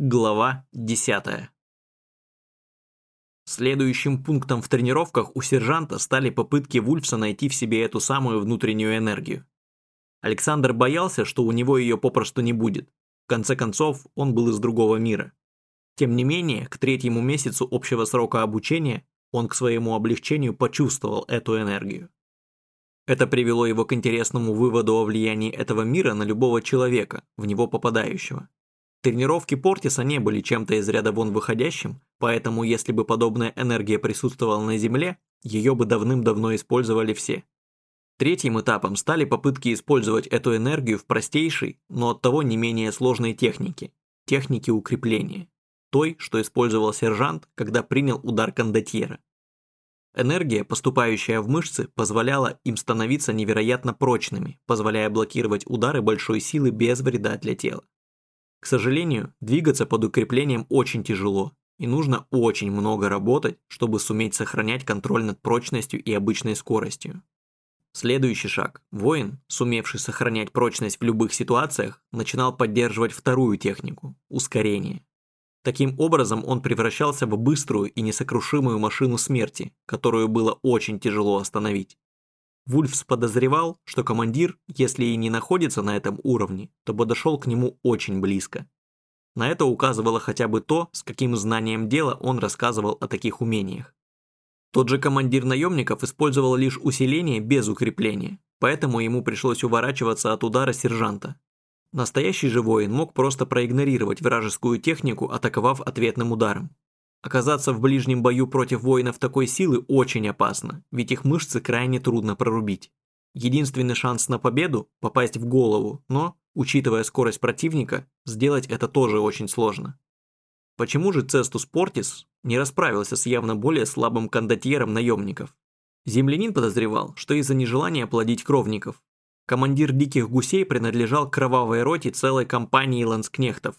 Глава 10. Следующим пунктом в тренировках у сержанта стали попытки Вульфса найти в себе эту самую внутреннюю энергию. Александр боялся, что у него ее попросту не будет. В конце концов, он был из другого мира. Тем не менее, к третьему месяцу общего срока обучения он к своему облегчению почувствовал эту энергию. Это привело его к интересному выводу о влиянии этого мира на любого человека, в него попадающего. Тренировки Портиса не были чем-то из ряда вон выходящим, поэтому если бы подобная энергия присутствовала на Земле, ее бы давным-давно использовали все. Третьим этапом стали попытки использовать эту энергию в простейшей, но оттого не менее сложной технике – технике укрепления. Той, что использовал сержант, когда принял удар кондотьера. Энергия, поступающая в мышцы, позволяла им становиться невероятно прочными, позволяя блокировать удары большой силы без вреда для тела. К сожалению, двигаться под укреплением очень тяжело, и нужно очень много работать, чтобы суметь сохранять контроль над прочностью и обычной скоростью. Следующий шаг. Воин, сумевший сохранять прочность в любых ситуациях, начинал поддерживать вторую технику – ускорение. Таким образом он превращался в быструю и несокрушимую машину смерти, которую было очень тяжело остановить. Вульфс подозревал, что командир, если и не находится на этом уровне, то подошел к нему очень близко. На это указывало хотя бы то, с каким знанием дела он рассказывал о таких умениях. Тот же командир наемников использовал лишь усиление без укрепления, поэтому ему пришлось уворачиваться от удара сержанта. Настоящий же воин мог просто проигнорировать вражескую технику, атаковав ответным ударом. Оказаться в ближнем бою против воинов такой силы очень опасно, ведь их мышцы крайне трудно прорубить. Единственный шанс на победу – попасть в голову, но, учитывая скорость противника, сделать это тоже очень сложно. Почему же Цестус Портис не расправился с явно более слабым кондотьером наемников? Землянин подозревал, что из-за нежелания плодить кровников. Командир диких гусей принадлежал кровавой роте целой компании ланскнехтов,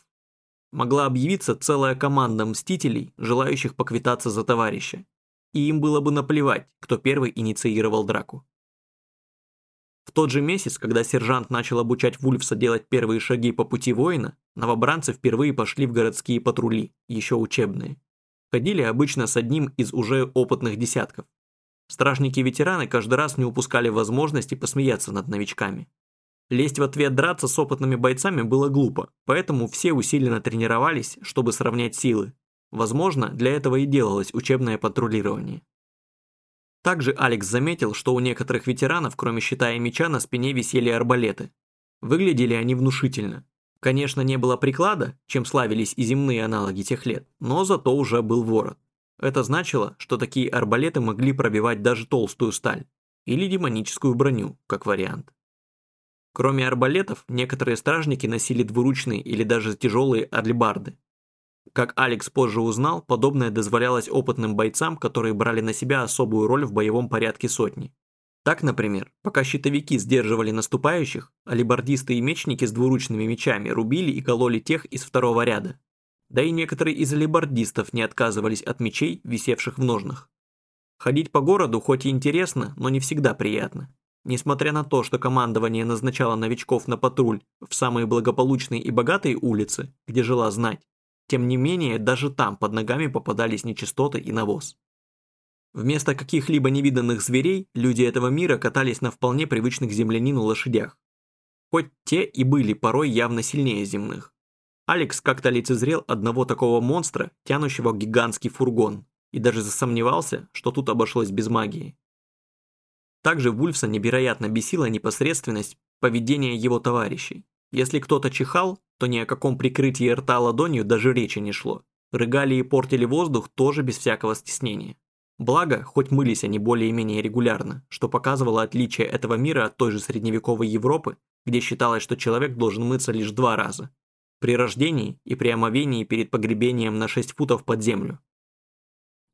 могла объявиться целая команда мстителей, желающих поквитаться за товарища. И им было бы наплевать, кто первый инициировал драку. В тот же месяц, когда сержант начал обучать Вульфса делать первые шаги по пути воина, новобранцы впервые пошли в городские патрули, еще учебные. Ходили обычно с одним из уже опытных десятков. Стражники-ветераны каждый раз не упускали возможности посмеяться над новичками. Лезть в ответ драться с опытными бойцами было глупо, поэтому все усиленно тренировались, чтобы сравнять силы. Возможно, для этого и делалось учебное патрулирование. Также Алекс заметил, что у некоторых ветеранов, кроме щита и меча, на спине висели арбалеты. Выглядели они внушительно. Конечно, не было приклада, чем славились и земные аналоги тех лет, но зато уже был ворот. Это значило, что такие арбалеты могли пробивать даже толстую сталь. Или демоническую броню, как вариант. Кроме арбалетов, некоторые стражники носили двуручные или даже тяжелые алебарды. Как Алекс позже узнал, подобное дозволялось опытным бойцам, которые брали на себя особую роль в боевом порядке сотни. Так, например, пока щитовики сдерживали наступающих, алибардисты и мечники с двуручными мечами рубили и кололи тех из второго ряда. Да и некоторые из алибардистов не отказывались от мечей, висевших в ножнах. Ходить по городу хоть и интересно, но не всегда приятно. Несмотря на то, что командование назначало новичков на патруль в самые благополучные и богатые улицы, где жила знать, тем не менее даже там под ногами попадались нечистоты и навоз. Вместо каких-либо невиданных зверей люди этого мира катались на вполне привычных землянину лошадях. Хоть те и были порой явно сильнее земных. Алекс как-то лицезрел одного такого монстра, тянущего гигантский фургон, и даже засомневался, что тут обошлось без магии. Также Вульфса невероятно бесила непосредственность поведения его товарищей. Если кто-то чихал, то ни о каком прикрытии рта ладонью даже речи не шло. Рыгали и портили воздух тоже без всякого стеснения. Благо, хоть мылись они более-менее регулярно, что показывало отличие этого мира от той же средневековой Европы, где считалось, что человек должен мыться лишь два раза. При рождении и при омовении перед погребением на 6 футов под землю.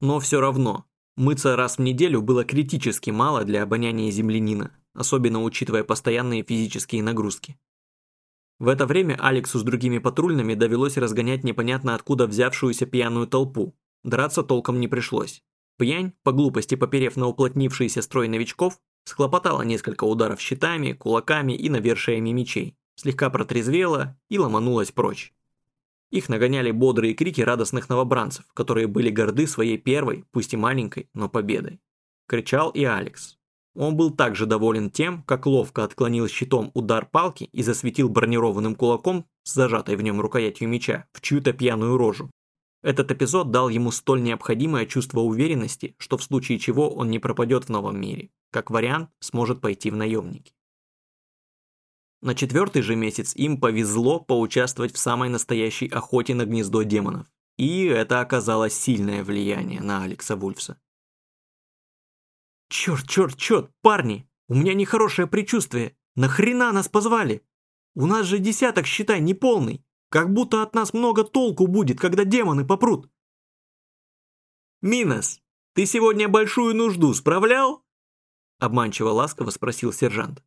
Но все равно, Мыться раз в неделю было критически мало для обоняния землянина, особенно учитывая постоянные физические нагрузки. В это время Алексу с другими патрульными довелось разгонять непонятно откуда взявшуюся пьяную толпу. Драться толком не пришлось. Пьянь, по глупости поперев на уплотнившийся строй новичков, схлопотала несколько ударов щитами, кулаками и навершиями мечей, слегка протрезвела и ломанулась прочь. Их нагоняли бодрые крики радостных новобранцев, которые были горды своей первой, пусть и маленькой, но победой. Кричал и Алекс. Он был также доволен тем, как ловко отклонил щитом удар палки и засветил бронированным кулаком с зажатой в нем рукоятью меча в чью-то пьяную рожу. Этот эпизод дал ему столь необходимое чувство уверенности, что в случае чего он не пропадет в новом мире. Как вариант, сможет пойти в наемники. На четвертый же месяц им повезло поучаствовать в самой настоящей охоте на гнездо демонов. И это оказало сильное влияние на Алекса Вульфса. «Черт, черт, черт, парни! У меня нехорошее предчувствие! Нахрена нас позвали? У нас же десяток, считай, неполный! Как будто от нас много толку будет, когда демоны попрут!» «Минос, ты сегодня большую нужду справлял?» Обманчиво ласково спросил сержант.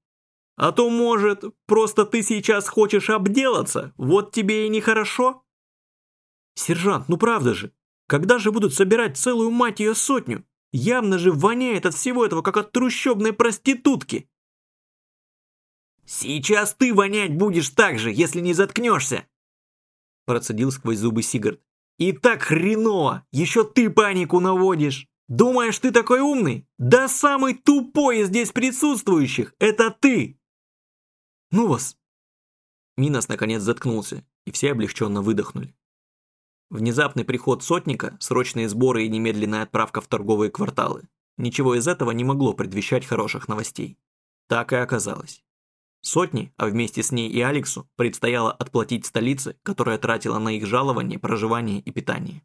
«А то, может, просто ты сейчас хочешь обделаться, вот тебе и нехорошо?» «Сержант, ну правда же, когда же будут собирать целую мать ее сотню? Явно же воняет от всего этого, как от трущобной проститутки. «Сейчас ты вонять будешь так же, если не заткнешься!» Процедил сквозь зубы Сигард. «И так хреново! Еще ты панику наводишь! Думаешь, ты такой умный? Да самый тупой из здесь присутствующих – это ты!» «Ну вас!» Минос наконец заткнулся, и все облегченно выдохнули. Внезапный приход сотника, срочные сборы и немедленная отправка в торговые кварталы. Ничего из этого не могло предвещать хороших новостей. Так и оказалось. Сотни, а вместе с ней и Алексу, предстояло отплатить столице, которая тратила на их жалование, проживание и питание.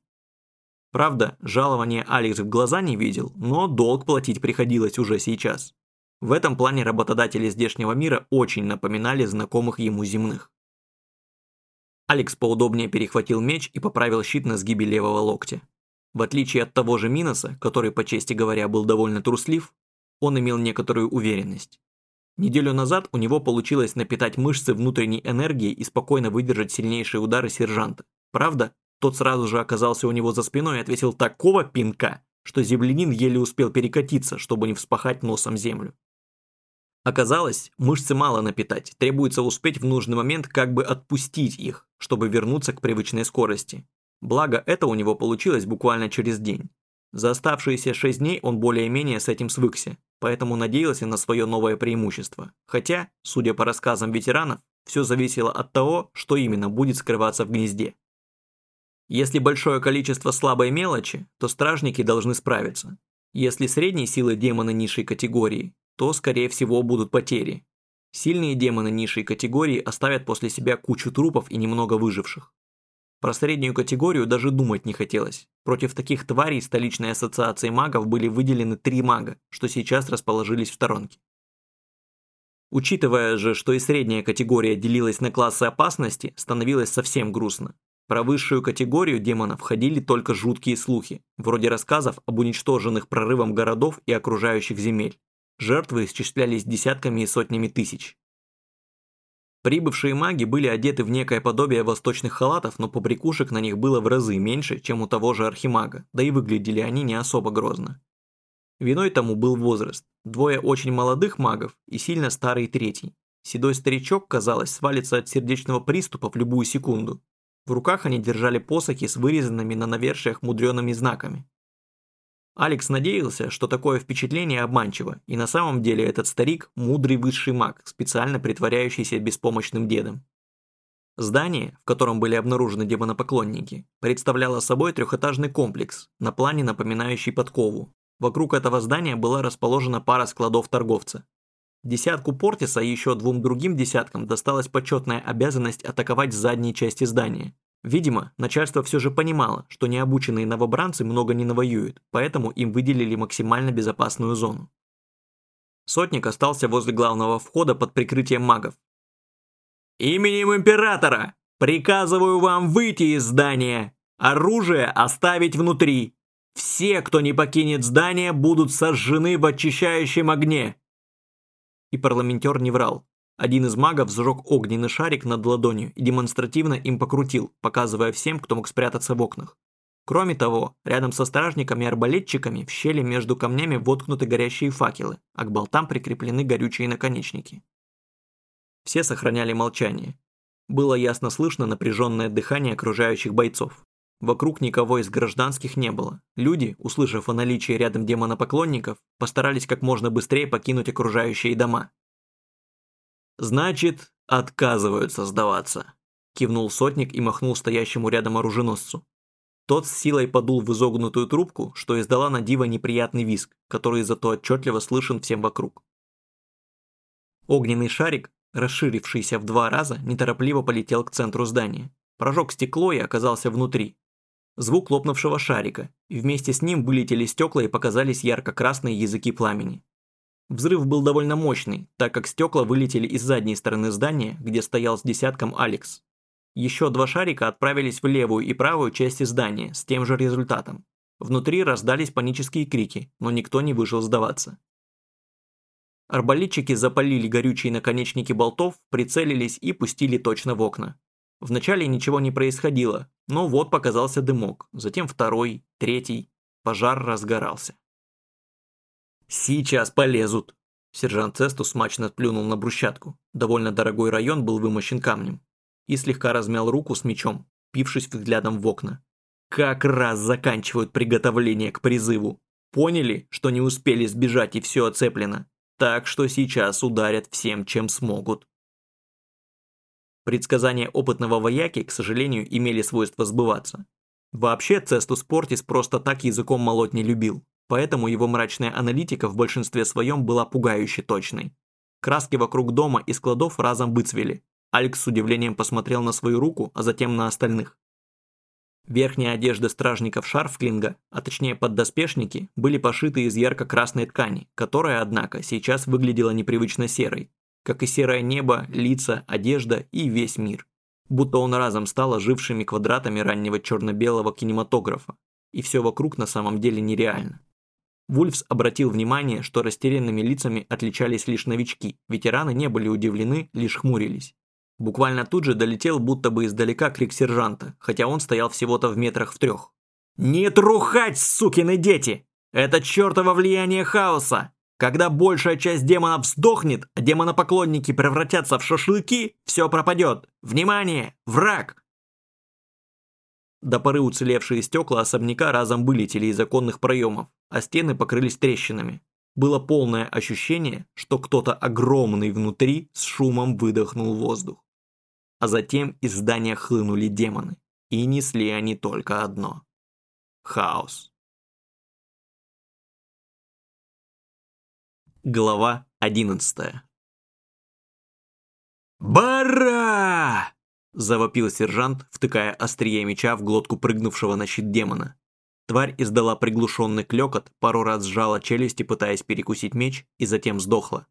Правда, жалование Алекс в глаза не видел, но долг платить приходилось уже сейчас. В этом плане работодатели здешнего мира очень напоминали знакомых ему земных. Алекс поудобнее перехватил меч и поправил щит на сгибе левого локтя. В отличие от того же Миноса, который, по чести говоря, был довольно труслив, он имел некоторую уверенность. Неделю назад у него получилось напитать мышцы внутренней энергией и спокойно выдержать сильнейшие удары сержанта. Правда, тот сразу же оказался у него за спиной и отвесил такого пинка, что землянин еле успел перекатиться, чтобы не вспахать носом землю. Оказалось, мышцы мало напитать, требуется успеть в нужный момент как бы отпустить их, чтобы вернуться к привычной скорости. Благо, это у него получилось буквально через день. За оставшиеся шесть дней он более-менее с этим свыкся, поэтому надеялся на свое новое преимущество. Хотя, судя по рассказам ветеранов, все зависело от того, что именно будет скрываться в гнезде. Если большое количество слабой мелочи, то стражники должны справиться. Если средней силы демона низшей категории, то, скорее всего, будут потери. Сильные демоны низшей категории оставят после себя кучу трупов и немного выживших. Про среднюю категорию даже думать не хотелось. Против таких тварей столичной ассоциации магов были выделены три мага, что сейчас расположились в сторонке. Учитывая же, что и средняя категория делилась на классы опасности, становилось совсем грустно. Про высшую категорию демонов ходили только жуткие слухи, вроде рассказов об уничтоженных прорывом городов и окружающих земель. Жертвы исчислялись десятками и сотнями тысяч. Прибывшие маги были одеты в некое подобие восточных халатов, но побрякушек на них было в разы меньше, чем у того же архимага, да и выглядели они не особо грозно. Виной тому был возраст. Двое очень молодых магов и сильно старый третий. Седой старичок, казалось, свалится от сердечного приступа в любую секунду. В руках они держали посохи с вырезанными на навершиях мудреными знаками. Алекс надеялся, что такое впечатление обманчиво, и на самом деле этот старик – мудрый высший маг, специально притворяющийся беспомощным дедом. Здание, в котором были обнаружены демонопоклонники, представляло собой трехэтажный комплекс, на плане напоминающий подкову. Вокруг этого здания была расположена пара складов торговца. Десятку Портиса и еще двум другим десяткам досталась почетная обязанность атаковать с задней части здания, Видимо, начальство все же понимало, что необученные новобранцы много не навоюют, поэтому им выделили максимально безопасную зону. Сотник остался возле главного входа под прикрытием магов. «Именем Императора приказываю вам выйти из здания, оружие оставить внутри. Все, кто не покинет здание, будут сожжены в очищающем огне». И парламентер не врал. Один из магов сжег огненный шарик над ладонью и демонстративно им покрутил, показывая всем, кто мог спрятаться в окнах. Кроме того, рядом со стражниками и арбалетчиками в щели между камнями воткнуты горящие факелы, а к болтам прикреплены горючие наконечники. Все сохраняли молчание. Было ясно слышно напряженное дыхание окружающих бойцов. Вокруг никого из гражданских не было. Люди, услышав о наличии рядом демонопоклонников, постарались как можно быстрее покинуть окружающие дома. «Значит, отказываются сдаваться», – кивнул сотник и махнул стоящему рядом оруженосцу. Тот с силой подул в изогнутую трубку, что издала на диво неприятный визг, который зато отчетливо слышен всем вокруг. Огненный шарик, расширившийся в два раза, неторопливо полетел к центру здания. Прожег стекло и оказался внутри, звук лопнувшего шарика, и вместе с ним вылетели стекла и показались ярко-красные языки пламени. Взрыв был довольно мощный, так как стекла вылетели из задней стороны здания, где стоял с десятком Алекс. Еще два шарика отправились в левую и правую части здания с тем же результатом. Внутри раздались панические крики, но никто не вышел сдаваться. Арбалетчики запалили горючие наконечники болтов, прицелились и пустили точно в окна. Вначале ничего не происходило, но вот показался дымок, затем второй, третий. Пожар разгорался. «Сейчас полезут!» Сержант Цесту смачно плюнул на брусчатку. Довольно дорогой район был вымощен камнем. И слегка размял руку с мечом, пившись взглядом в окна. Как раз заканчивают приготовление к призыву. Поняли, что не успели сбежать и все оцеплено. Так что сейчас ударят всем, чем смогут. Предсказания опытного вояки, к сожалению, имели свойство сбываться. Вообще, Цестус Портис просто так языком молоть не любил, поэтому его мрачная аналитика в большинстве своем была пугающе точной. Краски вокруг дома и складов разом выцвели. Алекс с удивлением посмотрел на свою руку, а затем на остальных. Верхняя одежда стражников Шарфклинга, а точнее поддоспешники, были пошиты из ярко-красной ткани, которая, однако, сейчас выглядела непривычно серой, как и серое небо, лица, одежда и весь мир. Будто он разом стал ожившими квадратами раннего черно-белого кинематографа, и все вокруг на самом деле нереально. Вульфс обратил внимание, что растерянными лицами отличались лишь новички, ветераны не были удивлены, лишь хмурились. Буквально тут же долетел будто бы издалека крик сержанта, хотя он стоял всего-то в метрах в трех. «Не трухать, сукины дети! Это чертово влияние хаоса! Когда большая часть демонов сдохнет, а демонопоклонники превратятся в шашлыки, все пропадет. Внимание! Враг! До поры уцелевшие стекла особняка разом вылетели из законных проемов, а стены покрылись трещинами. Было полное ощущение, что кто-то огромный внутри с шумом выдохнул воздух. А затем из здания хлынули демоны, и несли они только одно – хаос. Глава 11 «Бара!» – завопил сержант, втыкая острие меча в глотку прыгнувшего на щит демона. Тварь издала приглушенный клёкот, пару раз сжала челюсти, пытаясь перекусить меч, и затем сдохла.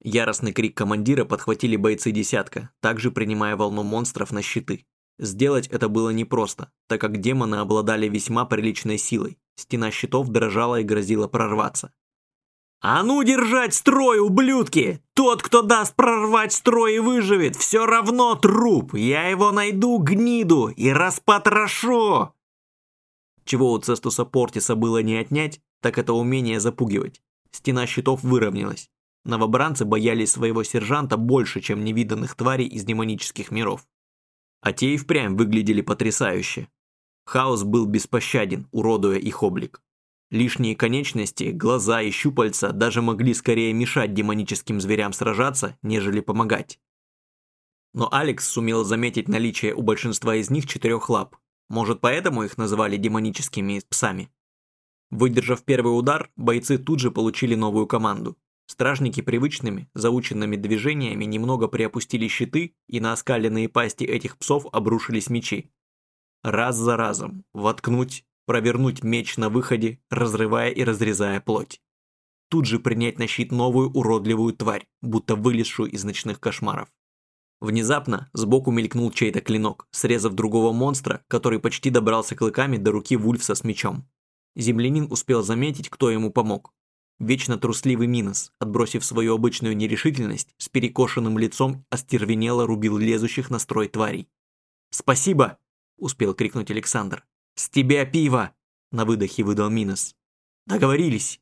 Яростный крик командира подхватили бойцы десятка, также принимая волну монстров на щиты. Сделать это было непросто, так как демоны обладали весьма приличной силой. Стена щитов дрожала и грозила прорваться. «А ну держать строй, ублюдки! Тот, кто даст прорвать строй и выживет, все равно труп! Я его найду, гниду, и распотрошу!» Чего у Цестуса Портиса было не отнять, так это умение запугивать. Стена щитов выровнялась. Новобранцы боялись своего сержанта больше, чем невиданных тварей из демонических миров. А те и впрямь выглядели потрясающе. Хаос был беспощаден, уродуя их облик. Лишние конечности, глаза и щупальца даже могли скорее мешать демоническим зверям сражаться, нежели помогать. Но Алекс сумел заметить наличие у большинства из них четырех лап. Может, поэтому их называли демоническими псами? Выдержав первый удар, бойцы тут же получили новую команду. Стражники привычными, заученными движениями немного приопустили щиты, и на оскаленные пасти этих псов обрушились мечи. Раз за разом, воткнуть, провернуть меч на выходе, разрывая и разрезая плоть. Тут же принять на щит новую уродливую тварь, будто вылезшую из ночных кошмаров. Внезапно сбоку мелькнул чей-то клинок, срезав другого монстра, который почти добрался клыками до руки Вульфса с мечом. Землянин успел заметить, кто ему помог. Вечно трусливый Минос, отбросив свою обычную нерешительность, с перекошенным лицом остервенело рубил лезущих на строй тварей. «Спасибо!» – успел крикнуть Александр. «С тебя пиво!» – на выдохе выдал Минос. «Договорились!»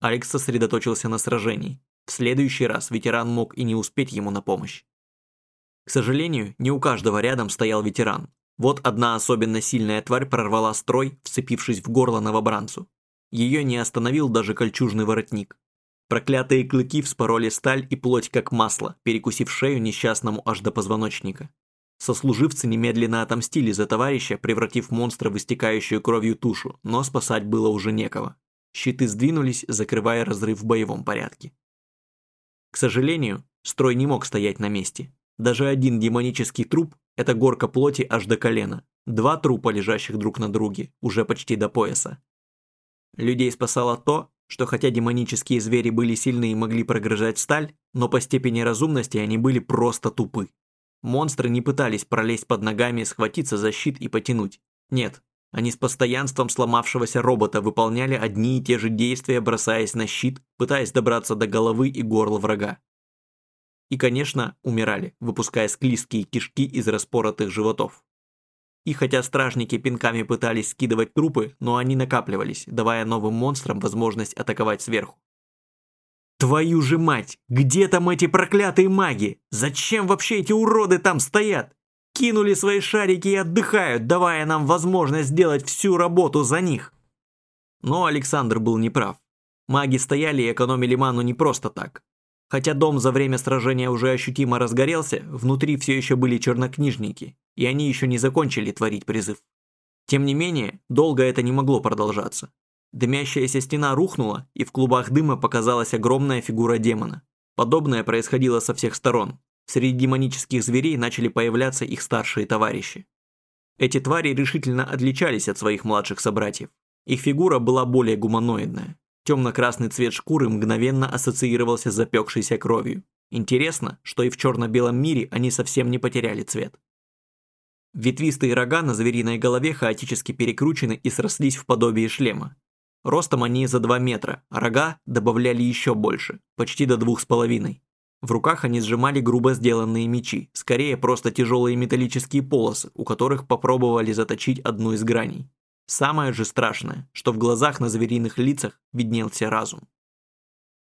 Алекс сосредоточился на сражении. В следующий раз ветеран мог и не успеть ему на помощь. К сожалению, не у каждого рядом стоял ветеран. Вот одна особенно сильная тварь прорвала строй, вцепившись в горло новобранцу. Ее не остановил даже кольчужный воротник. Проклятые клыки вспороли сталь и плоть как масло, перекусив шею несчастному аж до позвоночника. Сослуживцы немедленно отомстили за товарища, превратив монстра в истекающую кровью тушу, но спасать было уже некого. Щиты сдвинулись, закрывая разрыв в боевом порядке. К сожалению, строй не мог стоять на месте. Даже один демонический труп – это горка плоти аж до колена. Два трупа, лежащих друг на друге, уже почти до пояса. Людей спасало то, что хотя демонические звери были сильны и могли прогрызать сталь, но по степени разумности они были просто тупы. Монстры не пытались пролезть под ногами, схватиться за щит и потянуть. Нет, они с постоянством сломавшегося робота выполняли одни и те же действия, бросаясь на щит, пытаясь добраться до головы и горла врага. И, конечно, умирали, выпуская склизкие кишки из распоротых животов. И хотя стражники пинками пытались скидывать трупы, но они накапливались, давая новым монстрам возможность атаковать сверху. Твою же мать! Где там эти проклятые маги? Зачем вообще эти уроды там стоят? Кинули свои шарики и отдыхают, давая нам возможность сделать всю работу за них. Но Александр был неправ. Маги стояли и экономили ману не просто так. Хотя дом за время сражения уже ощутимо разгорелся, внутри все еще были чернокнижники, и они еще не закончили творить призыв. Тем не менее, долго это не могло продолжаться. Дымящаяся стена рухнула, и в клубах дыма показалась огромная фигура демона. Подобное происходило со всех сторон. Среди демонических зверей начали появляться их старшие товарищи. Эти твари решительно отличались от своих младших собратьев. Их фигура была более гуманоидная. Темно-красный цвет шкуры мгновенно ассоциировался с запекшейся кровью. Интересно, что и в черно-белом мире они совсем не потеряли цвет. Ветвистые рога на звериной голове хаотически перекручены и срослись в подобие шлема. Ростом они за 2 метра, а рога добавляли еще больше, почти до двух с половиной. В руках они сжимали грубо сделанные мечи, скорее просто тяжелые металлические полосы, у которых попробовали заточить одну из граней. Самое же страшное, что в глазах на звериных лицах виднелся разум.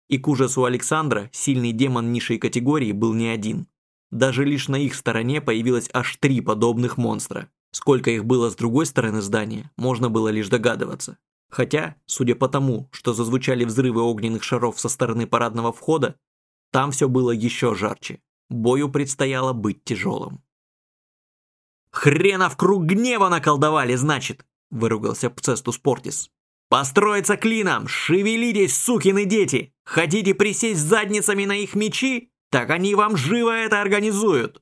И к ужасу Александра сильный демон низшей категории был не один. Даже лишь на их стороне появилось аж три подобных монстра. Сколько их было с другой стороны здания, можно было лишь догадываться. Хотя, судя по тому, что зазвучали взрывы огненных шаров со стороны парадного входа, там все было еще жарче. Бою предстояло быть тяжелым. «Хренов круг гнева наколдовали, значит!» – выругался Пцестус Портис. «Построиться клином! Шевелитесь, сукины дети! Хотите присесть задницами на их мечи? Так они вам живо это организуют!»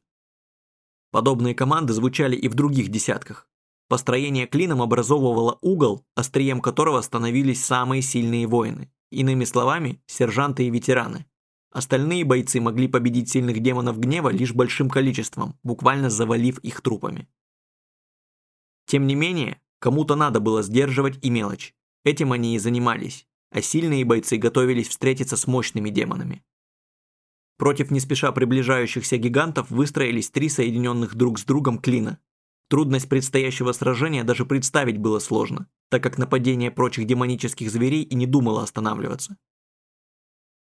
Подобные команды звучали и в других десятках. Построение клином образовывало угол, острием которого становились самые сильные воины. Иными словами, сержанты и ветераны. Остальные бойцы могли победить сильных демонов гнева лишь большим количеством, буквально завалив их трупами. Тем не менее, Кому-то надо было сдерживать и мелочь. Этим они и занимались, а сильные бойцы готовились встретиться с мощными демонами. Против не спеша приближающихся гигантов выстроились три соединенных друг с другом клина. Трудность предстоящего сражения даже представить было сложно, так как нападение прочих демонических зверей и не думало останавливаться.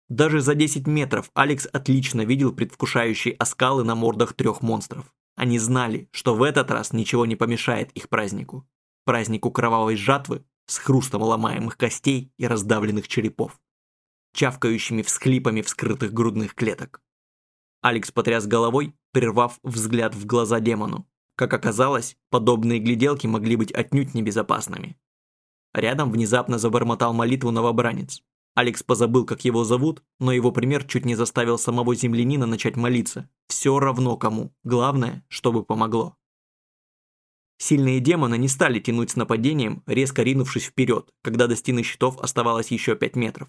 Даже за 10 метров Алекс отлично видел предвкушающие оскалы на мордах трех монстров. Они знали, что в этот раз ничего не помешает их празднику празднику кровавой жатвы с хрустом ломаемых костей и раздавленных черепов, чавкающими всхлипами вскрытых грудных клеток. Алекс потряс головой, прервав взгляд в глаза демону. Как оказалось, подобные гляделки могли быть отнюдь небезопасными. Рядом внезапно забормотал молитву новобранец. Алекс позабыл, как его зовут, но его пример чуть не заставил самого землянина начать молиться. Все равно кому. Главное, чтобы помогло. Сильные демоны не стали тянуть с нападением, резко ринувшись вперед, когда до стены щитов оставалось еще 5 метров.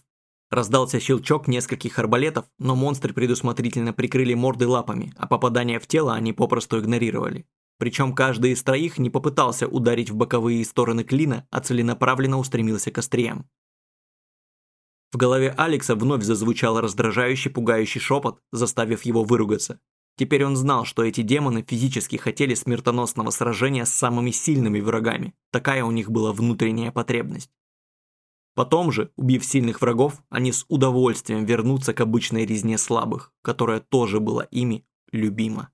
Раздался щелчок нескольких арбалетов, но монстры предусмотрительно прикрыли морды лапами, а попадание в тело они попросту игнорировали. Причем каждый из троих не попытался ударить в боковые стороны клина, а целенаправленно устремился к остриям. В голове Алекса вновь зазвучал раздражающий пугающий шепот, заставив его выругаться. Теперь он знал, что эти демоны физически хотели смертоносного сражения с самыми сильными врагами. Такая у них была внутренняя потребность. Потом же, убив сильных врагов, они с удовольствием вернутся к обычной резне слабых, которая тоже была ими любима.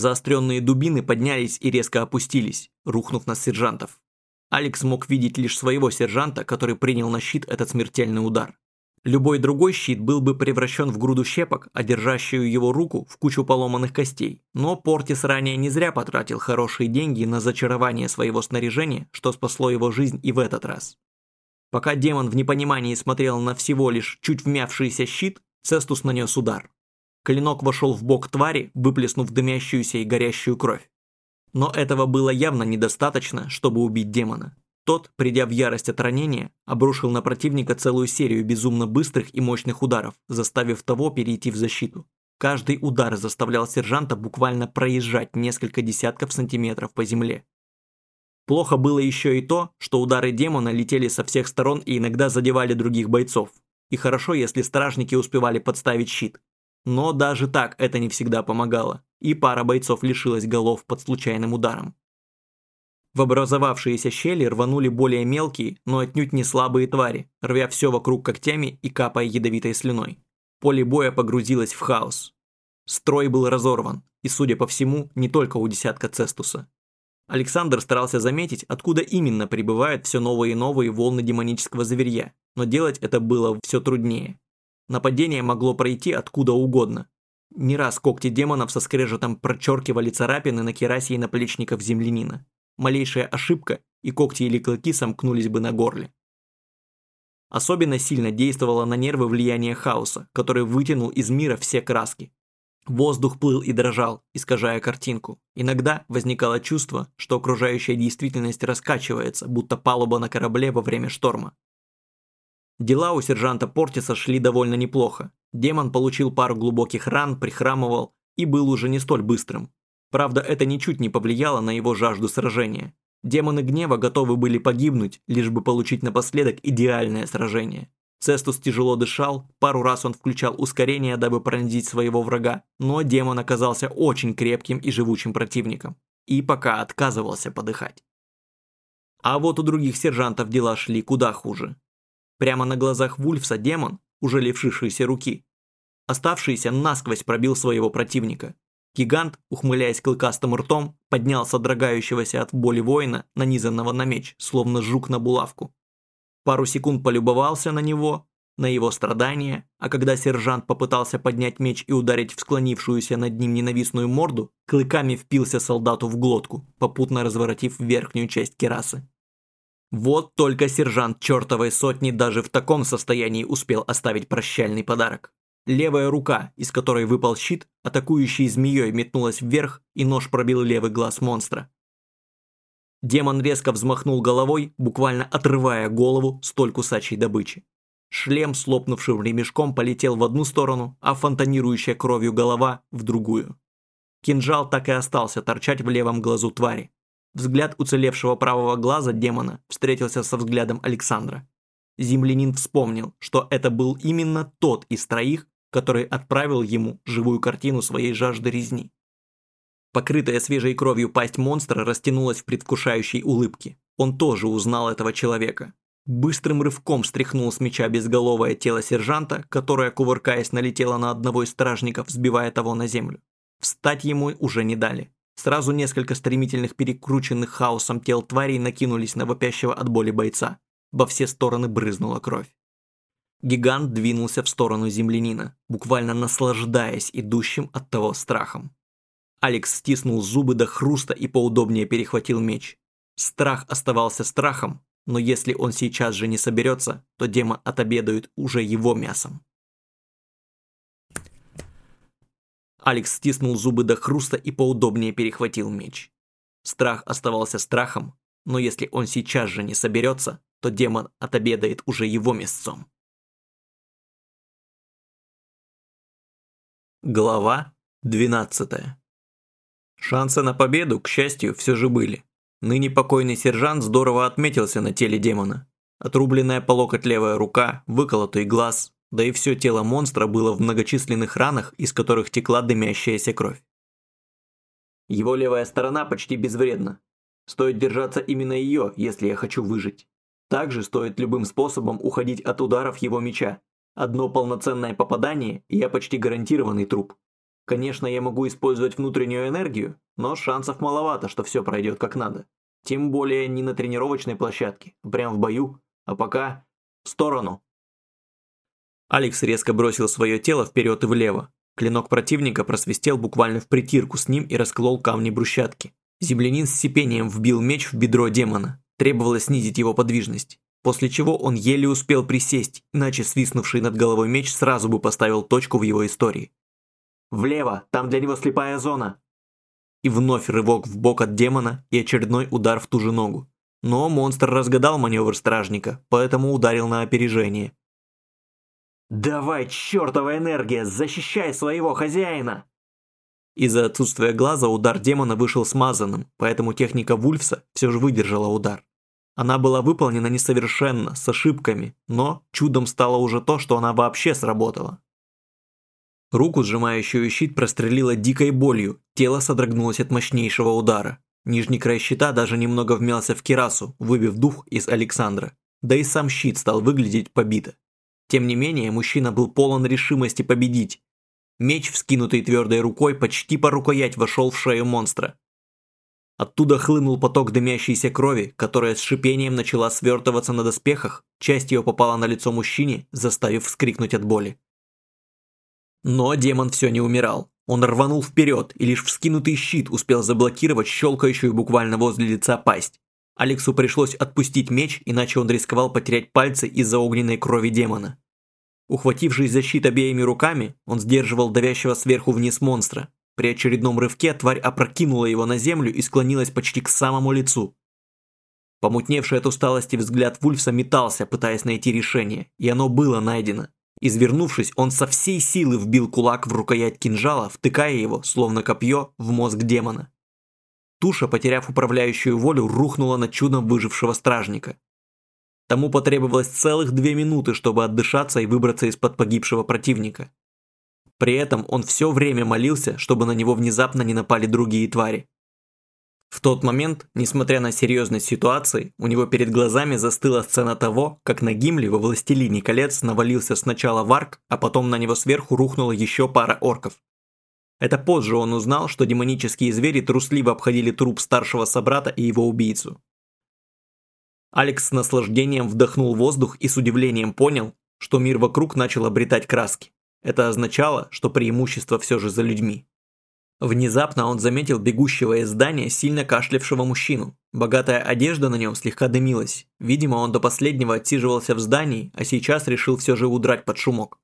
Заостренные дубины поднялись и резко опустились, рухнув на сержантов. Алекс мог видеть лишь своего сержанта, который принял на щит этот смертельный удар. Любой другой щит был бы превращен в груду щепок, а держащую его руку в кучу поломанных костей. Но Портис ранее не зря потратил хорошие деньги на зачарование своего снаряжения, что спасло его жизнь и в этот раз. Пока демон в непонимании смотрел на всего лишь чуть вмявшийся щит, Цестус нанес удар. Клинок вошел в бок твари, выплеснув дымящуюся и горящую кровь. Но этого было явно недостаточно, чтобы убить демона. Тот, придя в ярость от ранения, обрушил на противника целую серию безумно быстрых и мощных ударов, заставив того перейти в защиту. Каждый удар заставлял сержанта буквально проезжать несколько десятков сантиметров по земле. Плохо было еще и то, что удары демона летели со всех сторон и иногда задевали других бойцов. И хорошо, если стражники успевали подставить щит. Но даже так это не всегда помогало, и пара бойцов лишилась голов под случайным ударом. В образовавшиеся щели рванули более мелкие, но отнюдь не слабые твари, рвя все вокруг когтями и капая ядовитой слюной. Поле боя погрузилось в хаос. Строй был разорван, и, судя по всему, не только у десятка Цестуса. Александр старался заметить, откуда именно прибывают все новые и новые волны демонического зверья, но делать это было все труднее. Нападение могло пройти откуда угодно. Не раз когти демонов со скрежетом прочеркивали царапины на керасе и наплечников землянина малейшая ошибка, и когти или клыки сомкнулись бы на горле. Особенно сильно действовало на нервы влияние хаоса, который вытянул из мира все краски. Воздух плыл и дрожал, искажая картинку. Иногда возникало чувство, что окружающая действительность раскачивается, будто палуба на корабле во время шторма. Дела у сержанта Портиса шли довольно неплохо. Демон получил пару глубоких ран, прихрамывал и был уже не столь быстрым. Правда, это ничуть не повлияло на его жажду сражения. Демоны гнева готовы были погибнуть, лишь бы получить напоследок идеальное сражение. Цестус тяжело дышал, пару раз он включал ускорение, дабы пронзить своего врага, но демон оказался очень крепким и живучим противником. И пока отказывался подыхать. А вот у других сержантов дела шли куда хуже. Прямо на глазах Вульфса демон, уже лишившийся руки, оставшийся насквозь пробил своего противника. Гигант, ухмыляясь клыкастым ртом, поднял содрогающегося от боли воина, нанизанного на меч, словно жук на булавку. Пару секунд полюбовался на него, на его страдания, а когда сержант попытался поднять меч и ударить в склонившуюся над ним ненавистную морду, клыками впился солдату в глотку, попутно разворотив верхнюю часть керасы. Вот только сержант чертовой сотни даже в таком состоянии успел оставить прощальный подарок. Левая рука, из которой выпал щит, атакующей змеей метнулась вверх, и нож пробил левый глаз монстра. Демон резко взмахнул головой, буквально отрывая голову столь кусачей добычи. Шлем с лопнувшим ремешком полетел в одну сторону, а фонтанирующая кровью голова – в другую. Кинжал так и остался торчать в левом глазу твари. Взгляд уцелевшего правого глаза демона встретился со взглядом Александра. Землянин вспомнил, что это был именно тот из троих, который отправил ему живую картину своей жажды резни. Покрытая свежей кровью пасть монстра растянулась в предвкушающей улыбке. Он тоже узнал этого человека. Быстрым рывком стряхнул с меча безголовое тело сержанта, которое, кувыркаясь, налетело на одного из стражников, сбивая того на землю. Встать ему уже не дали. Сразу несколько стремительных перекрученных хаосом тел тварей накинулись на вопящего от боли бойца. Во все стороны брызнула кровь. Гигант двинулся в сторону землянина, буквально наслаждаясь идущим от того страхом. Алекс стиснул зубы до хруста и поудобнее перехватил меч. Страх оставался страхом, но если он сейчас же не соберется, то демон отобедает уже его мясом. Алекс стиснул зубы до хруста и поудобнее перехватил меч. Страх оставался страхом, но если он сейчас же не соберется, то демон отобедает уже его мясцом. Глава 12. Шансы на победу, к счастью, все же были. Ныне покойный сержант здорово отметился на теле демона. Отрубленная по локоть левая рука, выколотый глаз, да и все тело монстра было в многочисленных ранах, из которых текла дымящаяся кровь. Его левая сторона почти безвредна. Стоит держаться именно ее, если я хочу выжить. Также стоит любым способом уходить от ударов его меча, Одно полноценное попадание, и я почти гарантированный труп. Конечно, я могу использовать внутреннюю энергию, но шансов маловато, что все пройдет как надо. Тем более не на тренировочной площадке, а прям в бою. А пока... В сторону. Алекс резко бросил свое тело вперед и влево. Клинок противника просвистел буквально в притирку с ним и расколол камни брусчатки. Землянин с сипением вбил меч в бедро демона. Требовалось снизить его подвижность. После чего он еле успел присесть, иначе свистнувший над головой меч сразу бы поставил точку в его истории. «Влево! Там для него слепая зона!» И вновь рывок в бок от демона и очередной удар в ту же ногу. Но монстр разгадал маневр стражника, поэтому ударил на опережение. «Давай, чертова энергия, защищай своего хозяина!» Из-за отсутствия глаза удар демона вышел смазанным, поэтому техника Вульфса все же выдержала удар. Она была выполнена несовершенно, с ошибками, но чудом стало уже то, что она вообще сработала. Руку, сжимающую щит, прострелила дикой болью, тело содрогнулось от мощнейшего удара. Нижний край щита даже немного вмялся в кирасу, выбив дух из Александра. Да и сам щит стал выглядеть побито. Тем не менее, мужчина был полон решимости победить. Меч, вскинутый твердой рукой, почти по рукоять вошел в шею монстра. Оттуда хлынул поток дымящейся крови, которая с шипением начала свертываться на доспехах, часть ее попала на лицо мужчине, заставив вскрикнуть от боли. Но демон все не умирал. Он рванул вперед, и лишь вскинутый щит успел заблокировать щелкающую буквально возле лица пасть. Алексу пришлось отпустить меч, иначе он рисковал потерять пальцы из-за огненной крови демона. Ухватившись за щит обеими руками, он сдерживал давящего сверху вниз монстра. При очередном рывке тварь опрокинула его на землю и склонилась почти к самому лицу. Помутневший от усталости взгляд Вульфса метался, пытаясь найти решение, и оно было найдено. Извернувшись, он со всей силы вбил кулак в рукоять кинжала, втыкая его, словно копье, в мозг демона. Туша, потеряв управляющую волю, рухнула на чудом выжившего стражника. Тому потребовалось целых две минуты, чтобы отдышаться и выбраться из-под погибшего противника. При этом он все время молился, чтобы на него внезапно не напали другие твари. В тот момент, несмотря на серьезность ситуации, у него перед глазами застыла сцена того, как на Гимли во «Властелине колец» навалился сначала Варк, а потом на него сверху рухнула еще пара орков. Это позже он узнал, что демонические звери трусливо обходили труп старшего собрата и его убийцу. Алекс с наслаждением вдохнул воздух и с удивлением понял, что мир вокруг начал обретать краски. Это означало, что преимущество все же за людьми. Внезапно он заметил бегущего из здания сильно кашлявшего мужчину. Богатая одежда на нем слегка дымилась. Видимо, он до последнего отсиживался в здании, а сейчас решил все же удрать под шумок.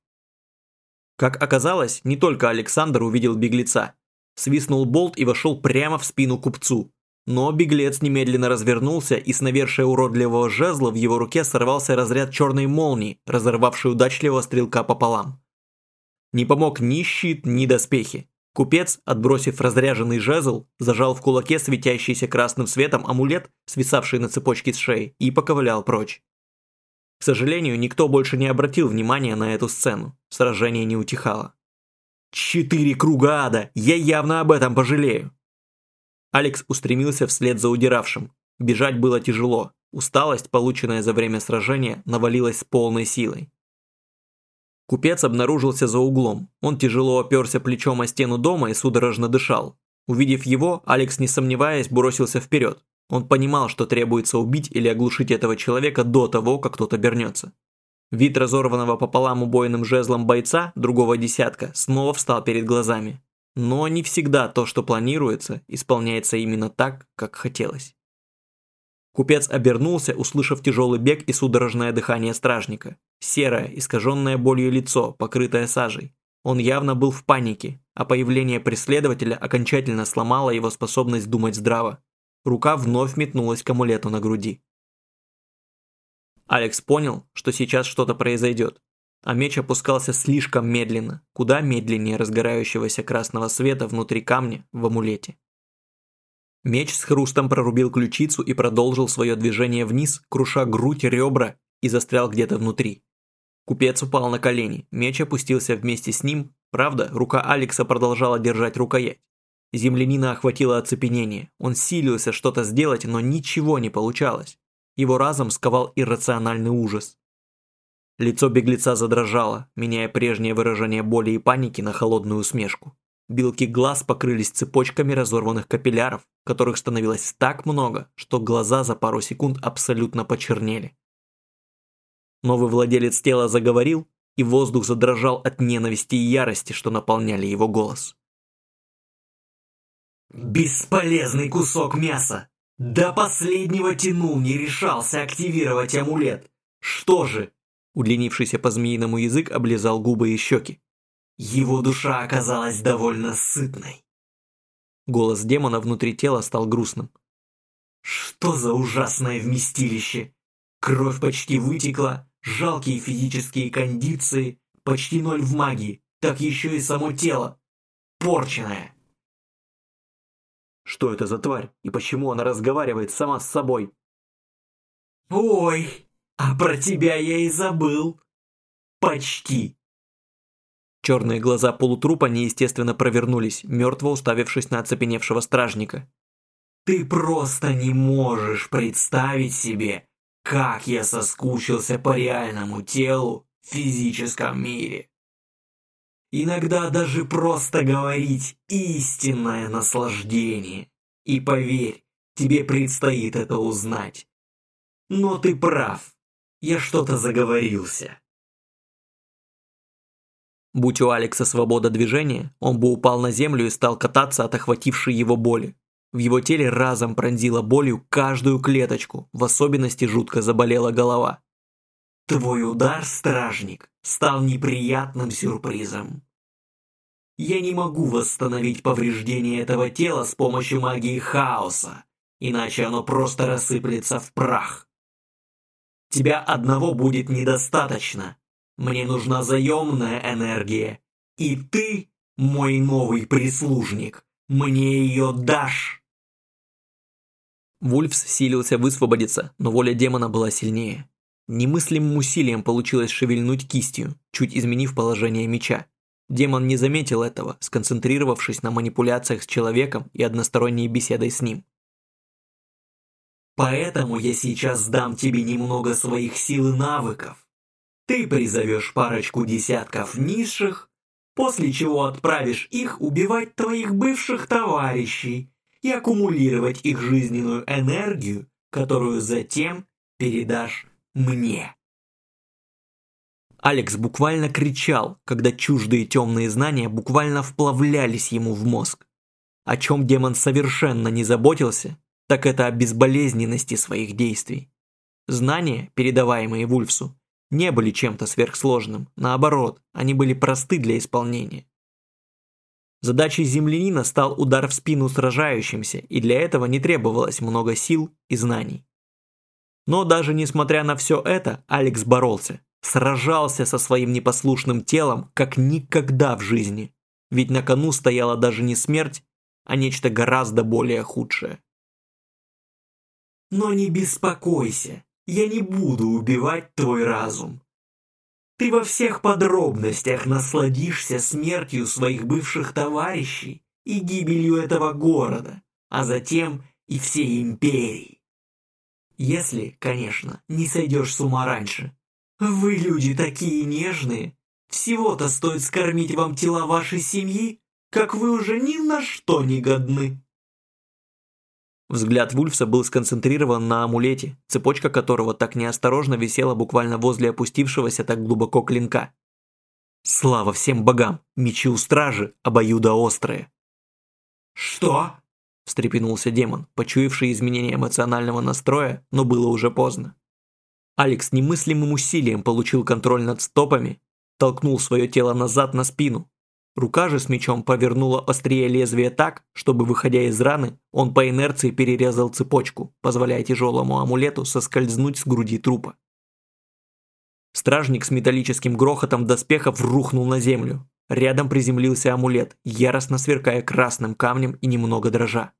Как оказалось, не только Александр увидел беглеца. Свистнул болт и вошел прямо в спину купцу. Но беглец немедленно развернулся, и с навершия уродливого жезла в его руке сорвался разряд черной молнии, разорвавший удачливого стрелка пополам. Не помог ни щит, ни доспехи. Купец, отбросив разряженный жезл, зажал в кулаке светящийся красным светом амулет, свисавший на цепочке с шеи, и поковылял прочь. К сожалению, никто больше не обратил внимания на эту сцену. Сражение не утихало. «Четыре круга ада! Я явно об этом пожалею!» Алекс устремился вслед за удиравшим. Бежать было тяжело. Усталость, полученная за время сражения, навалилась с полной силой. Купец обнаружился за углом. Он тяжело оперся плечом о стену дома и судорожно дышал. Увидев его, Алекс, не сомневаясь, бросился вперед. Он понимал, что требуется убить или оглушить этого человека до того, как тот обернется. Вид разорванного пополам убойным жезлом бойца, другого десятка, снова встал перед глазами. Но не всегда то, что планируется, исполняется именно так, как хотелось. Купец обернулся, услышав тяжелый бег и судорожное дыхание стражника. Серое, искаженное болью лицо, покрытое сажей. Он явно был в панике, а появление преследователя окончательно сломало его способность думать здраво. Рука вновь метнулась к амулету на груди. Алекс понял, что сейчас что-то произойдет, а меч опускался слишком медленно, куда медленнее разгорающегося красного света внутри камня в амулете. Меч с хрустом прорубил ключицу и продолжил свое движение вниз, круша грудь, ребра и застрял где-то внутри. Купец упал на колени, меч опустился вместе с ним, правда, рука Алекса продолжала держать рукоять. Землянина охватило оцепенение, он силился что-то сделать, но ничего не получалось. Его разом сковал иррациональный ужас. Лицо беглеца задрожало, меняя прежнее выражение боли и паники на холодную усмешку. Белки глаз покрылись цепочками разорванных капилляров, которых становилось так много, что глаза за пару секунд абсолютно почернели. Новый владелец тела заговорил, и воздух задрожал от ненависти и ярости, что наполняли его голос. «Бесполезный кусок мяса! До последнего тянул, не решался активировать амулет! Что же?» Удлинившийся по змеиному язык облизал губы и щеки. Его душа оказалась довольно сытной. Голос демона внутри тела стал грустным. Что за ужасное вместилище? Кровь почти вытекла, жалкие физические кондиции, почти ноль в магии, так еще и само тело. Порченное. Что это за тварь и почему она разговаривает сама с собой? Ой, а про тебя я и забыл. Почти. Черные глаза полутрупа неестественно провернулись, мертво уставившись на оцепеневшего стражника. «Ты просто не можешь представить себе, как я соскучился по реальному телу в физическом мире. Иногда даже просто говорить истинное наслаждение. И поверь, тебе предстоит это узнать. Но ты прав, я что-то заговорился. Будь у Алекса свобода движения, он бы упал на землю и стал кататься от охватившей его боли. В его теле разом пронзила болью каждую клеточку, в особенности жутко заболела голова. «Твой удар, стражник, стал неприятным сюрпризом. Я не могу восстановить повреждения этого тела с помощью магии хаоса, иначе оно просто рассыплется в прах. Тебя одного будет недостаточно, мне нужна заемная энергия. И ты, мой новый прислужник, мне ее дашь. Вульфс силился высвободиться, но воля демона была сильнее. Немыслимым усилием получилось шевельнуть кистью, чуть изменив положение меча. Демон не заметил этого, сконцентрировавшись на манипуляциях с человеком и односторонней беседой с ним. «Поэтому я сейчас дам тебе немного своих сил и навыков. Ты призовешь парочку десятков низших, после чего отправишь их убивать твоих бывших товарищей и аккумулировать их жизненную энергию, которую затем передашь мне. Алекс буквально кричал, когда чуждые темные знания буквально вплавлялись ему в мозг. О чем демон совершенно не заботился, так это о безболезненности своих действий. Знания, передаваемые Вульфсу, не были чем-то сверхсложным, наоборот, они были просты для исполнения. Задачей землянина стал удар в спину сражающимся, и для этого не требовалось много сил и знаний. Но даже несмотря на все это, Алекс боролся, сражался со своим непослушным телом, как никогда в жизни. Ведь на кону стояла даже не смерть, а нечто гораздо более худшее. «Но не беспокойся, я не буду убивать твой разум. Ты во всех подробностях насладишься смертью своих бывших товарищей и гибелью этого города, а затем и всей империи. Если, конечно, не сойдешь с ума раньше. Вы люди такие нежные. Всего-то стоит скормить вам тела вашей семьи, как вы уже ни на что не годны. Взгляд Вульфса был сконцентрирован на амулете, цепочка которого так неосторожно висела буквально возле опустившегося так глубоко клинка. Слава всем богам! Мечи у стражи обоюдоострые. «Что?» – встрепенулся демон, почуявший изменение эмоционального настроя, но было уже поздно. Алекс немыслимым усилием получил контроль над стопами, толкнул свое тело назад на спину, Рука же с мечом повернула острие лезвия так, чтобы, выходя из раны, он по инерции перерезал цепочку, позволяя тяжелому амулету соскользнуть с груди трупа. Стражник с металлическим грохотом доспехов рухнул на землю. Рядом приземлился амулет, яростно сверкая красным камнем и немного дрожа.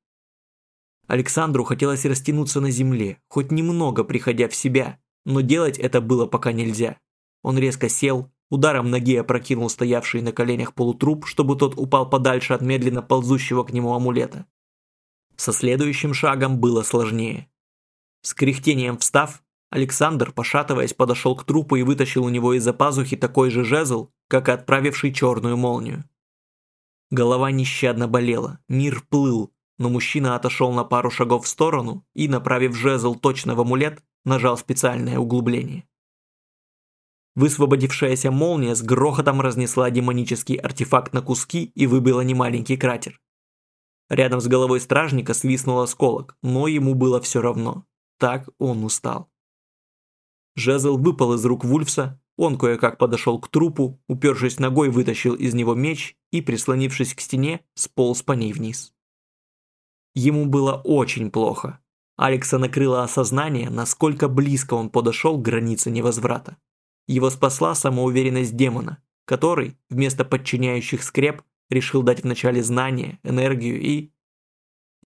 Александру хотелось растянуться на земле, хоть немного приходя в себя, но делать это было пока нельзя. Он резко сел, Ударом ноги опрокинул стоявший на коленях полутруп, чтобы тот упал подальше от медленно ползущего к нему амулета. Со следующим шагом было сложнее. С кряхтением встав, Александр, пошатываясь, подошел к трупу и вытащил у него из-за пазухи такой же жезл, как и отправивший черную молнию. Голова нещадно болела, мир плыл, но мужчина отошел на пару шагов в сторону и, направив жезл точно в амулет, нажал специальное углубление. Высвободившаяся молния с грохотом разнесла демонический артефакт на куски и выбила немаленький кратер. Рядом с головой стражника свистнул осколок, но ему было все равно. Так он устал. Жезл выпал из рук Вульфса, он кое-как подошел к трупу, упершись ногой, вытащил из него меч и, прислонившись к стене, сполз по ней вниз. Ему было очень плохо. Алекса накрыло осознание, насколько близко он подошел к границе невозврата. Его спасла самоуверенность демона, который, вместо подчиняющих скреп, решил дать вначале знания, энергию и...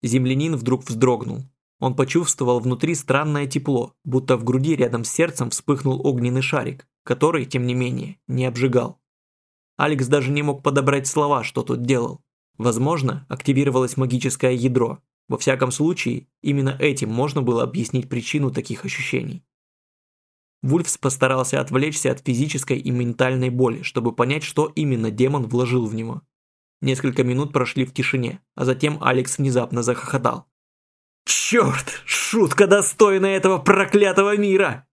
Землянин вдруг вздрогнул. Он почувствовал внутри странное тепло, будто в груди рядом с сердцем вспыхнул огненный шарик, который, тем не менее, не обжигал. Алекс даже не мог подобрать слова, что тут делал. Возможно, активировалось магическое ядро. Во всяком случае, именно этим можно было объяснить причину таких ощущений. Вульфс постарался отвлечься от физической и ментальной боли, чтобы понять, что именно демон вложил в него. Несколько минут прошли в тишине, а затем Алекс внезапно захохотал. «Черт! Шутка достойная этого проклятого мира!»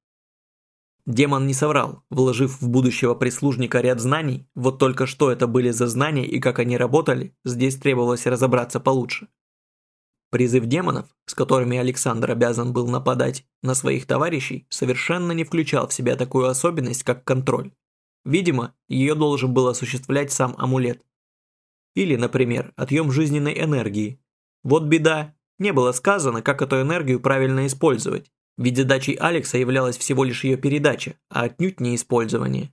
Демон не соврал, вложив в будущего прислужника ряд знаний, вот только что это были за знания и как они работали, здесь требовалось разобраться получше. Призыв демонов, с которыми Александр обязан был нападать на своих товарищей, совершенно не включал в себя такую особенность, как контроль. Видимо, ее должен был осуществлять сам амулет. Или, например, отъем жизненной энергии. Вот беда, не было сказано, как эту энергию правильно использовать, ведь задачей Алекса являлась всего лишь ее передача, а отнюдь не использование.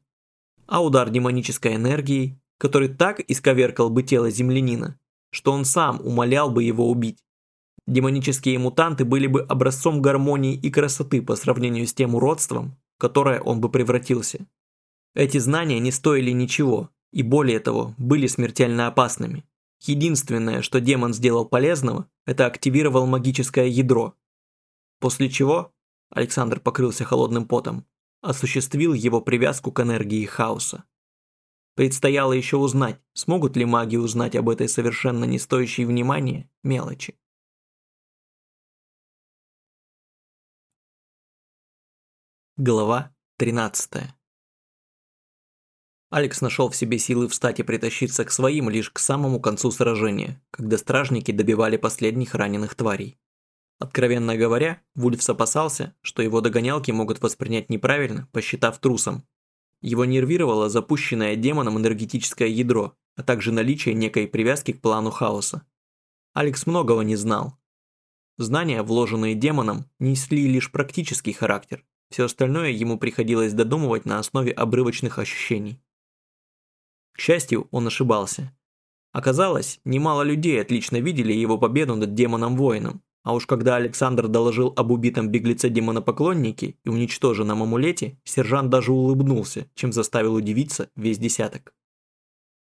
А удар демонической энергией, который так исковеркал бы тело землянина, что он сам умолял бы его убить. Демонические мутанты были бы образцом гармонии и красоты по сравнению с тем уродством, в которое он бы превратился. Эти знания не стоили ничего, и более того, были смертельно опасными. Единственное, что демон сделал полезного, это активировал магическое ядро. После чего, Александр покрылся холодным потом, осуществил его привязку к энергии хаоса. Предстояло еще узнать, смогут ли маги узнать об этой совершенно не стоящей внимания мелочи. Глава 13. Алекс нашел в себе силы встать и притащиться к своим лишь к самому концу сражения, когда стражники добивали последних раненых тварей. Откровенно говоря, Вульфс опасался, что его догонялки могут воспринять неправильно, посчитав трусом. Его нервировало запущенное демоном энергетическое ядро, а также наличие некой привязки к плану хаоса. Алекс многого не знал. Знания, вложенные демоном, несли лишь практический характер, все остальное ему приходилось додумывать на основе обрывочных ощущений. К счастью, он ошибался. Оказалось, немало людей отлично видели его победу над демоном-воином, а уж когда Александр доложил об убитом беглеце демонопоклоннике и уничтоженном амулете, сержант даже улыбнулся, чем заставил удивиться весь десяток.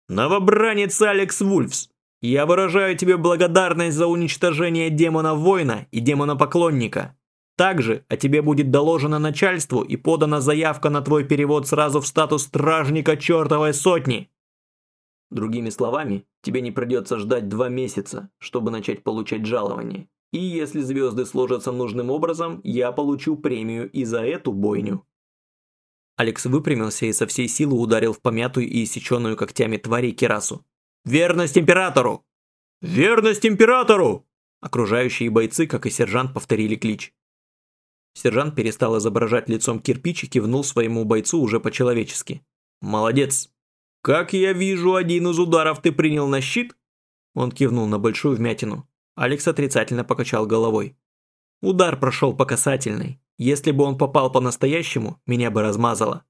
«Новобранец Алекс Вульфс, я выражаю тебе благодарность за уничтожение демона-воина и демона-поклонника. Также о тебе будет доложено начальству и подана заявка на твой перевод сразу в статус стражника чертовой сотни. Другими словами, тебе не придется ждать два месяца, чтобы начать получать жалование. И если звезды сложатся нужным образом, я получу премию и за эту бойню. Алекс выпрямился и со всей силы ударил в помятую и иссеченную когтями твари Кирасу. «Верность императору!» «Верность императору!» Окружающие бойцы, как и сержант, повторили клич. Сержант перестал изображать лицом кирпич и кивнул своему бойцу уже по-человечески. «Молодец! Как я вижу, один из ударов ты принял на щит?» Он кивнул на большую вмятину. Алекс отрицательно покачал головой. Удар прошел по касательной. Если бы он попал по-настоящему, меня бы размазало.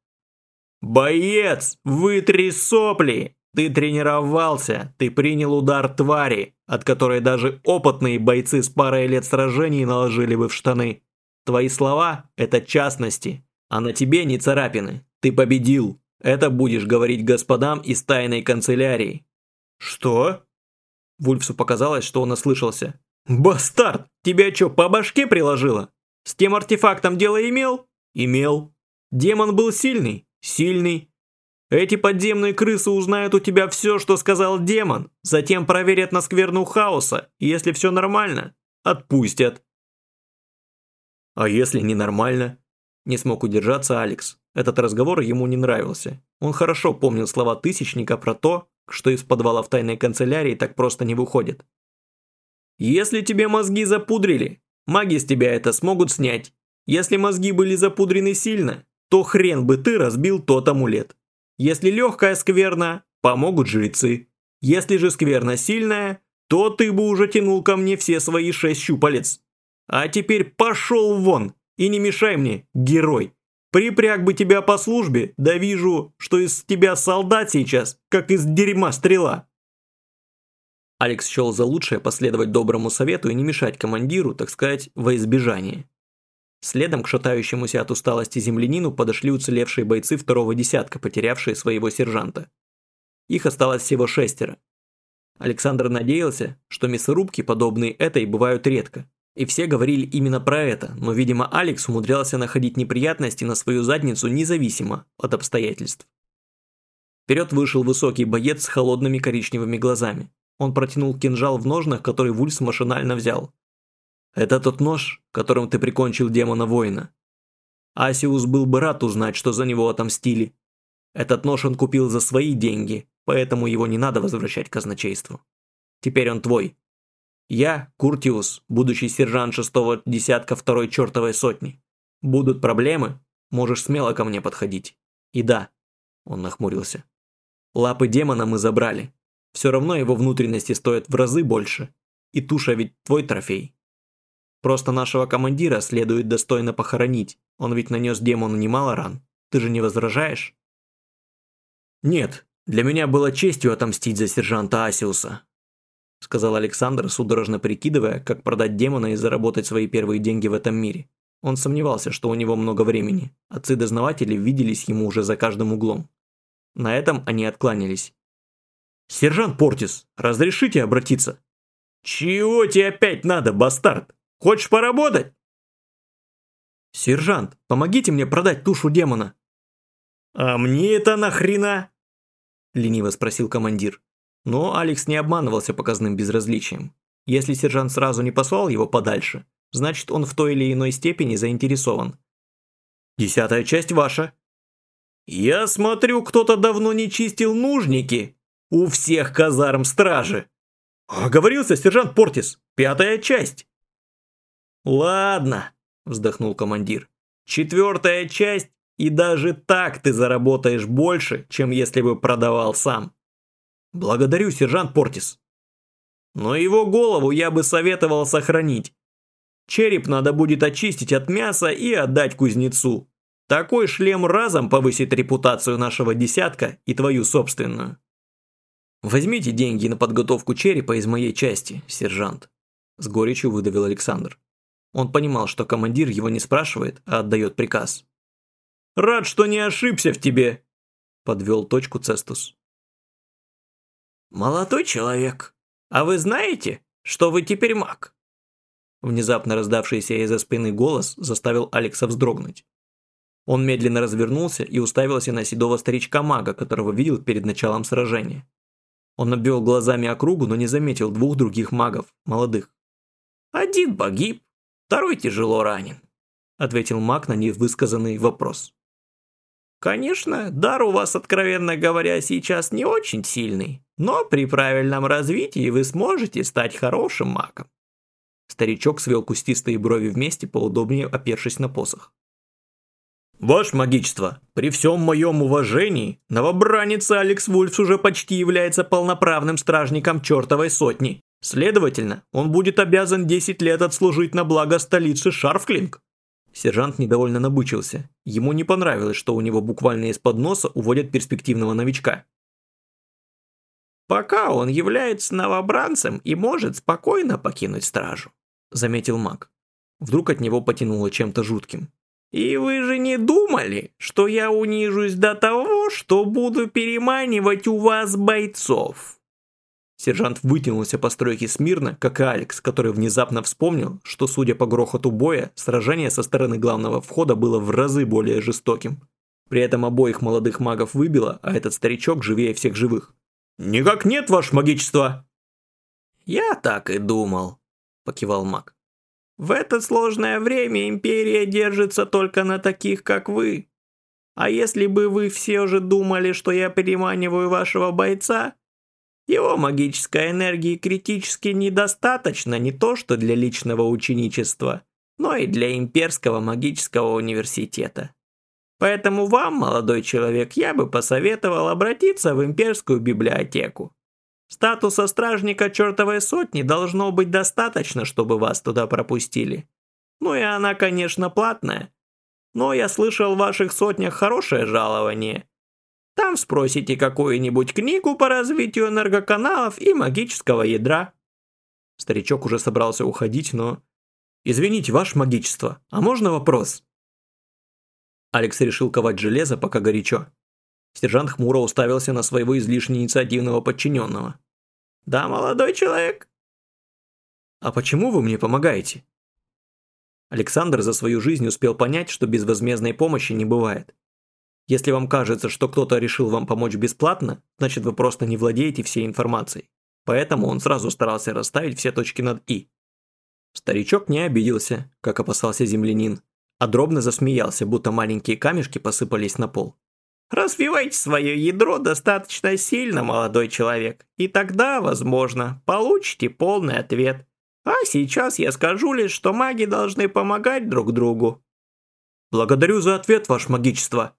«Боец! Вытри сопли! Ты тренировался, ты принял удар твари, от которой даже опытные бойцы с парой лет сражений наложили бы в штаны. Твои слова – это частности, а на тебе не царапины. Ты победил. Это будешь говорить господам из тайной канцелярии». «Что?» Вульфсу показалось, что он ослышался. «Бастард, тебя что, по башке приложило? С тем артефактом дело имел?» «Имел. Демон был сильный? Сильный. Эти подземные крысы узнают у тебя все, что сказал демон, затем проверят на скверну хаоса, и если все нормально, отпустят». «А если ненормально?» Не смог удержаться Алекс. Этот разговор ему не нравился. Он хорошо помнил слова Тысячника про то, что из подвала в тайной канцелярии так просто не выходит. «Если тебе мозги запудрили, маги с тебя это смогут снять. Если мозги были запудрены сильно, то хрен бы ты разбил тот амулет. Если легкая скверна, помогут жрецы. Если же скверна сильная, то ты бы уже тянул ко мне все свои шесть щупалец. А теперь пошел вон и не мешай мне, герой. Припряг бы тебя по службе, да вижу, что из тебя солдат сейчас, как из дерьма стрела. Алекс счел за лучшее последовать доброму совету и не мешать командиру, так сказать, во избежание. Следом к шатающемуся от усталости землянину подошли уцелевшие бойцы второго десятка, потерявшие своего сержанта. Их осталось всего шестеро. Александр надеялся, что мясорубки, подобные этой, бывают редко, и все говорили именно про это, но, видимо, Алекс умудрялся находить неприятности на свою задницу независимо от обстоятельств. Вперед вышел высокий боец с холодными коричневыми глазами. Он протянул кинжал в ножнах, который Вульс машинально взял. «Это тот нож, которым ты прикончил демона-воина. Асиус был бы рад узнать, что за него отомстили. Этот нож он купил за свои деньги, поэтому его не надо возвращать казначейству. Теперь он твой, я, Куртиус, будущий сержант шестого десятка второй чертовой сотни. Будут проблемы, можешь смело ко мне подходить. И да, он нахмурился. Лапы демона мы забрали. Все равно его внутренности стоят в разы больше. И туша ведь твой трофей. Просто нашего командира следует достойно похоронить. Он ведь нанес демону немало ран. Ты же не возражаешь? Нет, для меня было честью отомстить за сержанта Асиуса сказал Александр, судорожно прикидывая, как продать демона и заработать свои первые деньги в этом мире. Он сомневался, что у него много времени. Отцы-дознаватели виделись ему уже за каждым углом. На этом они откланялись. «Сержант Портис, разрешите обратиться?» «Чего тебе опять надо, бастард? Хочешь поработать?» «Сержант, помогите мне продать тушу демона». «А мне это нахрена?» Лениво спросил командир. Но Алекс не обманывался показным безразличием. Если сержант сразу не послал его подальше, значит он в той или иной степени заинтересован. «Десятая часть ваша». «Я смотрю, кто-то давно не чистил нужники. У всех казарм стражи». «Оговорился сержант Портис. Пятая часть». «Ладно», – вздохнул командир. «Четвертая часть, и даже так ты заработаешь больше, чем если бы продавал сам». «Благодарю, сержант Портис». «Но его голову я бы советовал сохранить. Череп надо будет очистить от мяса и отдать кузнецу. Такой шлем разом повысит репутацию нашего десятка и твою собственную». «Возьмите деньги на подготовку черепа из моей части, сержант», – с горечью выдавил Александр. Он понимал, что командир его не спрашивает, а отдает приказ. «Рад, что не ошибся в тебе», – подвел точку Цестус. «Молодой человек, а вы знаете, что вы теперь маг?» Внезапно раздавшийся из-за спины голос заставил Алекса вздрогнуть. Он медленно развернулся и уставился на седого старичка-мага, которого видел перед началом сражения. Он обвел глазами округу, но не заметил двух других магов, молодых. «Один погиб, второй тяжело ранен», – ответил маг на невысказанный вопрос. Конечно, дар у вас, откровенно говоря, сейчас не очень сильный, но при правильном развитии вы сможете стать хорошим магом. Старичок свел кустистые брови вместе, поудобнее опершись на посох. «Ваше магичество, при всем моем уважении, новобранец Алекс Вульфс уже почти является полноправным стражником чертовой сотни. Следовательно, он будет обязан 10 лет отслужить на благо столицы Шарфклинг. Сержант недовольно набычился. Ему не понравилось, что у него буквально из-под носа уводят перспективного новичка. «Пока он является новобранцем и может спокойно покинуть стражу», – заметил маг. Вдруг от него потянуло чем-то жутким. «И вы же не думали, что я унижусь до того, что буду переманивать у вас бойцов?» Сержант вытянулся по стройке смирно, как и Алекс, который внезапно вспомнил, что, судя по грохоту боя, сражение со стороны главного входа было в разы более жестоким. При этом обоих молодых магов выбило, а этот старичок живее всех живых. «Никак нет, ваше магичество!» «Я так и думал», – покивал маг. «В это сложное время Империя держится только на таких, как вы. А если бы вы все же думали, что я переманиваю вашего бойца, его магической энергии критически недостаточно не то что для личного ученичества, но и для имперского магического университета. Поэтому вам, молодой человек, я бы посоветовал обратиться в имперскую библиотеку. Статуса стражника чертовой сотни должно быть достаточно, чтобы вас туда пропустили. Ну и она, конечно, платная. Но я слышал в ваших сотнях хорошее жалование. Там спросите какую-нибудь книгу по развитию энергоканалов и магического ядра. Старичок уже собрался уходить, но... «Извините, ваше магичество, а можно вопрос?» Алекс решил ковать железо, пока горячо. Сержант хмуро уставился на своего излишне инициативного подчиненного. «Да, молодой человек?» «А почему вы мне помогаете?» Александр за свою жизнь успел понять, что безвозмездной помощи не бывает. Если вам кажется, что кто-то решил вам помочь бесплатно, значит вы просто не владеете всей информацией. Поэтому он сразу старался расставить все точки над «и». Старичок не обиделся, как опасался землянин, а дробно засмеялся, будто маленькие камешки посыпались на пол. «Развивайте свое ядро достаточно сильно, молодой человек, и тогда, возможно, получите полный ответ. А сейчас я скажу лишь, что маги должны помогать друг другу». «Благодарю за ответ, ваше магичество».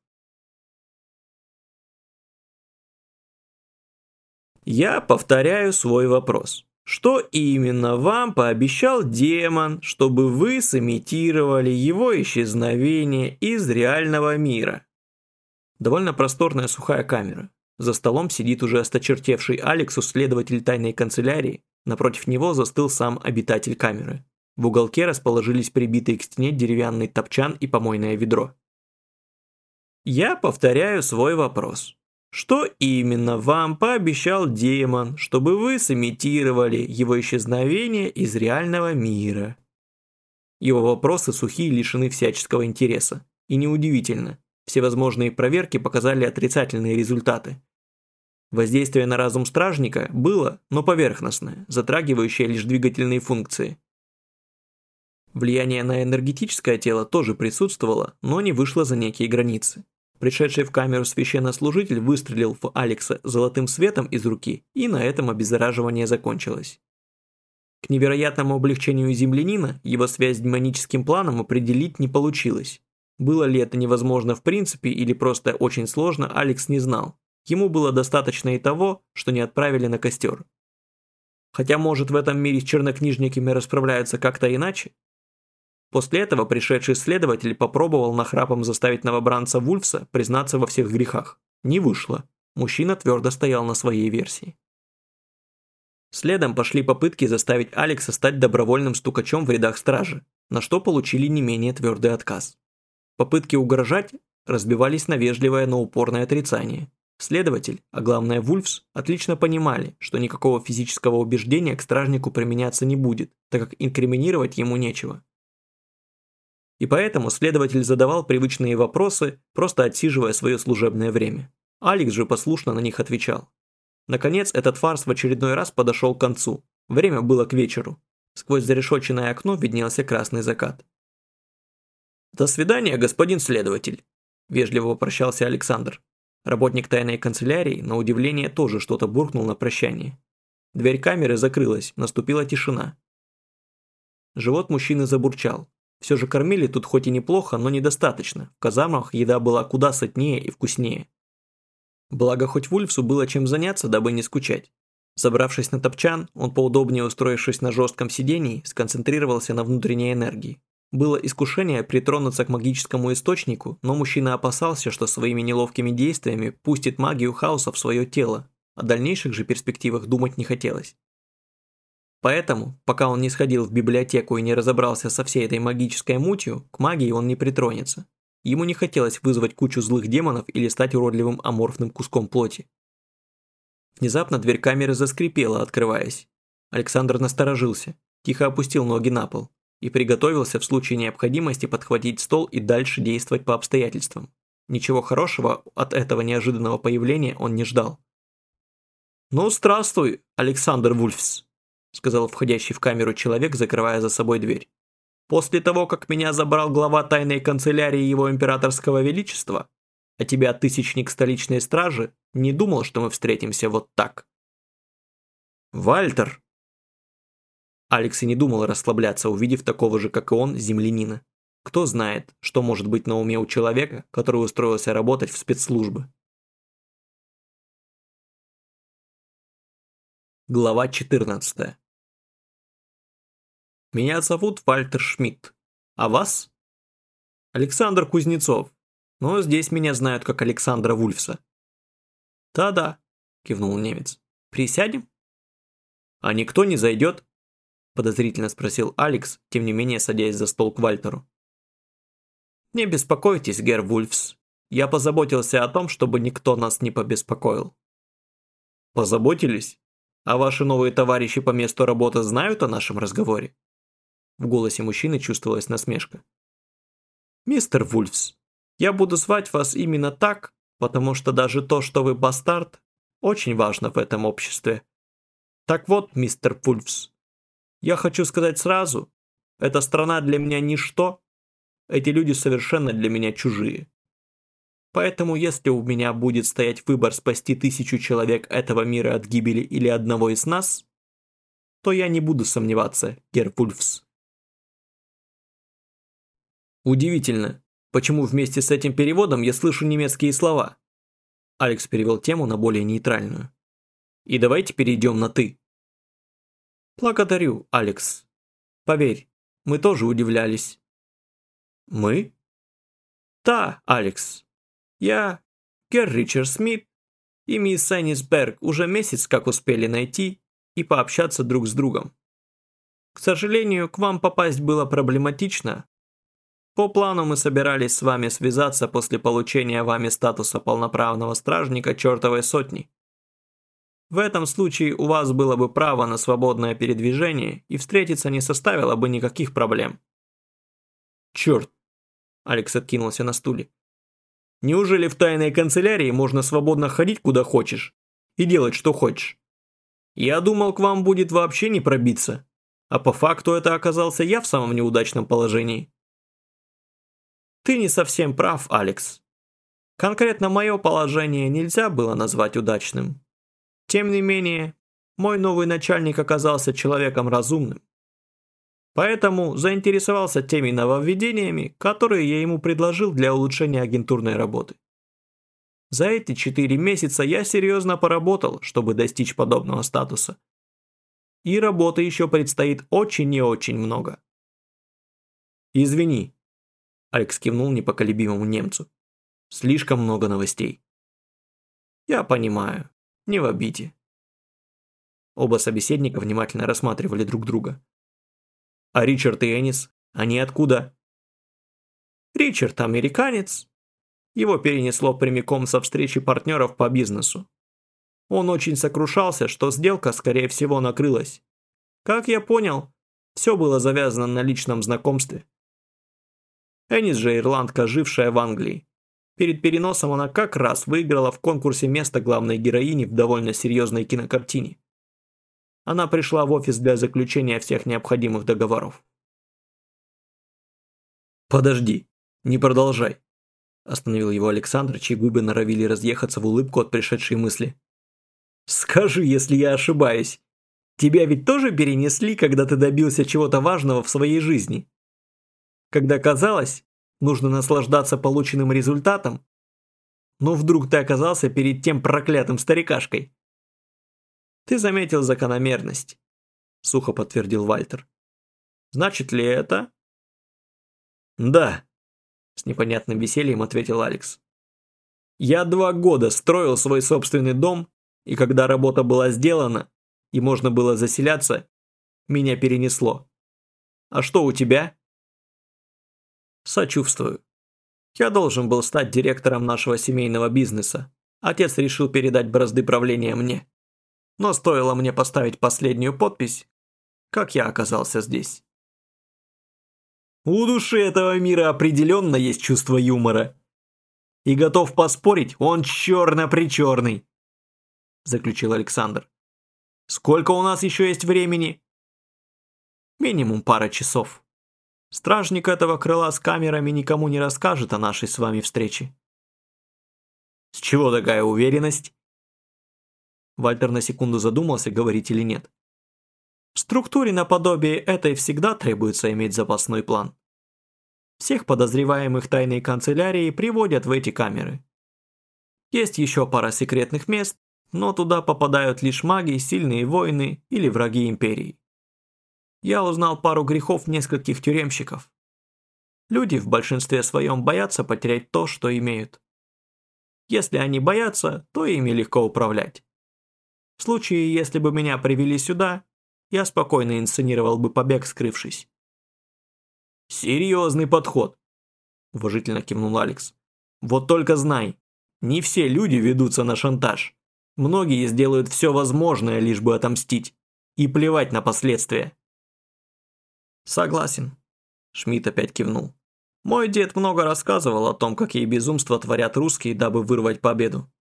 Я повторяю свой вопрос. Что именно вам пообещал демон, чтобы вы сымитировали его исчезновение из реального мира? Довольно просторная сухая камера. За столом сидит уже осточертевший Алексу следователь тайной канцелярии, напротив него застыл сам обитатель камеры. В уголке расположились прибитые к стене деревянный топчан и помойное ведро. Я повторяю свой вопрос. Что именно вам пообещал демон, чтобы вы сымитировали его исчезновение из реального мира? Его вопросы сухие лишены всяческого интереса. И неудивительно, всевозможные проверки показали отрицательные результаты. Воздействие на разум стражника было, но поверхностное, затрагивающее лишь двигательные функции. Влияние на энергетическое тело тоже присутствовало, но не вышло за некие границы. Пришедший в камеру священнослужитель выстрелил в Алекса золотым светом из руки, и на этом обеззараживание закончилось. К невероятному облегчению землянина его связь с демоническим планом определить не получилось. Было ли это невозможно в принципе или просто очень сложно, Алекс не знал. Ему было достаточно и того, что не отправили на костер. Хотя, может, в этом мире чернокнижниками расправляются как-то иначе? После этого пришедший следователь попробовал нахрапом заставить новобранца Вульфса признаться во всех грехах. Не вышло. Мужчина твердо стоял на своей версии. Следом пошли попытки заставить Алекса стать добровольным стукачом в рядах стражи, на что получили не менее твердый отказ. Попытки угрожать разбивались на вежливое, но упорное отрицание. Следователь, а главное Вульфс, отлично понимали, что никакого физического убеждения к стражнику применяться не будет, так как инкриминировать ему нечего. И поэтому следователь задавал привычные вопросы, просто отсиживая свое служебное время. Алекс же послушно на них отвечал. Наконец, этот фарс в очередной раз подошел к концу. Время было к вечеру. Сквозь зарешоченное окно виднелся красный закат. «До свидания, господин следователь», – вежливо попрощался Александр. Работник тайной канцелярии, на удивление, тоже что-то буркнул на прощание. Дверь камеры закрылась, наступила тишина. Живот мужчины забурчал. Все же кормили тут хоть и неплохо, но недостаточно. В казармах еда была куда сытнее и вкуснее. Благо, хоть Вульфсу было чем заняться, дабы не скучать. Забравшись на топчан, он, поудобнее устроившись на жестком сидении, сконцентрировался на внутренней энергии. Было искушение притронуться к магическому источнику, но мужчина опасался, что своими неловкими действиями пустит магию хаоса в свое тело. О дальнейших же перспективах думать не хотелось. Поэтому, пока он не сходил в библиотеку и не разобрался со всей этой магической мутью, к магии он не притронется. Ему не хотелось вызвать кучу злых демонов или стать уродливым аморфным куском плоти. Внезапно дверь камеры заскрипела, открываясь. Александр насторожился, тихо опустил ноги на пол и приготовился в случае необходимости подхватить стол и дальше действовать по обстоятельствам. Ничего хорошего от этого неожиданного появления он не ждал. «Ну, здравствуй, Александр Вульфс», – сказал входящий в камеру человек, закрывая за собой дверь. «После того, как меня забрал глава тайной канцелярии его императорского величества, а тебя тысячник столичной стражи, не думал, что мы встретимся вот так». «Вальтер!» Алекс и не думал расслабляться, увидев такого же, как и он, землянина. Кто знает, что может быть на уме у человека, который устроился работать в спецслужбы. Глава 14 Меня зовут Вальтер Шмидт. А вас? Александр Кузнецов. Но здесь меня знают как Александра Вульфса. Да-да, кивнул немец. Присядем? А никто не зайдет? Подозрительно спросил Алекс, тем не менее садясь за стол к Вальтеру. «Не беспокойтесь, Гер Вульфс. Я позаботился о том, чтобы никто нас не побеспокоил». «Позаботились? А ваши новые товарищи по месту работы знают о нашем разговоре?» В голосе мужчины чувствовалась насмешка. «Мистер Вульфс, я буду звать вас именно так, потому что даже то, что вы бастард, очень важно в этом обществе. Так вот, мистер Вульфс, я хочу сказать сразу, эта страна для меня ничто, эти люди совершенно для меня чужие. Поэтому если у меня будет стоять выбор спасти тысячу человек этого мира от гибели или одного из нас, то я не буду сомневаться, Гервульфс. Удивительно, почему вместе с этим переводом я слышу немецкие слова. Алекс перевел тему на более нейтральную. И давайте перейдем на «ты». Благодарю, Алекс. Поверь, мы тоже удивлялись. Мы? Да, Алекс. Я, Гер Ричард Смит и мисс Эннисберг уже месяц как успели найти и пообщаться друг с другом. К сожалению, к вам попасть было проблематично. По плану мы собирались с вами связаться после получения вами статуса полноправного стражника чертовой сотни. В этом случае у вас было бы право на свободное передвижение и встретиться не составило бы никаких проблем. Черт, Алекс откинулся на стуле. Неужели в тайной канцелярии можно свободно ходить куда хочешь и делать что хочешь? Я думал, к вам будет вообще не пробиться, а по факту это оказался я в самом неудачном положении. Ты не совсем прав, Алекс. Конкретно мое положение нельзя было назвать удачным. Тем не менее, мой новый начальник оказался человеком разумным. Поэтому заинтересовался теми нововведениями, которые я ему предложил для улучшения агентурной работы. За эти четыре месяца я серьезно поработал, чтобы достичь подобного статуса. И работы еще предстоит очень и очень много. «Извини», – Алекс кивнул непоколебимому немцу. «Слишком много новостей». «Я понимаю. Не в обиде». Оба собеседника внимательно рассматривали друг друга. А Ричард и Энис? Они откуда? Ричард американец. Его перенесло прямиком со встречи партнеров по бизнесу. Он очень сокрушался, что сделка, скорее всего, накрылась. Как я понял, все было завязано на личном знакомстве. Энис же ирландка, жившая в Англии. Перед переносом она как раз выиграла в конкурсе место главной героини в довольно серьезной кинокартине. Она пришла в офис для заключения всех необходимых договоров. «Подожди, не продолжай», – остановил его Александр, чьи губы норовили разъехаться в улыбку от пришедшей мысли. «Скажи, если я ошибаюсь, тебя ведь тоже перенесли, когда ты добился чего-то важного в своей жизни? Когда казалось, нужно наслаждаться полученным результатом, но вдруг ты оказался перед тем проклятым старикашкой. Ты заметил закономерность, сухо подтвердил Вальтер. Значит ли это? Да, с непонятным весельем ответил Алекс. Я два года строил свой собственный дом, и когда работа была сделана, и можно было заселяться, меня перенесло. А что у тебя? Сочувствую. Я должен был стать директором нашего семейного бизнеса. Отец решил передать бразды правления мне. Но стоило мне поставить последнюю подпись, как я оказался здесь. У души этого мира определенно есть чувство юмора. И готов поспорить, он черно-причерный, заключил Александр. Сколько у нас еще есть времени? Минимум пара часов. Стражник этого крыла с камерами никому не расскажет о нашей с вами встрече. С чего такая уверенность? Вальтер на секунду задумался, говорить или нет. В структуре наподобие этой всегда требуется иметь запасной план. Всех подозреваемых тайной канцелярии приводят в эти камеры. Есть еще пара секретных мест, но туда попадают лишь маги, сильные воины или враги империи. Я узнал пару грехов нескольких тюремщиков. Люди в большинстве своем боятся потерять то, что имеют. Если они боятся, то ими легко управлять. В случае, если бы меня привели сюда, я спокойно инсценировал бы побег, скрывшись. «Серьезный подход», – уважительно кивнул Алекс. «Вот только знай, не все люди ведутся на шантаж. Многие сделают все возможное, лишь бы отомстить. И плевать на последствия». «Согласен», – Шмидт опять кивнул. «Мой дед много рассказывал о том, какие безумства творят русские, дабы вырвать победу.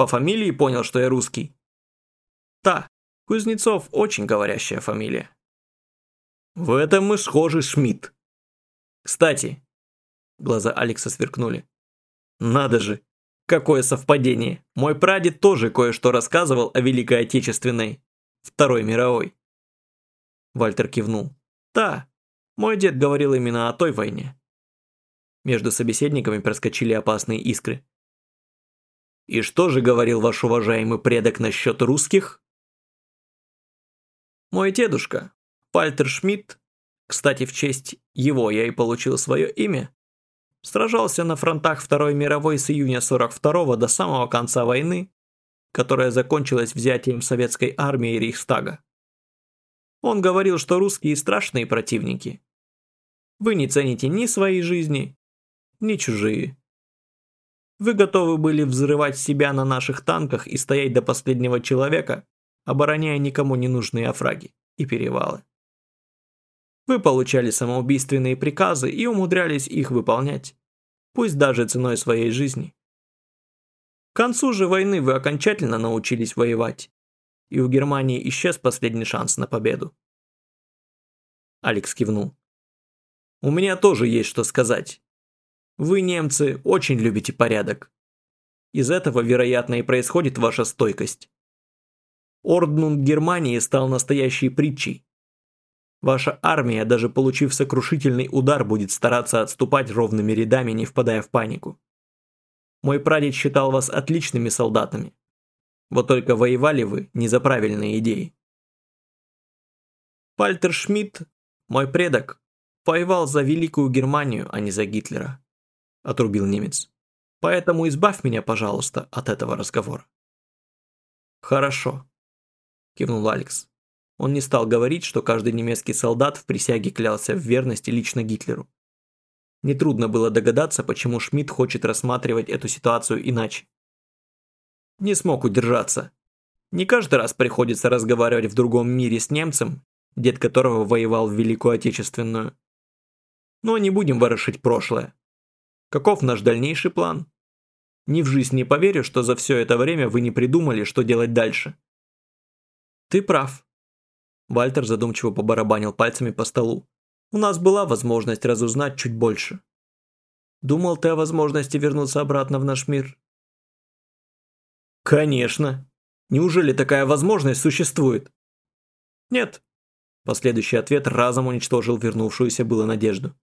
По фамилии понял, что я русский. Да, Кузнецов очень говорящая фамилия. В этом мы схожи, Шмидт. Кстати, глаза Алекса сверкнули. Надо же, какое совпадение. Мой прадед тоже кое-что рассказывал о Великой Отечественной, Второй мировой. Вальтер кивнул. Да, мой дед говорил именно о той войне. Между собеседниками проскочили опасные искры. И что же говорил ваш уважаемый предок насчет русских? Мой дедушка, Пальтер Шмидт, кстати, в честь его я и получил свое имя, сражался на фронтах Второй мировой с июня 42 до самого конца войны, которая закончилась взятием советской армии Рейхстага. Он говорил, что русские страшные противники. Вы не цените ни свои жизни, ни чужие. Вы готовы были взрывать себя на наших танках и стоять до последнего человека, обороняя никому не нужные офраги и перевалы. Вы получали самоубийственные приказы и умудрялись их выполнять, пусть даже ценой своей жизни. К концу же войны вы окончательно научились воевать, и у Германии исчез последний шанс на победу. Алекс кивнул. «У меня тоже есть что сказать. Вы, немцы, очень любите порядок. Из этого, вероятно, и происходит ваша стойкость. Орднунг Германии стал настоящей притчей. Ваша армия, даже получив сокрушительный удар, будет стараться отступать ровными рядами, не впадая в панику. Мой прадед считал вас отличными солдатами. Вот только воевали вы не за правильные идеи. Пальтер Шмидт, мой предок, воевал за Великую Германию, а не за Гитлера. – отрубил немец. «Поэтому избавь меня, пожалуйста, от этого разговора». «Хорошо», – кивнул Алекс. Он не стал говорить, что каждый немецкий солдат в присяге клялся в верности лично Гитлеру. Нетрудно было догадаться, почему Шмидт хочет рассматривать эту ситуацию иначе. Не смог удержаться. Не каждый раз приходится разговаривать в другом мире с немцем, дед которого воевал в Великую Отечественную. Но не будем ворошить прошлое. Каков наш дальнейший план? Ни в жизнь не поверю, что за все это время вы не придумали, что делать дальше. Ты прав. Вальтер задумчиво побарабанил пальцами по столу. У нас была возможность разузнать чуть больше. Думал ты о возможности вернуться обратно в наш мир? Конечно. Неужели такая возможность существует? Нет. Последующий ответ разом уничтожил вернувшуюся было надежду.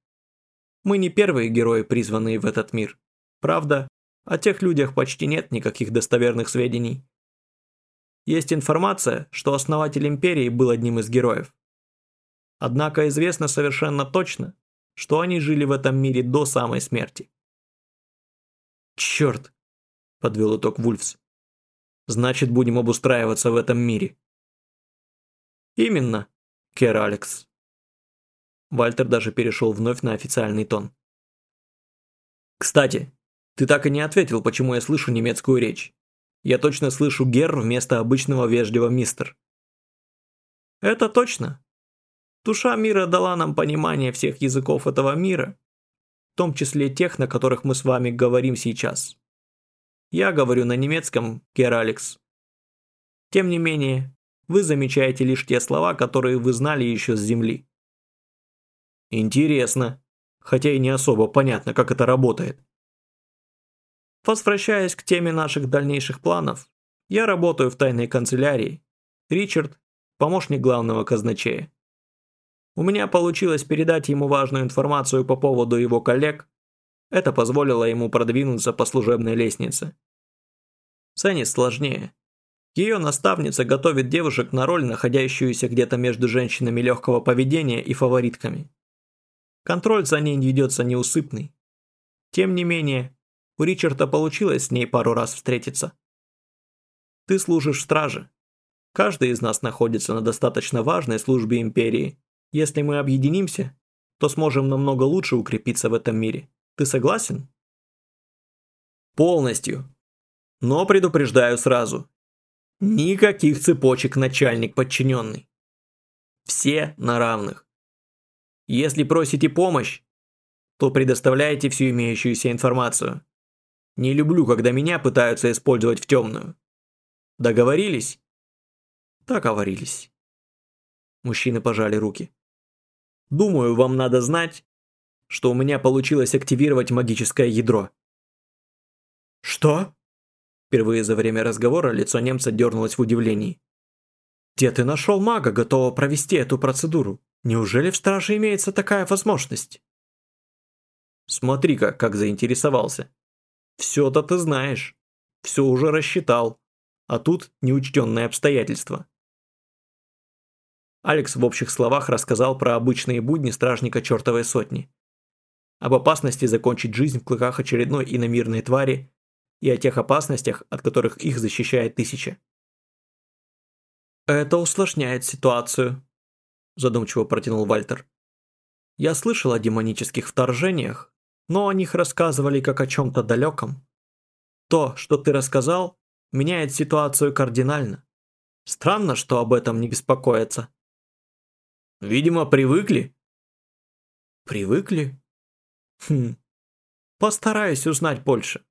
Мы не первые герои, призванные в этот мир. Правда, о тех людях почти нет никаких достоверных сведений. Есть информация, что основатель империи был одним из героев. Однако известно совершенно точно, что они жили в этом мире до самой смерти. «Черт!» – подвел итог Вульфс. «Значит, будем обустраиваться в этом мире». «Именно, Кер Алекс». Вальтер даже перешел вновь на официальный тон. «Кстати, ты так и не ответил, почему я слышу немецкую речь. Я точно слышу «гер» вместо обычного вежливого «мистер». Это точно. Душа мира дала нам понимание всех языков этого мира. том числе тех, на которых мы с вами говорим сейчас. Я говорю на немецком, Гер Алекс. Тем не менее, вы замечаете лишь те слова, которые вы знали еще с земли. Интересно, хотя и не особо понятно, как это работает. Возвращаясь к теме наших дальнейших планов, я работаю в тайной канцелярии. Ричард – помощник главного казначея. У меня получилось передать ему важную информацию по поводу его коллег. Это позволило ему продвинуться по служебной лестнице. Сене сложнее. Ее наставница готовит девушек на роль, находящуюся где-то между женщинами легкого поведения и фаворитками. Контроль за ней ведется неусыпный. Тем не менее, у Ричарда получилось с ней пару раз встретиться. Ты служишь страже. Каждый из нас находится на достаточно важной службе Империи. Если мы объединимся, то сможем намного лучше укрепиться в этом мире. Ты согласен? Полностью. Но предупреждаю сразу, Никаких цепочек начальник-подчиненный. Все на равных. Если просите помощь, то предоставляете всю имеющуюся информацию. Не люблю, когда меня пытаются использовать в темную. Договорились? Договорились. Мужчины пожали руки. Думаю, вам надо знать, что у меня получилось активировать магическое ядро. Что? Впервые за время разговора лицо немца дернулось в удивлении. «Где ты нашел мага, готового провести эту процедуру? Неужели в страже имеется такая возможность?» «Смотри-ка, как заинтересовался. Все-то ты знаешь. Все уже рассчитал. А тут неучтенные обстоятельства». Алекс в общих словах рассказал про обычные будни стражника чертовой сотни. Об опасности закончить жизнь в клыках очередной иномирной твари и о тех опасностях, от которых их защищает тысяча. «Это усложняет ситуацию», – задумчиво протянул Вальтер. «Я слышал о демонических вторжениях, но о них рассказывали как о чем-то далеком. То, что ты рассказал, меняет ситуацию кардинально. Странно, что об этом не беспокоятся». «Видимо, привыкли». «Привыкли? Хм. Постараюсь узнать больше.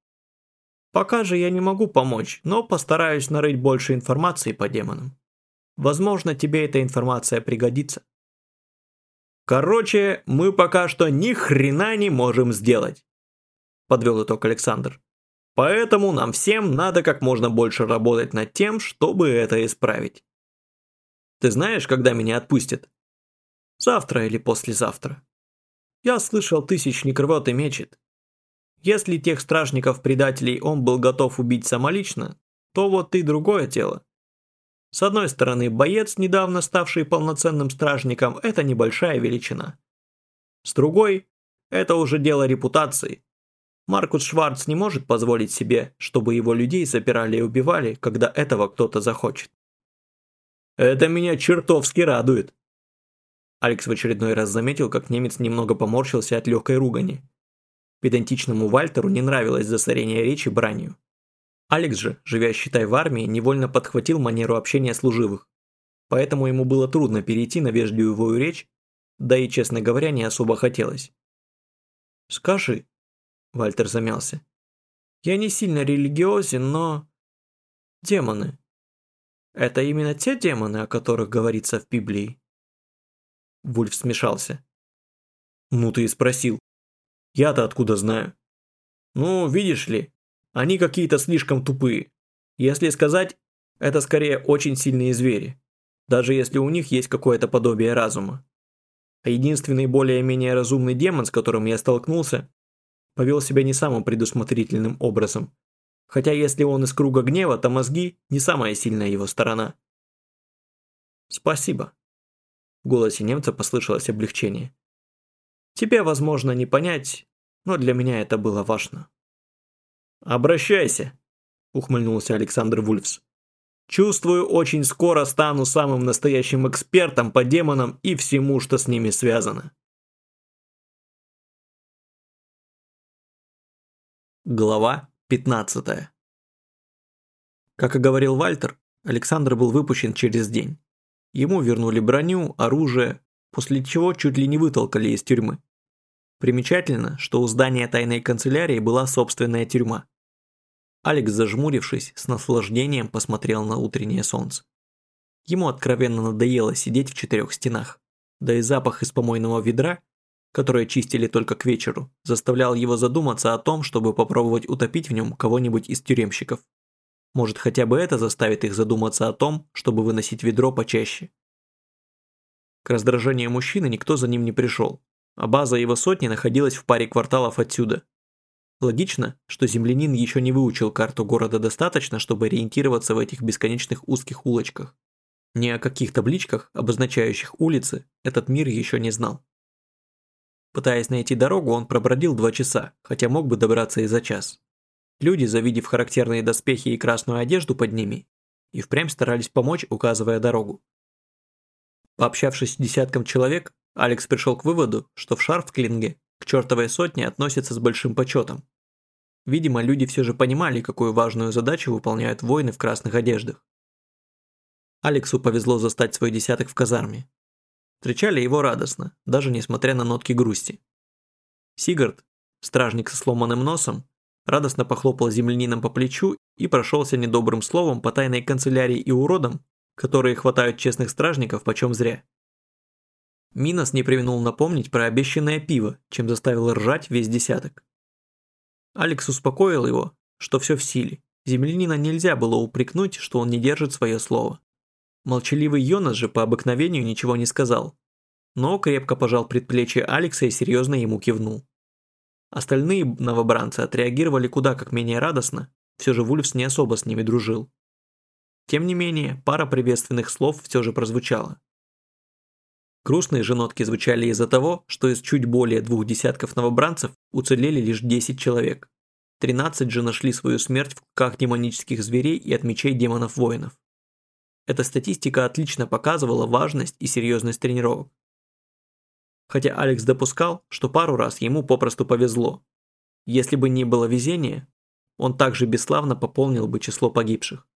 Пока же я не могу помочь, но постараюсь нарыть больше информации по демонам. Возможно, тебе эта информация пригодится. Короче, мы пока что ни хрена не можем сделать. Подвел итог Александр. Поэтому нам всем надо как можно больше работать над тем, чтобы это исправить. Ты знаешь, когда меня отпустят? Завтра или послезавтра. Я слышал, тысячник рвет и мечет. Если тех стражников-предателей он был готов убить самолично, то вот и другое дело. С одной стороны, боец, недавно ставший полноценным стражником, это небольшая величина. С другой, это уже дело репутации. Маркус Шварц не может позволить себе, чтобы его людей запирали и убивали, когда этого кто-то захочет. Это меня чертовски радует. Алекс в очередной раз заметил, как немец немного поморщился от легкой ругани. Педантичному Вальтеру не нравилось засорение речи бранью. Алекс же, живя, считай, в армии, невольно подхватил манеру общения служивых. Поэтому ему было трудно перейти на вежливую речь, да и, честно говоря, не особо хотелось. «Скажи», – Вальтер замялся, – «я не сильно религиозен, но...» «Демоны. Это именно те демоны, о которых говорится в Библии?» Вульф смешался. «Ну ты и спросил. Я-то откуда знаю? Ну, видишь ли, они какие-то слишком тупые. Если сказать, это скорее очень сильные звери, даже если у них есть какое-то подобие разума. А единственный более-менее разумный демон, с которым я столкнулся, повел себя не самым предусмотрительным образом. Хотя если он из круга гнева, то мозги не самая сильная его сторона. «Спасибо». В голосе немца послышалось облегчение. Тебе, возможно, не понять, но для меня это было важно. «Обращайся», – ухмыльнулся Александр Вульфс. «Чувствую, очень скоро стану самым настоящим экспертом по демонам и всему, что с ними связано». Глава 15 Как и говорил Вальтер, Александр был выпущен через день. Ему вернули броню, оружие, после чего чуть ли не вытолкали из тюрьмы. Примечательно, что у здания тайной канцелярии была собственная тюрьма. Алекс, зажмурившись, с наслаждением посмотрел на утреннее солнце. Ему откровенно надоело сидеть в четырех стенах, да и запах из помойного ведра, которое чистили только к вечеру, заставлял его задуматься о том, чтобы попробовать утопить в нем кого-нибудь из тюремщиков. Может, хотя бы это заставит их задуматься о том, чтобы выносить ведро почаще. К раздражению мужчины никто за ним не пришел, а база его сотни находилась в паре кварталов отсюда. Логично, что землянин еще не выучил карту города достаточно, чтобы ориентироваться в этих бесконечных узких улочках. Ни о каких табличках, обозначающих улицы, этот мир еще не знал. Пытаясь найти дорогу, он пробродил два часа, хотя мог бы добраться и за час. Люди, завидев характерные доспехи и красную одежду под ними, и впрямь старались помочь, указывая дорогу. Пообщавшись с десятком человек, Алекс пришел к выводу, что в Шарфклинге к чертовой сотне относятся с большим почетом. Видимо, люди все же понимали, какую важную задачу выполняют воины в красных одеждах. Алексу повезло застать свой десяток в казарме. Встречали его радостно, даже несмотря на нотки грусти. Сигард, стражник со сломанным носом, радостно похлопал землянином по плечу и прошелся недобрым словом по тайной канцелярии и уродам, которые хватают честных стражников почем зря. Минос не применул напомнить про обещанное пиво, чем заставил ржать весь десяток. Алекс успокоил его, что все в силе. Землянина нельзя было упрекнуть, что он не держит свое слово. Молчаливый Йонас же по обыкновению ничего не сказал, но крепко пожал предплечье Алекса и серьезно ему кивнул. Остальные новобранцы отреагировали куда как менее радостно, все же Вульфс не особо с ними дружил. Тем не менее, пара приветственных слов все же прозвучала. Грустные же нотки звучали из-за того, что из чуть более двух десятков новобранцев уцелели лишь 10 человек. 13 же нашли свою смерть в руках демонических зверей и от мечей демонов-воинов. Эта статистика отлично показывала важность и серьезность тренировок. Хотя Алекс допускал, что пару раз ему попросту повезло. Если бы не было везения, он также бесславно пополнил бы число погибших.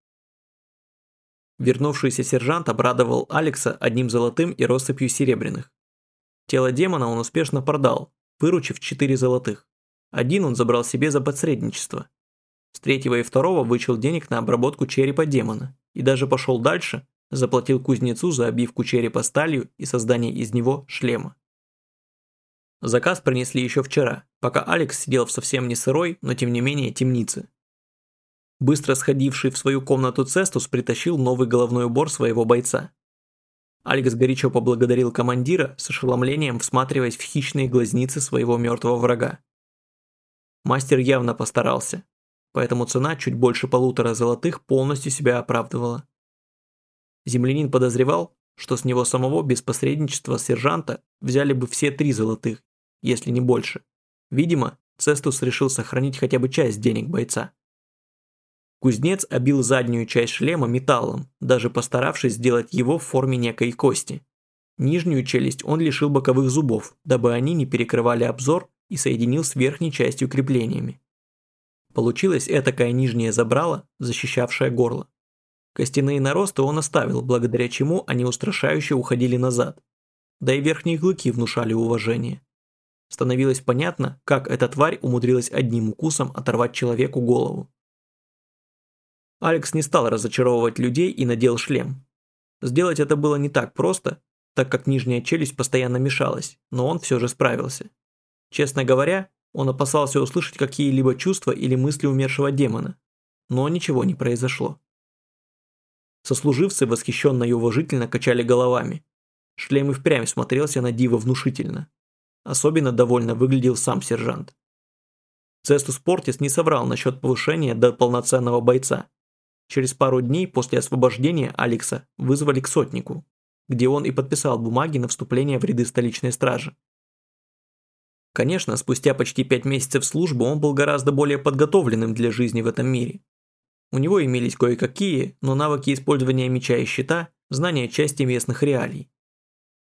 Вернувшийся сержант обрадовал Алекса одним золотым и россыпью серебряных. Тело демона он успешно продал, выручив четыре золотых. Один он забрал себе за подсредничество. С третьего и второго вычел денег на обработку черепа демона и даже пошел дальше, заплатил кузнецу за обивку черепа сталью и создание из него шлема. Заказ принесли еще вчера, пока Алекс сидел в совсем не сырой, но тем не менее темнице. Быстро сходивший в свою комнату Цестус притащил новый головной убор своего бойца. Алекс горячо поблагодарил командира, с ошеломлением всматриваясь в хищные глазницы своего мертвого врага. Мастер явно постарался, поэтому цена чуть больше полутора золотых полностью себя оправдывала. Землянин подозревал, что с него самого без посредничества сержанта взяли бы все три золотых, если не больше. Видимо, Цестус решил сохранить хотя бы часть денег бойца. Кузнец обил заднюю часть шлема металлом, даже постаравшись сделать его в форме некой кости. Нижнюю челюсть он лишил боковых зубов, дабы они не перекрывали обзор и соединил с верхней частью креплениями. Получилось этакое нижнее забрало, защищавшее горло. Костяные наросты он оставил, благодаря чему они устрашающе уходили назад. Да и верхние клыки внушали уважение. Становилось понятно, как эта тварь умудрилась одним укусом оторвать человеку голову. Алекс не стал разочаровывать людей и надел шлем. Сделать это было не так просто, так как нижняя челюсть постоянно мешалась, но он все же справился. Честно говоря, он опасался услышать какие-либо чувства или мысли умершего демона, но ничего не произошло. Сослуживцы восхищенно и уважительно качали головами. Шлем и впрямь смотрелся на диво внушительно. Особенно довольно выглядел сам сержант. Цестус Портис не соврал насчет повышения до полноценного бойца. Через пару дней после освобождения Алекса вызвали к сотнику, где он и подписал бумаги на вступление в ряды столичной стражи. Конечно, спустя почти пять месяцев службы он был гораздо более подготовленным для жизни в этом мире. У него имелись кое-какие, но навыки использования меча и щита, знания части местных реалий.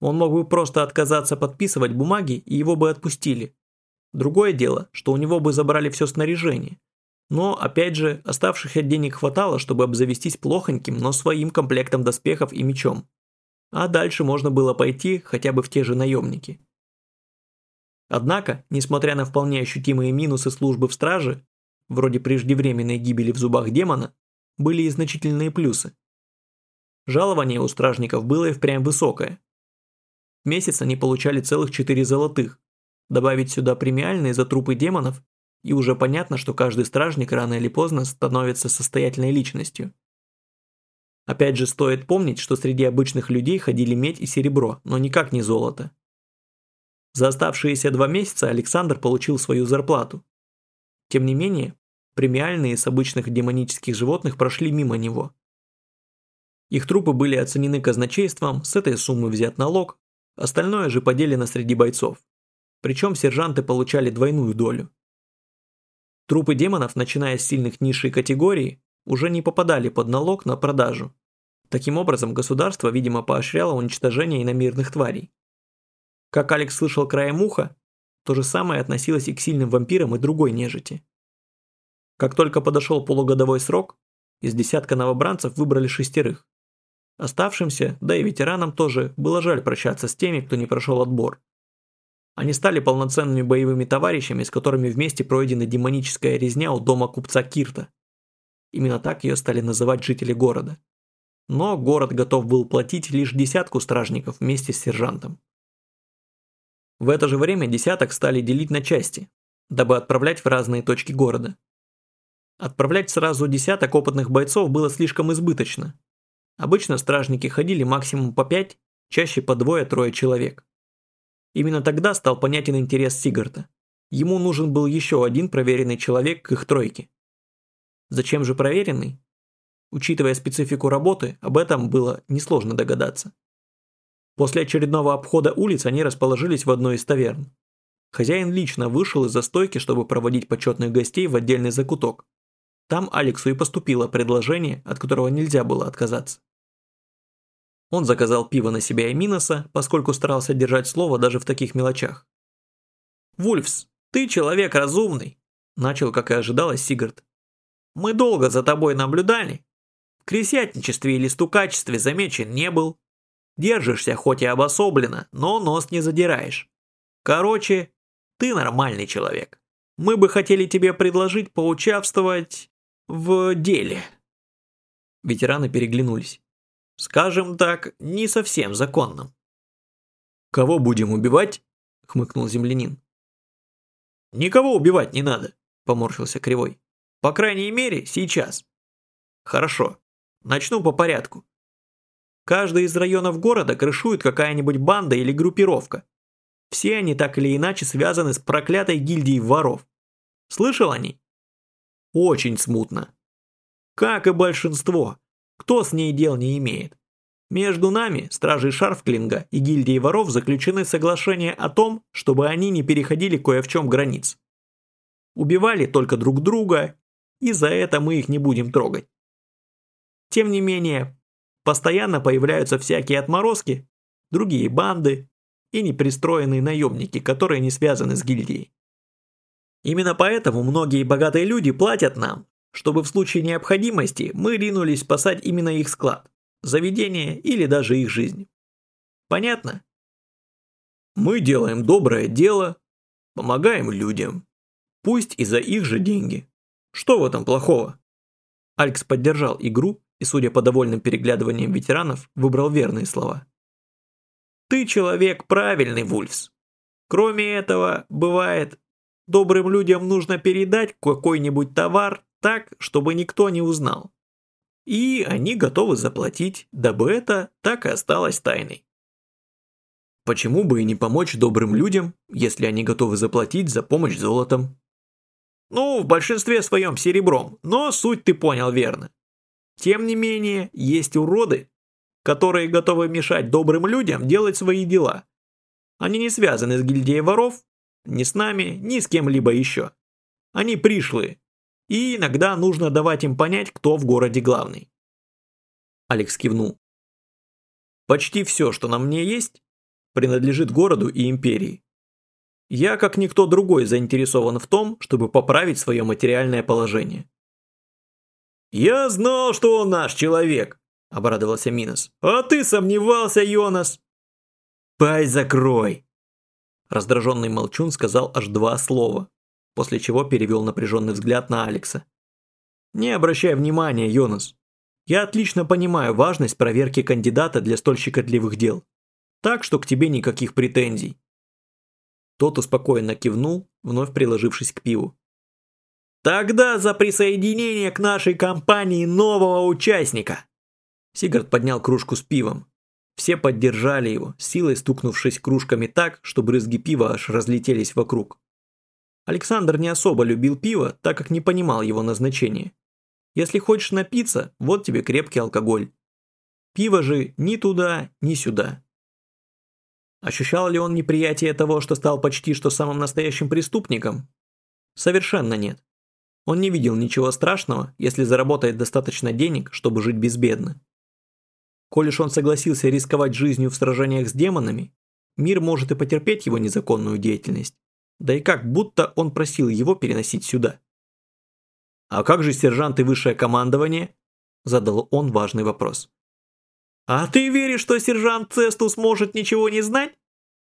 Он мог бы просто отказаться подписывать бумаги, и его бы отпустили. Другое дело, что у него бы забрали все снаряжение, но, опять же, оставшихся денег хватало, чтобы обзавестись плохоньким, но своим комплектом доспехов и мечом. А дальше можно было пойти хотя бы в те же наемники. Однако, несмотря на вполне ощутимые минусы службы в страже, вроде преждевременной гибели в зубах демона, были и значительные плюсы. Жалование у стражников было и впрямь высокое. Месяц они получали целых 4 золотых. Добавить сюда премиальные за трупы демонов, и уже понятно, что каждый стражник рано или поздно становится состоятельной личностью. Опять же, стоит помнить, что среди обычных людей ходили медь и серебро, но никак не золото. За оставшиеся два месяца Александр получил свою зарплату. Тем не менее, премиальные с обычных демонических животных прошли мимо него. Их трупы были оценены казначейством, с этой суммы взят налог, остальное же поделено среди бойцов. Причем сержанты получали двойную долю. Трупы демонов, начиная с сильных низшей категории, уже не попадали под налог на продажу. Таким образом, государство, видимо, поощряло уничтожение иномирных тварей. Как Алекс слышал краем уха, то же самое относилось и к сильным вампирам и другой нежити. Как только подошел полугодовой срок, из десятка новобранцев выбрали шестерых. Оставшимся, да и ветеранам тоже, было жаль прощаться с теми, кто не прошел отбор. Они стали полноценными боевыми товарищами, с которыми вместе пройдена демоническая резня у дома купца Кирта. Именно так ее стали называть жители города. Но город готов был платить лишь десятку стражников вместе с сержантом. В это же время десяток стали делить на части, дабы отправлять в разные точки города. Отправлять сразу десяток опытных бойцов было слишком избыточно. Обычно стражники ходили максимум по пять, чаще по двое-трое человек. Именно тогда стал понятен интерес Сигарта. Ему нужен был еще один проверенный человек к их тройке. Зачем же проверенный? Учитывая специфику работы, об этом было несложно догадаться. После очередного обхода улиц они расположились в одной из таверн. Хозяин лично вышел из застойки, чтобы проводить почетных гостей в отдельный закуток. Там Алексу и поступило предложение, от которого нельзя было отказаться. Он заказал пиво на себя и Миноса, поскольку старался держать слово даже в таких мелочах. «Вульфс, ты человек разумный», – начал, как и ожидалось, Сигард. «Мы долго за тобой наблюдали. В кресятничестве или стукачестве замечен не был. Держишься хоть и обособленно, но нос не задираешь. Короче, ты нормальный человек. Мы бы хотели тебе предложить поучаствовать в деле. Ветераны переглянулись. Скажем так, не совсем законным. «Кого будем убивать?» – хмыкнул землянин. «Никого убивать не надо», – поморщился Кривой. «По крайней мере, сейчас». «Хорошо. Начну по порядку. Каждый из районов города крышует какая-нибудь банда или группировка. Все они так или иначе связаны с проклятой гильдией воров. Слышал о ней? Очень смутно. Как и большинство. Кто с ней дел не имеет? Между нами, стражей Шарфклинга и гильдией воров заключены соглашения о том, чтобы они не переходили кое в чем границ. Убивали только друг друга, и за это мы их не будем трогать. Тем не менее, Постоянно появляются всякие отморозки, другие банды и непристроенные наемники, которые не связаны с гильдией. Именно поэтому многие богатые люди платят нам, чтобы в случае необходимости мы ринулись спасать именно их склад, заведение или даже их жизнь. Понятно? Мы делаем доброе дело, помогаем людям, пусть и за их же деньги. Что в этом плохого? Алекс поддержал игру и, судя по довольным переглядываниям ветеранов, выбрал верные слова. «Ты человек правильный, Вульфс. Кроме этого, бывает, добрым людям нужно передать какой-нибудь товар так, чтобы никто не узнал. И они готовы заплатить, дабы это так и осталось тайной. Почему бы и не помочь добрым людям, если они готовы заплатить за помощь золотом? Ну, в большинстве своем серебром, но суть ты понял верно. Тем не менее, есть уроды, которые готовы мешать добрым людям делать свои дела. Они не связаны с гильдией воров, ни с нами, ни с кем-либо еще. Они пришлые, и иногда нужно давать им понять, кто в городе главный. Алекс кивнул. Почти все, что на мне есть, принадлежит городу и империи. Я, как никто другой, заинтересован в том, чтобы поправить свое материальное положение. «Я знал, что он наш человек», – обрадовался Минос. «А ты сомневался, Йонас?» «Пай закрой!» Раздраженный молчун сказал аж два слова, после чего перевел напряженный взгляд на Алекса. «Не обращай внимания, Йонас. Я отлично понимаю важность проверки кандидата для столь щекотливых дел. Так что к тебе никаких претензий». Тот успокоенно кивнул, вновь приложившись к пиву. «Тогда за присоединение к нашей компании нового участника!» Сигард поднял кружку с пивом. Все поддержали его, силой стукнувшись кружками так, что брызги пива аж разлетелись вокруг. Александр не особо любил пиво, так как не понимал его назначения. Если хочешь напиться, вот тебе крепкий алкоголь. Пиво же ни туда, ни сюда. Ощущал ли он неприятие того, что стал почти что самым настоящим преступником? Совершенно нет. Он не видел ничего страшного, если заработает достаточно денег, чтобы жить безбедно. Коль уж он согласился рисковать жизнью в сражениях с демонами, мир может и потерпеть его незаконную деятельность. Да и как будто он просил его переносить сюда. «А как же сержант и высшее командование?» Задал он важный вопрос. «А ты веришь, что сержант Цестус может ничего не знать?»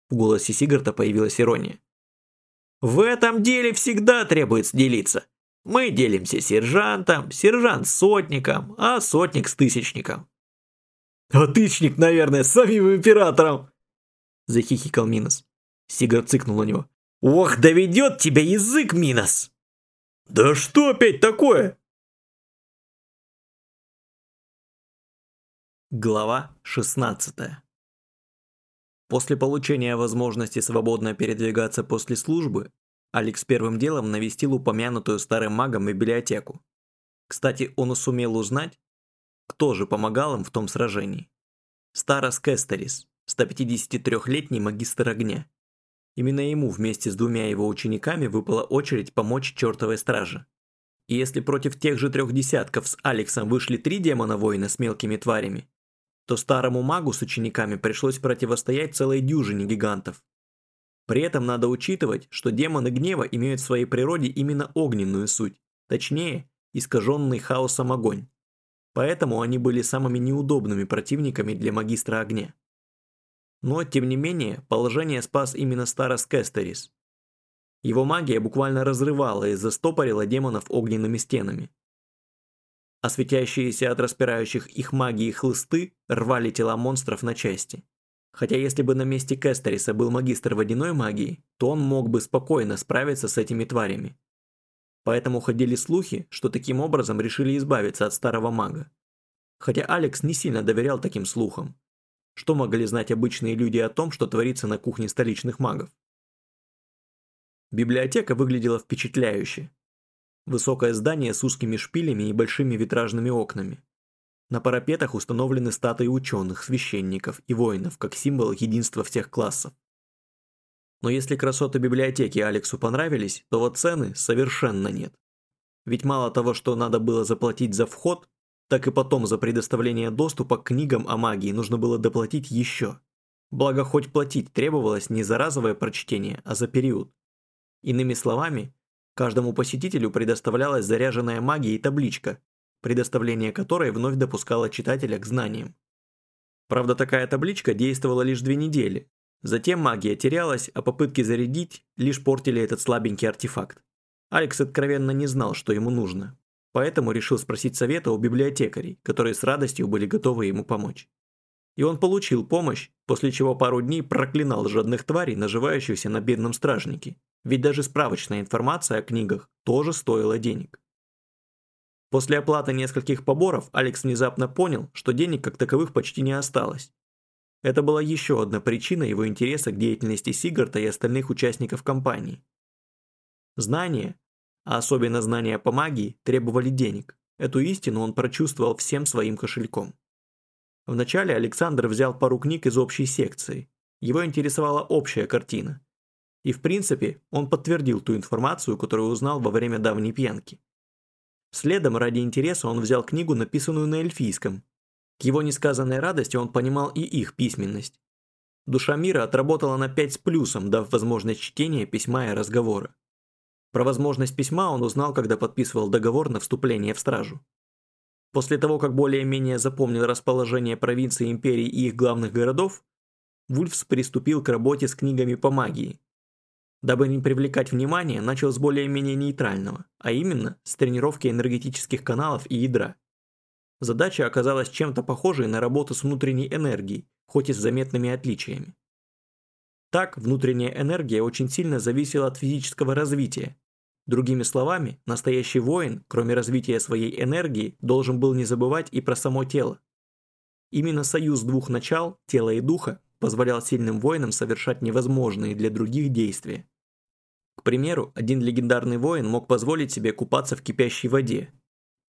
В голосе Сигарта появилась ирония. «В этом деле всегда требуется делиться. Мы делимся сержантом, сержант с сотником, а сотник с тысячником. «А тычник, наверное, с самим императором!» Захихикал Минос. Сигар цыкнул на него. «Ох, доведет тебя язык, Минос!» «Да что опять такое?» Глава 16 После получения возможности свободно передвигаться после службы, Алекс первым делом навестил упомянутую старым магом библиотеку. Кстати, он сумел узнать, кто же помогал им в том сражении? Старос Кестерис, 153-летний магистр огня. Именно ему вместе с двумя его учениками выпала очередь помочь чертовой страже. И если против тех же трех десятков с Алексом вышли три демона-воина с мелкими тварями, то старому магу с учениками пришлось противостоять целой дюжине гигантов. При этом надо учитывать, что демоны гнева имеют в своей природе именно огненную суть, точнее, искаженный хаосом огонь. Поэтому они были самыми неудобными противниками для магистра огня. Но, тем не менее, положение спас именно Старос Кестерис. Его магия буквально разрывала и застопорила демонов огненными стенами. А светящиеся от распирающих их магии хлысты рвали тела монстров на части. Хотя если бы на месте Кестериса был магистр водяной магии, то он мог бы спокойно справиться с этими тварями. Поэтому ходили слухи, что таким образом решили избавиться от старого мага. Хотя Алекс не сильно доверял таким слухам. Что могли знать обычные люди о том, что творится на кухне столичных магов? Библиотека выглядела впечатляюще. Высокое здание с узкими шпилями и большими витражными окнами. На парапетах установлены статуи ученых, священников и воинов, как символ единства всех классов. Но если красоты библиотеки Алексу понравились, то вот цены совершенно нет. Ведь мало того, что надо было заплатить за вход, так и потом за предоставление доступа к книгам о магии нужно было доплатить еще. Благо хоть платить требовалось не за разовое прочтение, а за период. Иными словами, каждому посетителю предоставлялась заряженная магией табличка, предоставление которой вновь допускало читателя к знаниям. Правда, такая табличка действовала лишь две недели, Затем магия терялась, а попытки зарядить лишь портили этот слабенький артефакт. Алекс откровенно не знал, что ему нужно. Поэтому решил спросить совета у библиотекарей, которые с радостью были готовы ему помочь. И он получил помощь, после чего пару дней проклинал жадных тварей, наживающихся на бедном стражнике. Ведь даже справочная информация о книгах тоже стоила денег. После оплаты нескольких поборов Алекс внезапно понял, что денег как таковых почти не осталось. Это была еще одна причина его интереса к деятельности Сигарта и остальных участников компании. Знания, а особенно знания по магии, требовали денег. Эту истину он прочувствовал всем своим кошельком. Вначале Александр взял пару книг из общей секции. Его интересовала общая картина. И в принципе, он подтвердил ту информацию, которую узнал во время давней пьянки. Следом, ради интереса, он взял книгу, написанную на эльфийском, к его несказанной радости он понимал и их письменность. Душа мира отработала на 5 с плюсом, дав возможность чтения письма и разговора. Про возможность письма он узнал, когда подписывал договор на вступление в стражу. После того, как более-менее запомнил расположение провинций империи и их главных городов, Вульфс приступил к работе с книгами по магии, Дабы не привлекать внимание, начал с более-менее нейтрального, а именно с тренировки энергетических каналов и ядра. Задача оказалась чем-то похожей на работу с внутренней энергией, хоть и с заметными отличиями. Так, внутренняя энергия очень сильно зависела от физического развития. Другими словами, настоящий воин, кроме развития своей энергии, должен был не забывать и про само тело. Именно союз двух начал, тела и духа, позволял сильным воинам совершать невозможные для других действия. К примеру, один легендарный воин мог позволить себе купаться в кипящей воде.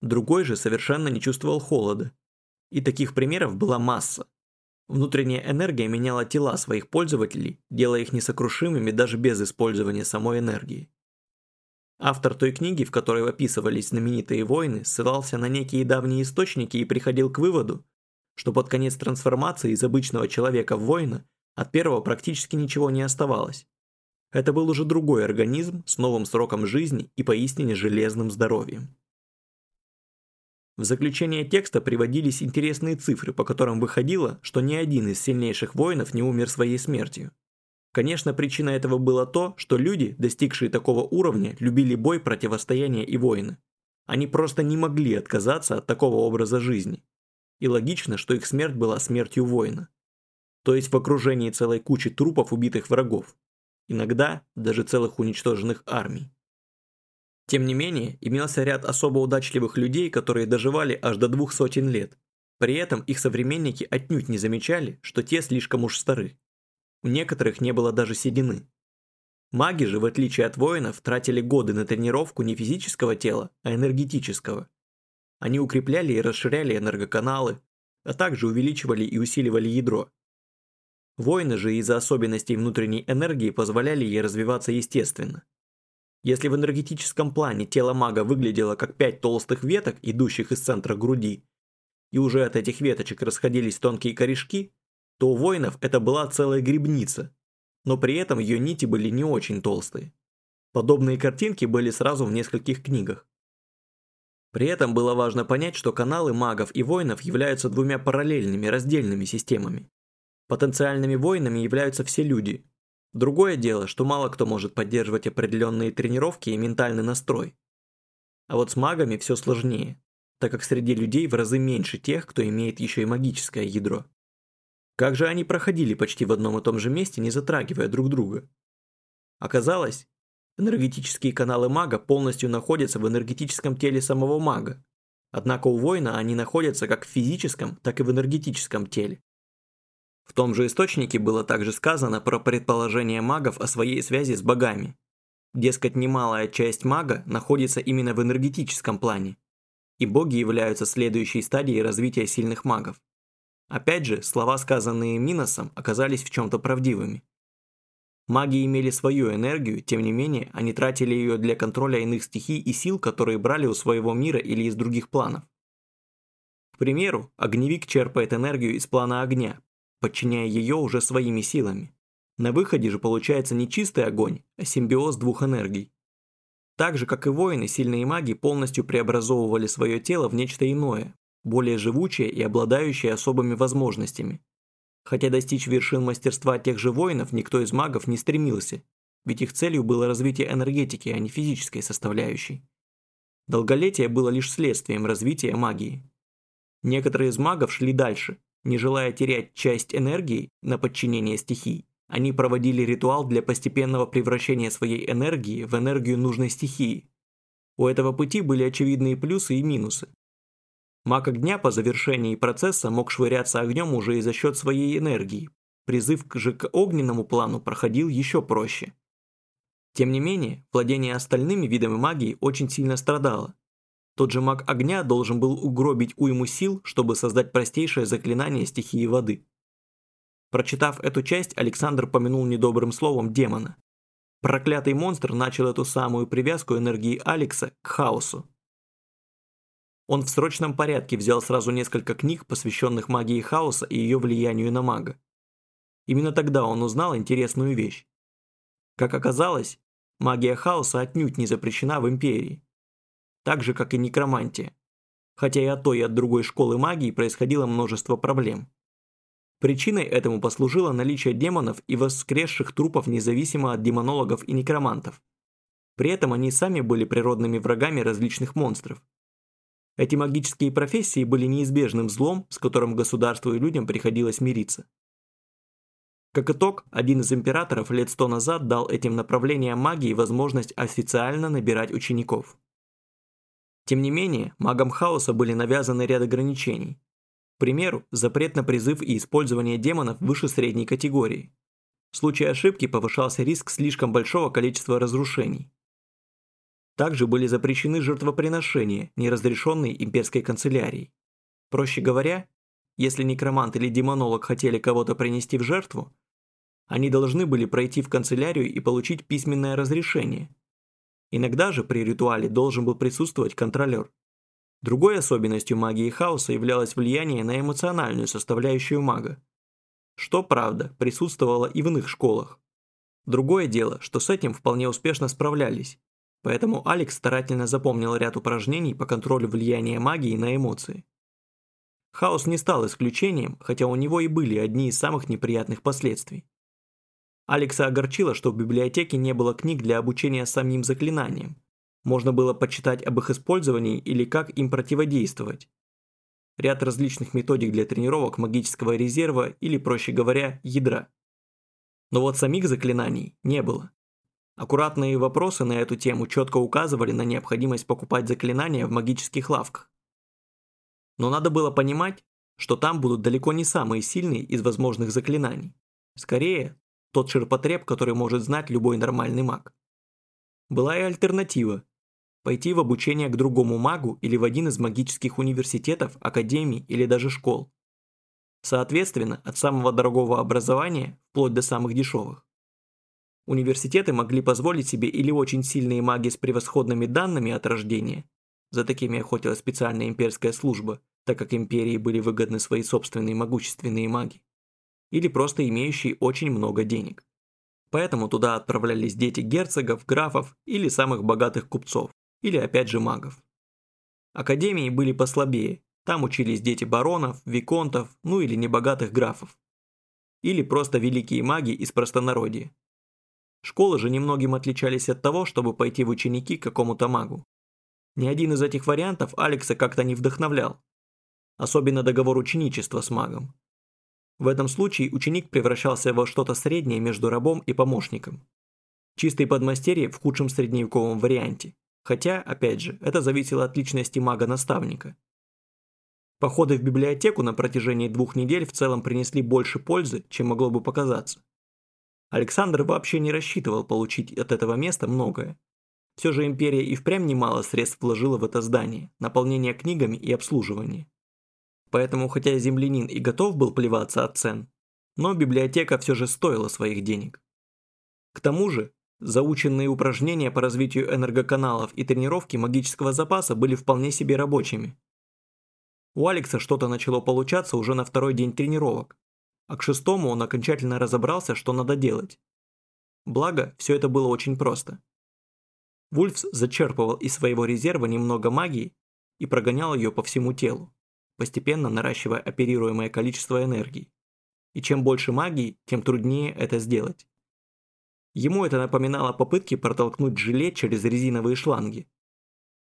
Другой же совершенно не чувствовал холода. И таких примеров была масса. Внутренняя энергия меняла тела своих пользователей, делая их несокрушимыми даже без использования самой энергии. Автор той книги, в которой описывались знаменитые войны, ссылался на некие давние источники и приходил к выводу, что под конец трансформации из обычного человека в воина от первого практически ничего не оставалось. Это был уже другой организм с новым сроком жизни и поистине железным здоровьем. В заключение текста приводились интересные цифры, по которым выходило, что ни один из сильнейших воинов не умер своей смертью. Конечно, причина этого было то, что люди, достигшие такого уровня, любили бой, противостояние и войны. Они просто не могли отказаться от такого образа жизни. И логично, что их смерть была смертью воина. То есть в окружении целой кучи трупов убитых врагов иногда даже целых уничтоженных армий. Тем не менее, имелся ряд особо удачливых людей, которые доживали аж до двух сотен лет. При этом их современники отнюдь не замечали, что те слишком уж стары. У некоторых не было даже седины. Маги же, в отличие от воинов, тратили годы на тренировку не физического тела, а энергетического. Они укрепляли и расширяли энергоканалы, а также увеличивали и усиливали ядро, Воины же из-за особенностей внутренней энергии позволяли ей развиваться естественно. Если в энергетическом плане тело мага выглядело как пять толстых веток, идущих из центра груди, и уже от этих веточек расходились тонкие корешки, то у воинов это была целая грибница, но при этом ее нити были не очень толстые. Подобные картинки были сразу в нескольких книгах. При этом было важно понять, что каналы магов и воинов являются двумя параллельными, раздельными системами. Потенциальными воинами являются все люди. Другое дело, что мало кто может поддерживать определенные тренировки и ментальный настрой. А вот с магами все сложнее, так как среди людей в разы меньше тех, кто имеет еще и магическое ядро. Как же они проходили почти в одном и том же месте, не затрагивая друг друга? Оказалось, энергетические каналы мага полностью находятся в энергетическом теле самого мага. Однако у воина они находятся как в физическом, так и в энергетическом теле. В том же источнике было также сказано про предположение магов о своей связи с богами. Дескать, немалая часть мага находится именно в энергетическом плане, и боги являются следующей стадией развития сильных магов. Опять же, слова, сказанные Миносом, оказались в чем-то правдивыми. Маги имели свою энергию, тем не менее, они тратили ее для контроля иных стихий и сил, которые брали у своего мира или из других планов. К примеру, огневик черпает энергию из плана огня, подчиняя ее уже своими силами. На выходе же получается не чистый огонь, а симбиоз двух энергий. Так же, как и воины, сильные маги полностью преобразовывали свое тело в нечто иное, более живучее и обладающее особыми возможностями. Хотя достичь вершин мастерства тех же воинов никто из магов не стремился, ведь их целью было развитие энергетики, а не физической составляющей. Долголетие было лишь следствием развития магии. Некоторые из магов шли дальше, не желая терять часть энергии на подчинение стихий, они проводили ритуал для постепенного превращения своей энергии в энергию нужной стихии. У этого пути были очевидные плюсы и минусы. Маг огня по завершении процесса мог швыряться огнем уже и за счет своей энергии. Призыв к огненному плану проходил еще проще. Тем не менее, владение остальными видами магии очень сильно страдало, тот же маг огня должен был угробить уйму сил, чтобы создать простейшее заклинание стихии воды. Прочитав эту часть, Александр помянул недобрым словом демона. Проклятый монстр начал эту самую привязку энергии Алекса к хаосу. Он в срочном порядке взял сразу несколько книг, посвященных магии хаоса и ее влиянию на мага. Именно тогда он узнал интересную вещь. Как оказалось, магия хаоса отнюдь не запрещена в Империи так же, как и некромантия. Хотя и от той, и от другой школы магии происходило множество проблем. Причиной этому послужило наличие демонов и воскресших трупов независимо от демонологов и некромантов. При этом они сами были природными врагами различных монстров. Эти магические профессии были неизбежным злом, с которым государству и людям приходилось мириться. Как итог, один из императоров лет сто назад дал этим направлениям магии возможность официально набирать учеников. Тем не менее, магам хаоса были навязаны ряд ограничений. К примеру, запрет на призыв и использование демонов выше средней категории. В случае ошибки повышался риск слишком большого количества разрушений. Также были запрещены жертвоприношения, неразрешенные имперской канцелярией. Проще говоря, если некромант или демонолог хотели кого-то принести в жертву, они должны были пройти в канцелярию и получить письменное разрешение. Иногда же при ритуале должен был присутствовать контролер. Другой особенностью магии хаоса являлось влияние на эмоциональную составляющую мага. Что, правда, присутствовало и в иных школах. Другое дело, что с этим вполне успешно справлялись. Поэтому Алекс старательно запомнил ряд упражнений по контролю влияния магии на эмоции. Хаос не стал исключением, хотя у него и были одни из самых неприятных последствий. Алекса огорчило, что в библиотеке не было книг для обучения самим заклинаниям. Можно было почитать об их использовании или как им противодействовать. Ряд различных методик для тренировок магического резерва или, проще говоря, ядра. Но вот самих заклинаний не было. Аккуратные вопросы на эту тему четко указывали на необходимость покупать заклинания в магических лавках. Но надо было понимать, что там будут далеко не самые сильные из возможных заклинаний. Скорее, тот ширпотреб, который может знать любой нормальный маг. Была и альтернатива. Пойти в обучение к другому магу или в один из магических университетов, академий или даже школ. Соответственно, от самого дорогого образования вплоть до самых дешевых. Университеты могли позволить себе или очень сильные маги с превосходными данными от рождения, за такими охотилась специальная имперская служба, так как империи были выгодны свои собственные могущественные маги, или просто имеющие очень много денег. Поэтому туда отправлялись дети герцогов, графов или самых богатых купцов, или опять же магов. Академии были послабее, там учились дети баронов, виконтов, ну или небогатых графов. Или просто великие маги из простонародья. Школы же немногим отличались от того, чтобы пойти в ученики к какому-то магу. Ни один из этих вариантов Алекса как-то не вдохновлял. Особенно договор ученичества с магом. В этом случае ученик превращался во что-то среднее между рабом и помощником. Чистый подмастерье в худшем средневековом варианте. Хотя, опять же, это зависело от личности мага-наставника. Походы в библиотеку на протяжении двух недель в целом принесли больше пользы, чем могло бы показаться. Александр вообще не рассчитывал получить от этого места многое. Все же империя и впрямь немало средств вложила в это здание, наполнение книгами и обслуживание. Поэтому, хотя землянин и готов был плеваться от цен, но библиотека все же стоила своих денег. К тому же, заученные упражнения по развитию энергоканалов и тренировки магического запаса были вполне себе рабочими. У Алекса что-то начало получаться уже на второй день тренировок, а к шестому он окончательно разобрался, что надо делать. Благо, все это было очень просто. Вульфс зачерпывал из своего резерва немного магии и прогонял ее по всему телу постепенно наращивая оперируемое количество энергии. И чем больше магии, тем труднее это сделать. Ему это напоминало попытки протолкнуть желе через резиновые шланги.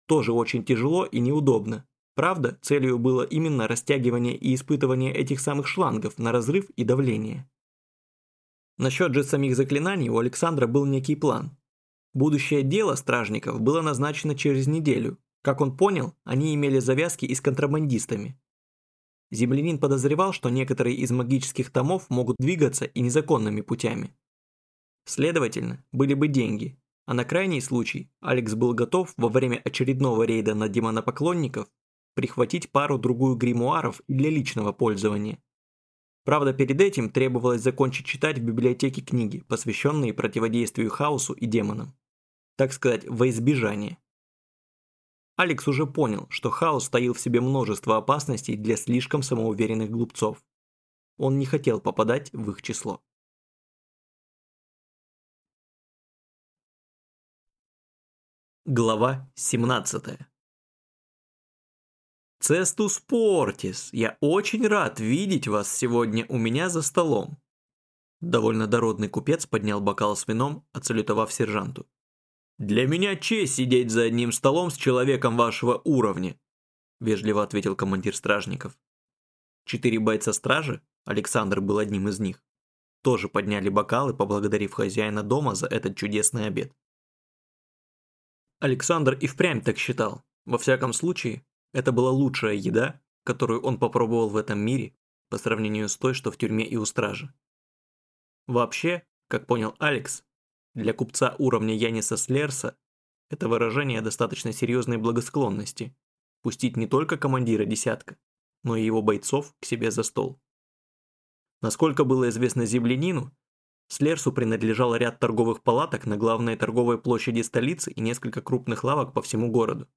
Тоже очень тяжело и неудобно. Правда, целью было именно растягивание и испытывание этих самых шлангов на разрыв и давление. Насчет же самих заклинаний у Александра был некий план. Будущее дело стражников было назначено через неделю, как он понял, они имели завязки и с контрабандистами. Землянин подозревал, что некоторые из магических томов могут двигаться и незаконными путями. Следовательно, были бы деньги, а на крайний случай Алекс был готов во время очередного рейда на демонопоклонников прихватить пару-другую гримуаров для личного пользования. Правда, перед этим требовалось закончить читать в библиотеке книги, посвященные противодействию хаосу и демонам. Так сказать, во избежание. Алекс уже понял, что хаос таил в себе множество опасностей для слишком самоуверенных глупцов. Он не хотел попадать в их число. Глава 17 Цестус Портис, я очень рад видеть вас сегодня у меня за столом. Довольно дородный купец поднял бокал с вином, отсалютовав сержанту. «Для меня честь сидеть за одним столом с человеком вашего уровня», вежливо ответил командир стражников. Четыре бойца стражи, Александр был одним из них, тоже подняли бокалы, поблагодарив хозяина дома за этот чудесный обед. Александр и впрямь так считал. Во всяком случае, это была лучшая еда, которую он попробовал в этом мире по сравнению с той, что в тюрьме и у стражи. Вообще, как понял Алекс, для купца уровня Яниса Слерса это выражение достаточно серьезной благосклонности пустить не только командира десятка, но и его бойцов к себе за стол. Насколько было известно землянину, Слерсу принадлежал ряд торговых палаток на главной торговой площади столицы и несколько крупных лавок по всему городу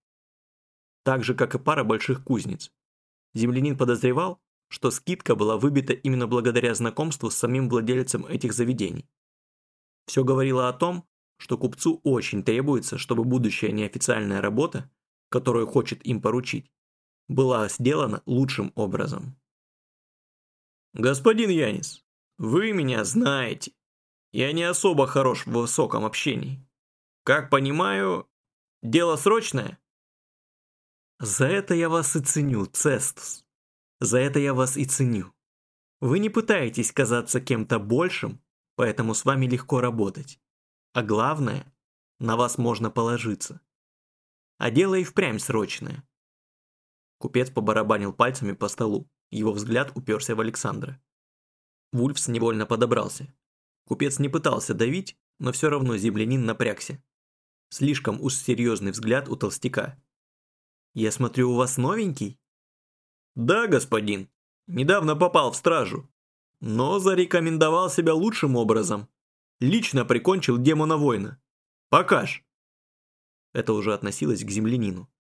так же, как и пара больших кузниц. Землянин подозревал, что скидка была выбита именно благодаря знакомству с самим владельцем этих заведений. Все говорило о том, что купцу очень требуется, чтобы будущая неофициальная работа, которую хочет им поручить, была сделана лучшим образом. «Господин Янис, вы меня знаете. Я не особо хорош в высоком общении. Как понимаю, дело срочное?» За это я вас и ценю, Цестус. За это я вас и ценю. Вы не пытаетесь казаться кем-то большим, поэтому с вами легко работать. А главное, на вас можно положиться. А дело и впрямь срочное. Купец побарабанил пальцами по столу. Его взгляд уперся в Александра. Вульфс невольно подобрался. Купец не пытался давить, но все равно землянин напрягся. Слишком уж серьезный взгляд у толстяка. Я смотрю, у вас новенький?» «Да, господин. Недавно попал в стражу. Но зарекомендовал себя лучшим образом. Лично прикончил демона-воина. Покаж!» Это уже относилось к землянину.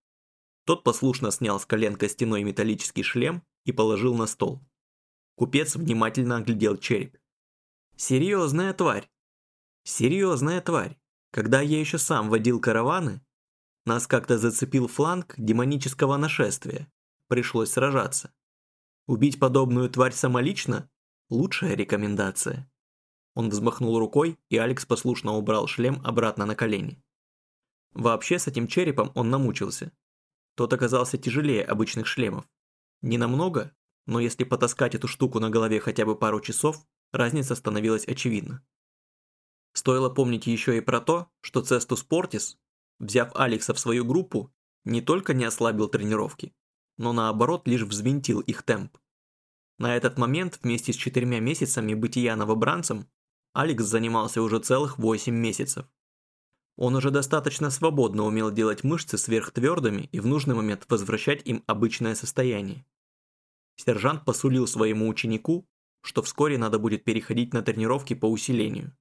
Тот послушно снял с колен костяной металлический шлем и положил на стол. Купец внимательно оглядел череп. «Серьезная тварь! Серьезная тварь! Когда я еще сам водил караваны, нас как-то зацепил фланг демонического нашествия. Пришлось сражаться. Убить подобную тварь самолично – лучшая рекомендация. Он взмахнул рукой, и Алекс послушно убрал шлем обратно на колени. Вообще с этим черепом он намучился. Тот оказался тяжелее обычных шлемов. Не намного, но если потаскать эту штуку на голове хотя бы пару часов, разница становилась очевидна. Стоило помнить еще и про то, что Цестус Портис взяв Алекса в свою группу, не только не ослабил тренировки, но наоборот лишь взвинтил их темп. На этот момент вместе с четырьмя месяцами бытия новобранцем Алекс занимался уже целых 8 месяцев. Он уже достаточно свободно умел делать мышцы сверхтвердыми и в нужный момент возвращать им обычное состояние. Сержант посулил своему ученику, что вскоре надо будет переходить на тренировки по усилению.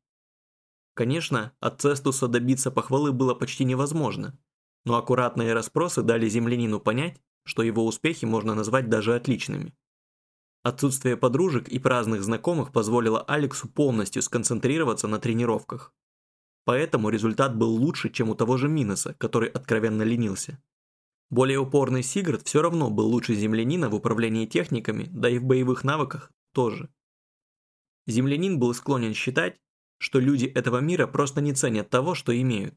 Конечно, от Цестуса добиться похвалы было почти невозможно, но аккуратные расспросы дали землянину понять, что его успехи можно назвать даже отличными. Отсутствие подружек и праздных знакомых позволило Алексу полностью сконцентрироваться на тренировках. Поэтому результат был лучше, чем у того же Миноса, который откровенно ленился. Более упорный Сигард все равно был лучше землянина в управлении техниками, да и в боевых навыках тоже. Землянин был склонен считать, что люди этого мира просто не ценят того, что имеют.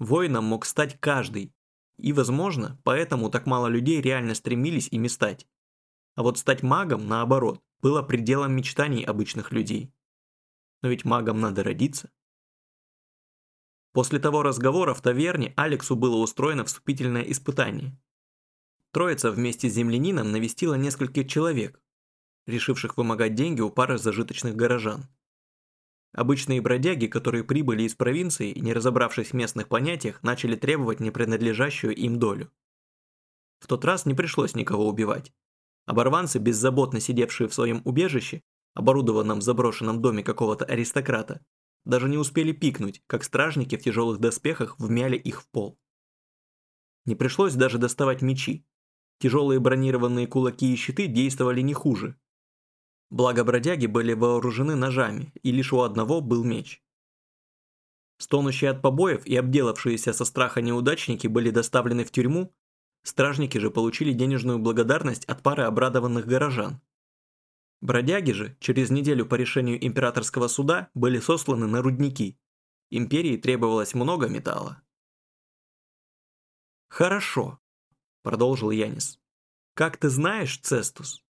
Воином мог стать каждый, и, возможно, поэтому так мало людей реально стремились ими стать. А вот стать магом, наоборот, было пределом мечтаний обычных людей. Но ведь магом надо родиться. После того разговора в таверне Алексу было устроено вступительное испытание. Троица вместе с землянином навестила нескольких человек, решивших вымогать деньги у пары зажиточных горожан. Обычные бродяги, которые прибыли из провинции не разобравшись в местных понятиях, начали требовать непринадлежащую им долю. В тот раз не пришлось никого убивать. Оборванцы, беззаботно сидевшие в своем убежище, оборудованном в заброшенном доме какого-то аристократа, даже не успели пикнуть, как стражники в тяжелых доспехах вмяли их в пол. Не пришлось даже доставать мечи. Тяжелые бронированные кулаки и щиты действовали не хуже, Благо бродяги были вооружены ножами, и лишь у одного был меч. Стонущие от побоев и обделавшиеся со страха неудачники были доставлены в тюрьму, Стражники же получили денежную благодарность от пары обрадованных горожан. Бродяги же через неделю по решению императорского суда были сосланы на рудники. Империи требовалось много металла. «Хорошо», – продолжил Янис. «Как ты знаешь, Цестус,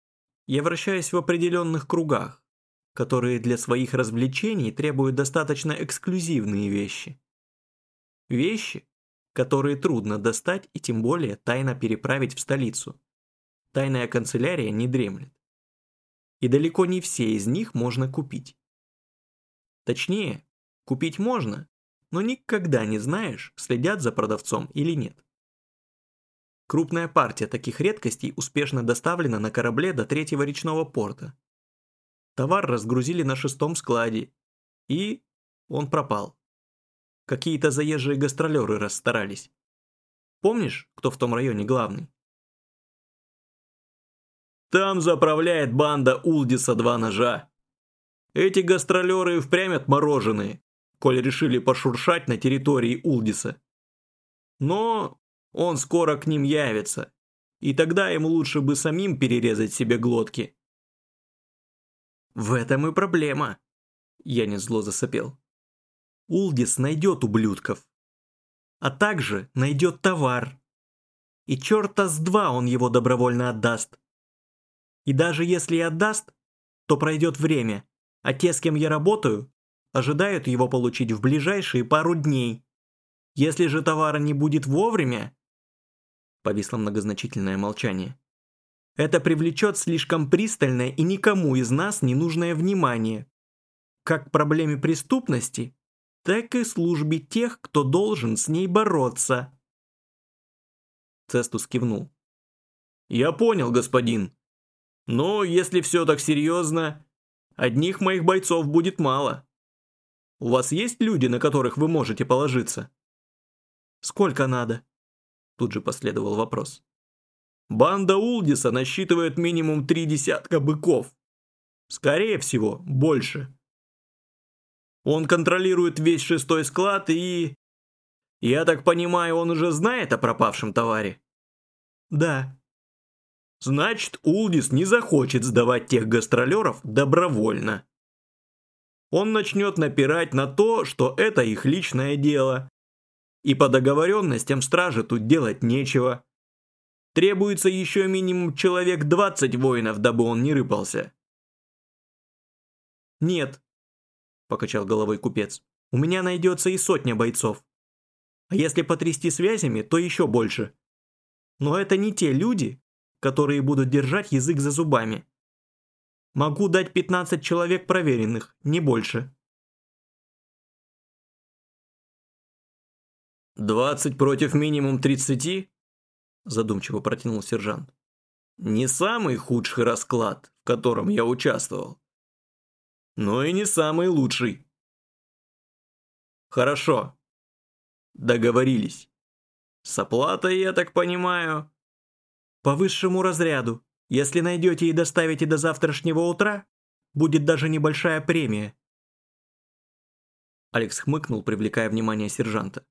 я вращаюсь в определенных кругах, которые для своих развлечений требуют достаточно эксклюзивные вещи. Вещи, которые трудно достать и тем более тайно переправить в столицу. Тайная канцелярия не дремлет. И далеко не все из них можно купить. Точнее, купить можно, но никогда не знаешь, следят за продавцом или нет. Крупная партия таких редкостей успешно доставлена на корабле до третьего речного порта. Товар разгрузили на шестом складе, и он пропал. Какие-то заезжие гастролеры расстарались. Помнишь, кто в том районе главный? Там заправляет банда Улдиса два ножа. Эти гастролеры впрямь отмороженные, коль решили пошуршать на территории Улдиса. Но он скоро к ним явится, и тогда ему лучше бы самим перерезать себе глотки. В этом и проблема, я не зло засопел. Улдис найдет ублюдков. А также найдет товар. И черта с два он его добровольно отдаст. И даже если и отдаст, то пройдет время, а те, с кем я работаю, ожидают его получить в ближайшие пару дней. Если же товара не будет вовремя... Повисло многозначительное молчание. Это привлечет слишком пристальное и никому из нас ненужное внимание. Как к проблеме преступности, так и службе тех, кто должен с ней бороться. Цестус кивнул. «Я понял, господин. Но если все так серьезно, одних моих бойцов будет мало. У вас есть люди, на которых вы можете положиться?» «Сколько надо?» Тут же последовал вопрос. «Банда Улдиса насчитывает минимум три десятка быков. Скорее всего, больше. Он контролирует весь шестой склад и... Я так понимаю, он уже знает о пропавшем товаре? Да. Значит, Улдис не захочет сдавать тех гастролеров добровольно. Он начнет напирать на то, что это их личное дело. И по договоренностям стражи тут делать нечего. Требуется еще минимум человек 20 воинов, дабы он не рыпался. Нет, покачал головой купец. У меня найдется и сотня бойцов. А если потрясти связями, то еще больше. Но это не те люди, которые будут держать язык за зубами. Могу дать 15 человек проверенных, не больше. «Двадцать против минимум тридцати?» задумчиво протянул сержант. «Не самый худший расклад, в котором я участвовал но и не самый лучший. Хорошо. Договорились. С оплатой, я так понимаю? По высшему разряду. Если найдете и доставите до завтрашнего утра, будет даже небольшая премия. Алекс хмыкнул, привлекая внимание сержанта.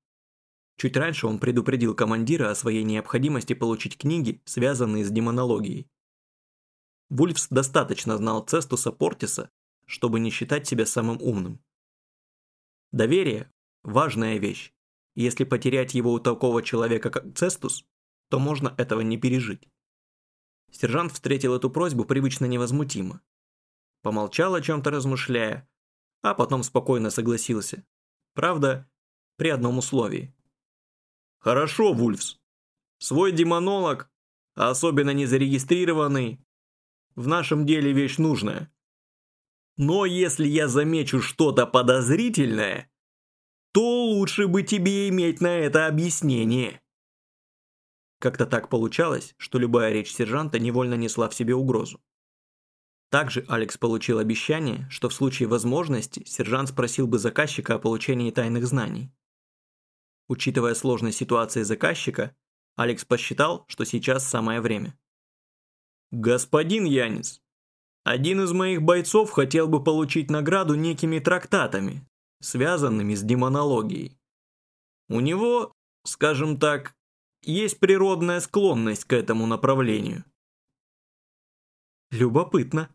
Чуть раньше он предупредил командира о своей необходимости получить книги, связанные с демонологией. Вульфс достаточно знал Цестуса Портиса, чтобы не считать себя самым умным. Доверие – важная вещь. Если потерять его у такого человека, как Цестус, то можно этого не пережить. Сержант встретил эту просьбу привычно невозмутимо. Помолчал о чем-то размышляя, а потом спокойно согласился. Правда, при одном условии. «Хорошо, Вульфс. Свой демонолог, а особенно незарегистрированный, в нашем деле вещь нужная. Но если я замечу что-то подозрительное, то лучше бы тебе иметь на это объяснение. Как-то так получалось, что любая речь сержанта невольно несла в себе угрозу. Также Алекс получил обещание, что в случае возможности сержант спросил бы заказчика о получении тайных знаний. Учитывая сложность ситуации заказчика, Алекс посчитал, что сейчас самое время. «Господин Янис, один из моих бойцов хотел бы получить награду некими трактатами, связанными с демонологией. У него, скажем так, есть природная склонность к этому направлению. Любопытно.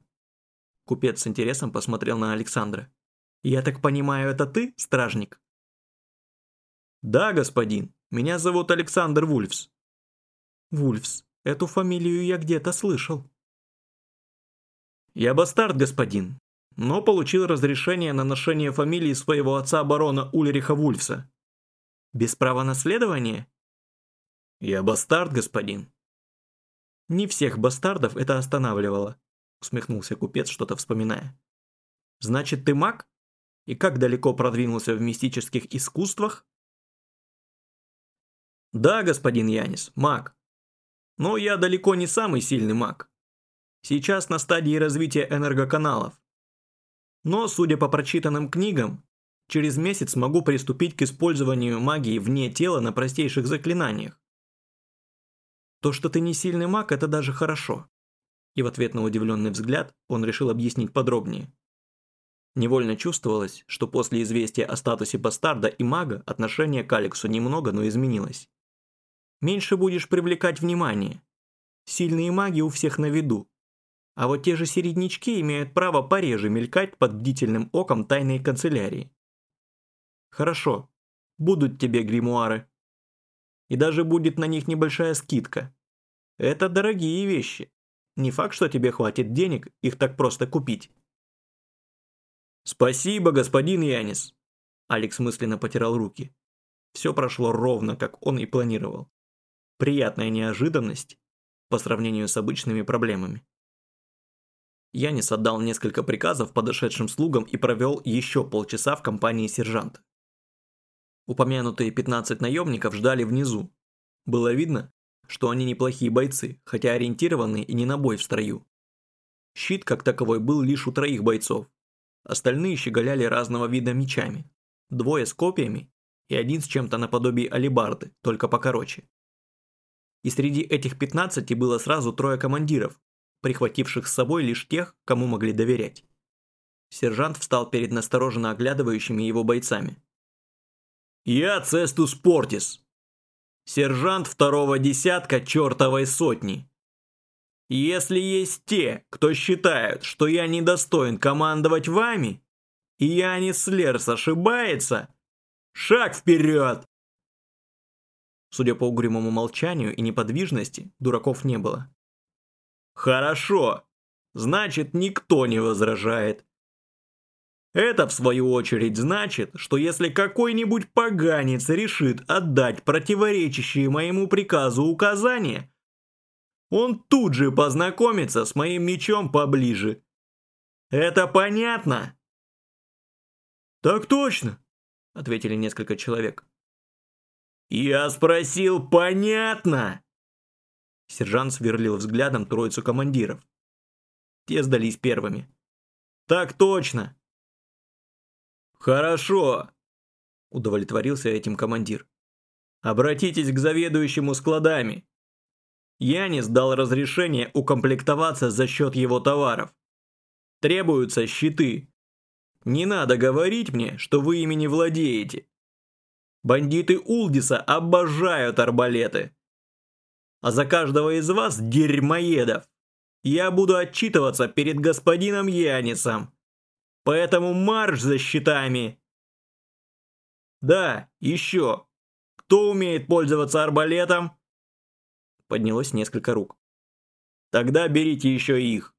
Купец с интересом посмотрел на Александра. Я так понимаю, это ты, стражник? Да, господин. Меня зовут Александр Вульфс. Вульфс. Эту фамилию я где-то слышал. Я бастард, господин, но получил разрешение на ношение фамилии своего отца барона Ульриха Вульфса. Без права наследования? Я бастард, господин. Не всех бастардов это останавливало, усмехнулся купец, что-то вспоминая. Значит, ты маг? И как далеко продвинулся в мистических искусствах? Да, господин Янис, маг. Но я далеко не самый сильный маг. Сейчас на стадии развития энергоканалов. Но, судя по прочитанным книгам, через месяц могу приступить к использованию магии вне тела на простейших заклинаниях. То, что ты не сильный маг, это даже хорошо. И в ответ на удивленный взгляд он решил объяснить подробнее. Невольно чувствовалось, что после известия о статусе бастарда и мага отношение к Алексу немного, но изменилось. Меньше будешь привлекать внимание. Сильные маги у всех на виду. А вот те же середнячки имеют право пореже мелькать под бдительным оком тайной канцелярии. Хорошо, будут тебе гримуары и даже будет на них небольшая скидка. Это дорогие вещи. Не факт, что тебе хватит денег их так просто купить. «Спасибо, господин Янис!» Алекс мысленно потирал руки. Все прошло ровно, как он и планировал. Приятная неожиданность по сравнению с обычными проблемами. Янис отдал несколько приказов подошедшим слугам и провел еще полчаса в компании сержанта. Упомянутые 15 наемников ждали внизу. Было видно, что они неплохие бойцы, хотя ориентированные и не на бой в строю. Щит как таковой был лишь у троих бойцов. Остальные щеголяли разного вида мечами. Двое с копьями и один с чем-то наподобие алибарды, только покороче. И среди этих 15 было сразу трое командиров, прихвативших с собой лишь тех, кому могли доверять. Сержант встал перед настороженно оглядывающими его бойцами. Я Цестус Портис, сержант второго десятка чертовой сотни. Если есть те, кто считают, что я недостоин командовать вами, и Янис Лерс ошибается, шаг вперед! Судя по угрюмому молчанию и неподвижности, дураков не было. Хорошо, значит никто не возражает. Это, в свою очередь, значит, что если какой-нибудь поганец решит отдать противоречащие моему приказу указания, он тут же познакомится с моим мечом поближе. Это понятно? Так точно, ответили несколько человек. Я спросил, понятно? Сержант сверлил взглядом троицу командиров. Те сдались первыми. Так точно, «Хорошо», – удовлетворился этим командир. «Обратитесь к заведующему складами. Янис дал разрешение укомплектоваться за счет его товаров. Требуются щиты. Не надо говорить мне, что вы ими не владеете. Бандиты Улдиса обожают арбалеты. А за каждого из вас, дерьмоедов, я буду отчитываться перед господином Янисом. Поэтому марш за щитами. Да, еще. Кто умеет пользоваться арбалетом? Поднялось несколько рук. Тогда берите еще их.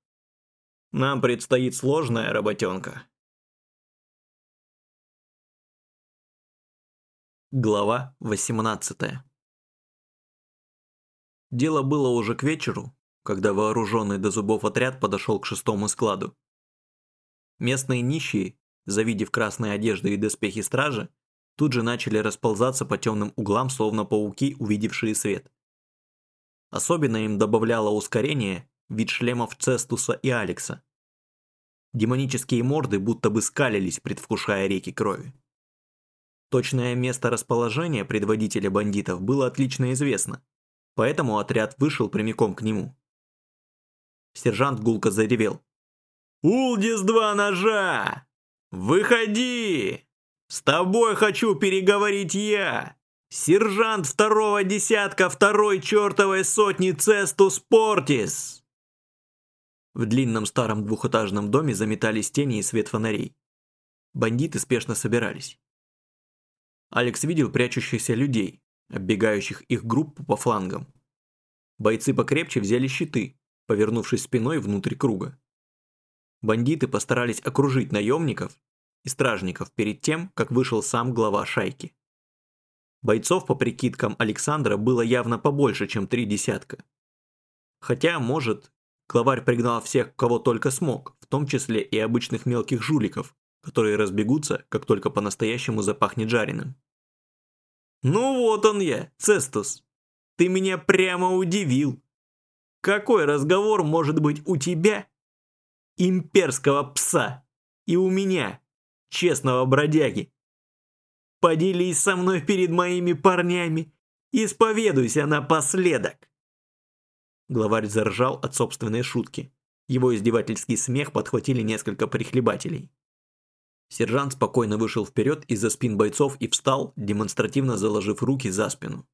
Нам предстоит сложная работенка. Глава 18 Дело было уже к вечеру, когда вооруженный до зубов отряд подошел к шестому складу. Местные нищие, завидев красные одежды и доспехи стражи, тут же начали расползаться по темным углам, словно пауки, увидевшие свет. Особенно им добавляло ускорение вид шлемов Цестуса и Алекса. Демонические морды будто бы скалились, предвкушая реки крови. Точное место расположения предводителя бандитов было отлично известно, поэтому отряд вышел прямиком к нему. Сержант гулко заревел. «Улдис два ножа! Выходи! С тобой хочу переговорить я! Сержант второго десятка второй чертовой сотни Цестус Портис!» В длинном старом двухэтажном доме заметались тени и свет фонарей. Бандиты спешно собирались. Алекс видел прячущихся людей, оббегающих их группу по флангам. Бойцы покрепче взяли щиты, повернувшись спиной внутрь круга. Бандиты постарались окружить наемников и стражников перед тем, как вышел сам глава шайки. Бойцов по прикидкам Александра было явно побольше, чем три десятка. Хотя, может, главарь пригнал всех, кого только смог, в том числе и обычных мелких жуликов, которые разбегутся, как только по-настоящему запахнет жареным. «Ну вот он я, Цестус. Ты меня прямо удивил. Какой разговор может быть у тебя, имперского пса, и у меня, честного бродяги? Поделись со мной перед моими парнями, исповедуйся напоследок!» Главарь заржал от собственной шутки. Его издевательский смех подхватили несколько прихлебателей. Сержант спокойно вышел вперед из-за спин бойцов и встал, демонстративно заложив руки за спину.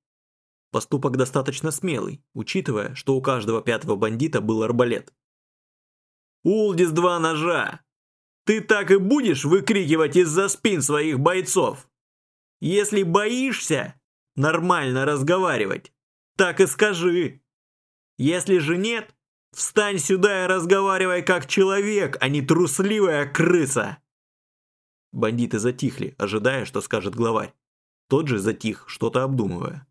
Поступок достаточно смелый, учитывая, что у каждого пятого бандита был арбалет. «Улдис два ножа! Ты так и будешь выкрикивать из-за спин своих бойцов? Если боишься нормально разговаривать, так и скажи. Если же нет, встань сюда и разговаривай как человек, а не трусливая крыса!» Бандиты затихли, ожидая, что скажет главарь. Тот же затих, что-то обдумывая.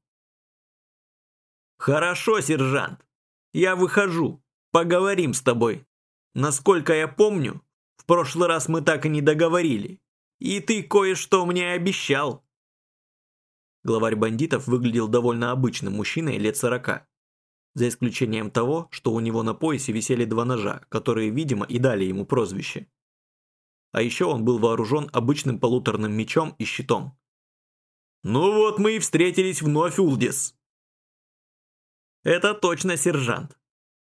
«Хорошо, сержант. Я выхожу. Поговорим с тобой. Насколько я помню, в прошлый раз мы так и не договорили. И ты кое-что мне обещал». Главарь бандитов выглядел довольно обычным мужчиной лет сорока. За исключением того, что у него на поясе висели два ножа, которые, видимо, и дали ему прозвище. А еще он был вооружен обычным полуторным мечом и щитом. «Ну вот мы и встретились вновь, Улдис!» «Это точно, сержант.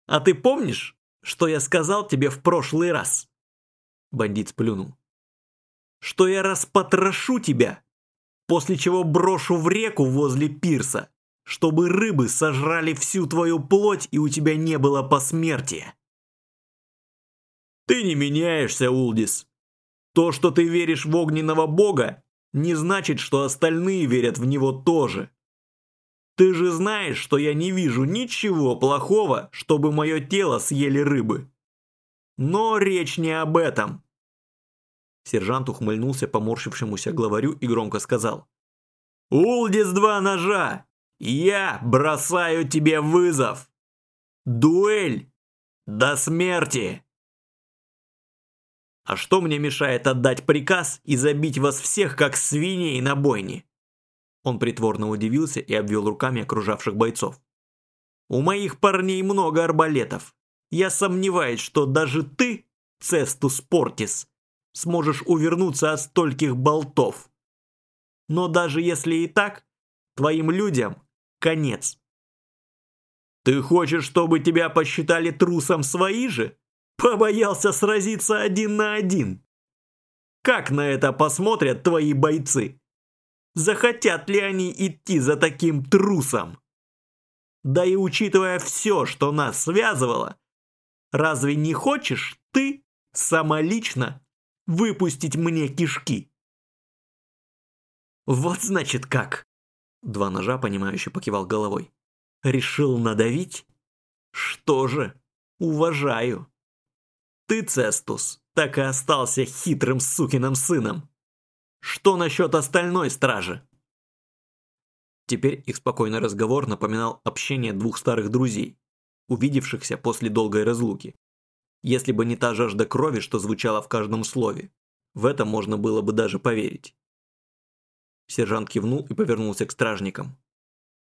А ты помнишь, что я сказал тебе в прошлый раз?» Бандит сплюнул. «Что я распотрошу тебя, после чего брошу в реку возле пирса, чтобы рыбы сожрали всю твою плоть и у тебя не было посмертия». «Ты не меняешься, Улдис. То, что ты веришь в огненного бога, не значит, что остальные верят в него тоже. Ты же знаешь, что я не вижу ничего плохого, чтобы мое тело съели рыбы. Но речь не об этом. Сержант ухмыльнулся поморщившемуся главарю и громко сказал. «Улдис два ножа! Я бросаю тебе вызов! Дуэль! До смерти!» А что мне мешает отдать приказ и забить вас всех, как свиней на бойне?» Он притворно удивился и обвел руками окружавших бойцов. «У моих парней много арбалетов. Я сомневаюсь, что даже ты, Цестус Портис, сможешь увернуться от стольких болтов. Но даже если и так, твоим людям конец. Ты хочешь, чтобы тебя посчитали трусом свои же? Побоялся сразиться один на один. Как на это посмотрят твои бойцы? Захотят ли они идти за таким трусом? Да и учитывая все, что нас связывало, разве не хочешь ты самолично выпустить мне кишки? Вот значит как. Два ножа, понимающе покивал головой. Решил надавить? Что же, уважаю. Ты, Цестус, так и остался хитрым сукиным сыном. Что насчет остальной стражи? Теперь их спокойный разговор напоминал общение двух старых друзей, увидевшихся после долгой разлуки. Если бы не та жажда крови, что звучала в каждом слове, в это можно было бы даже поверить. Сержант кивнул и повернулся к стражникам.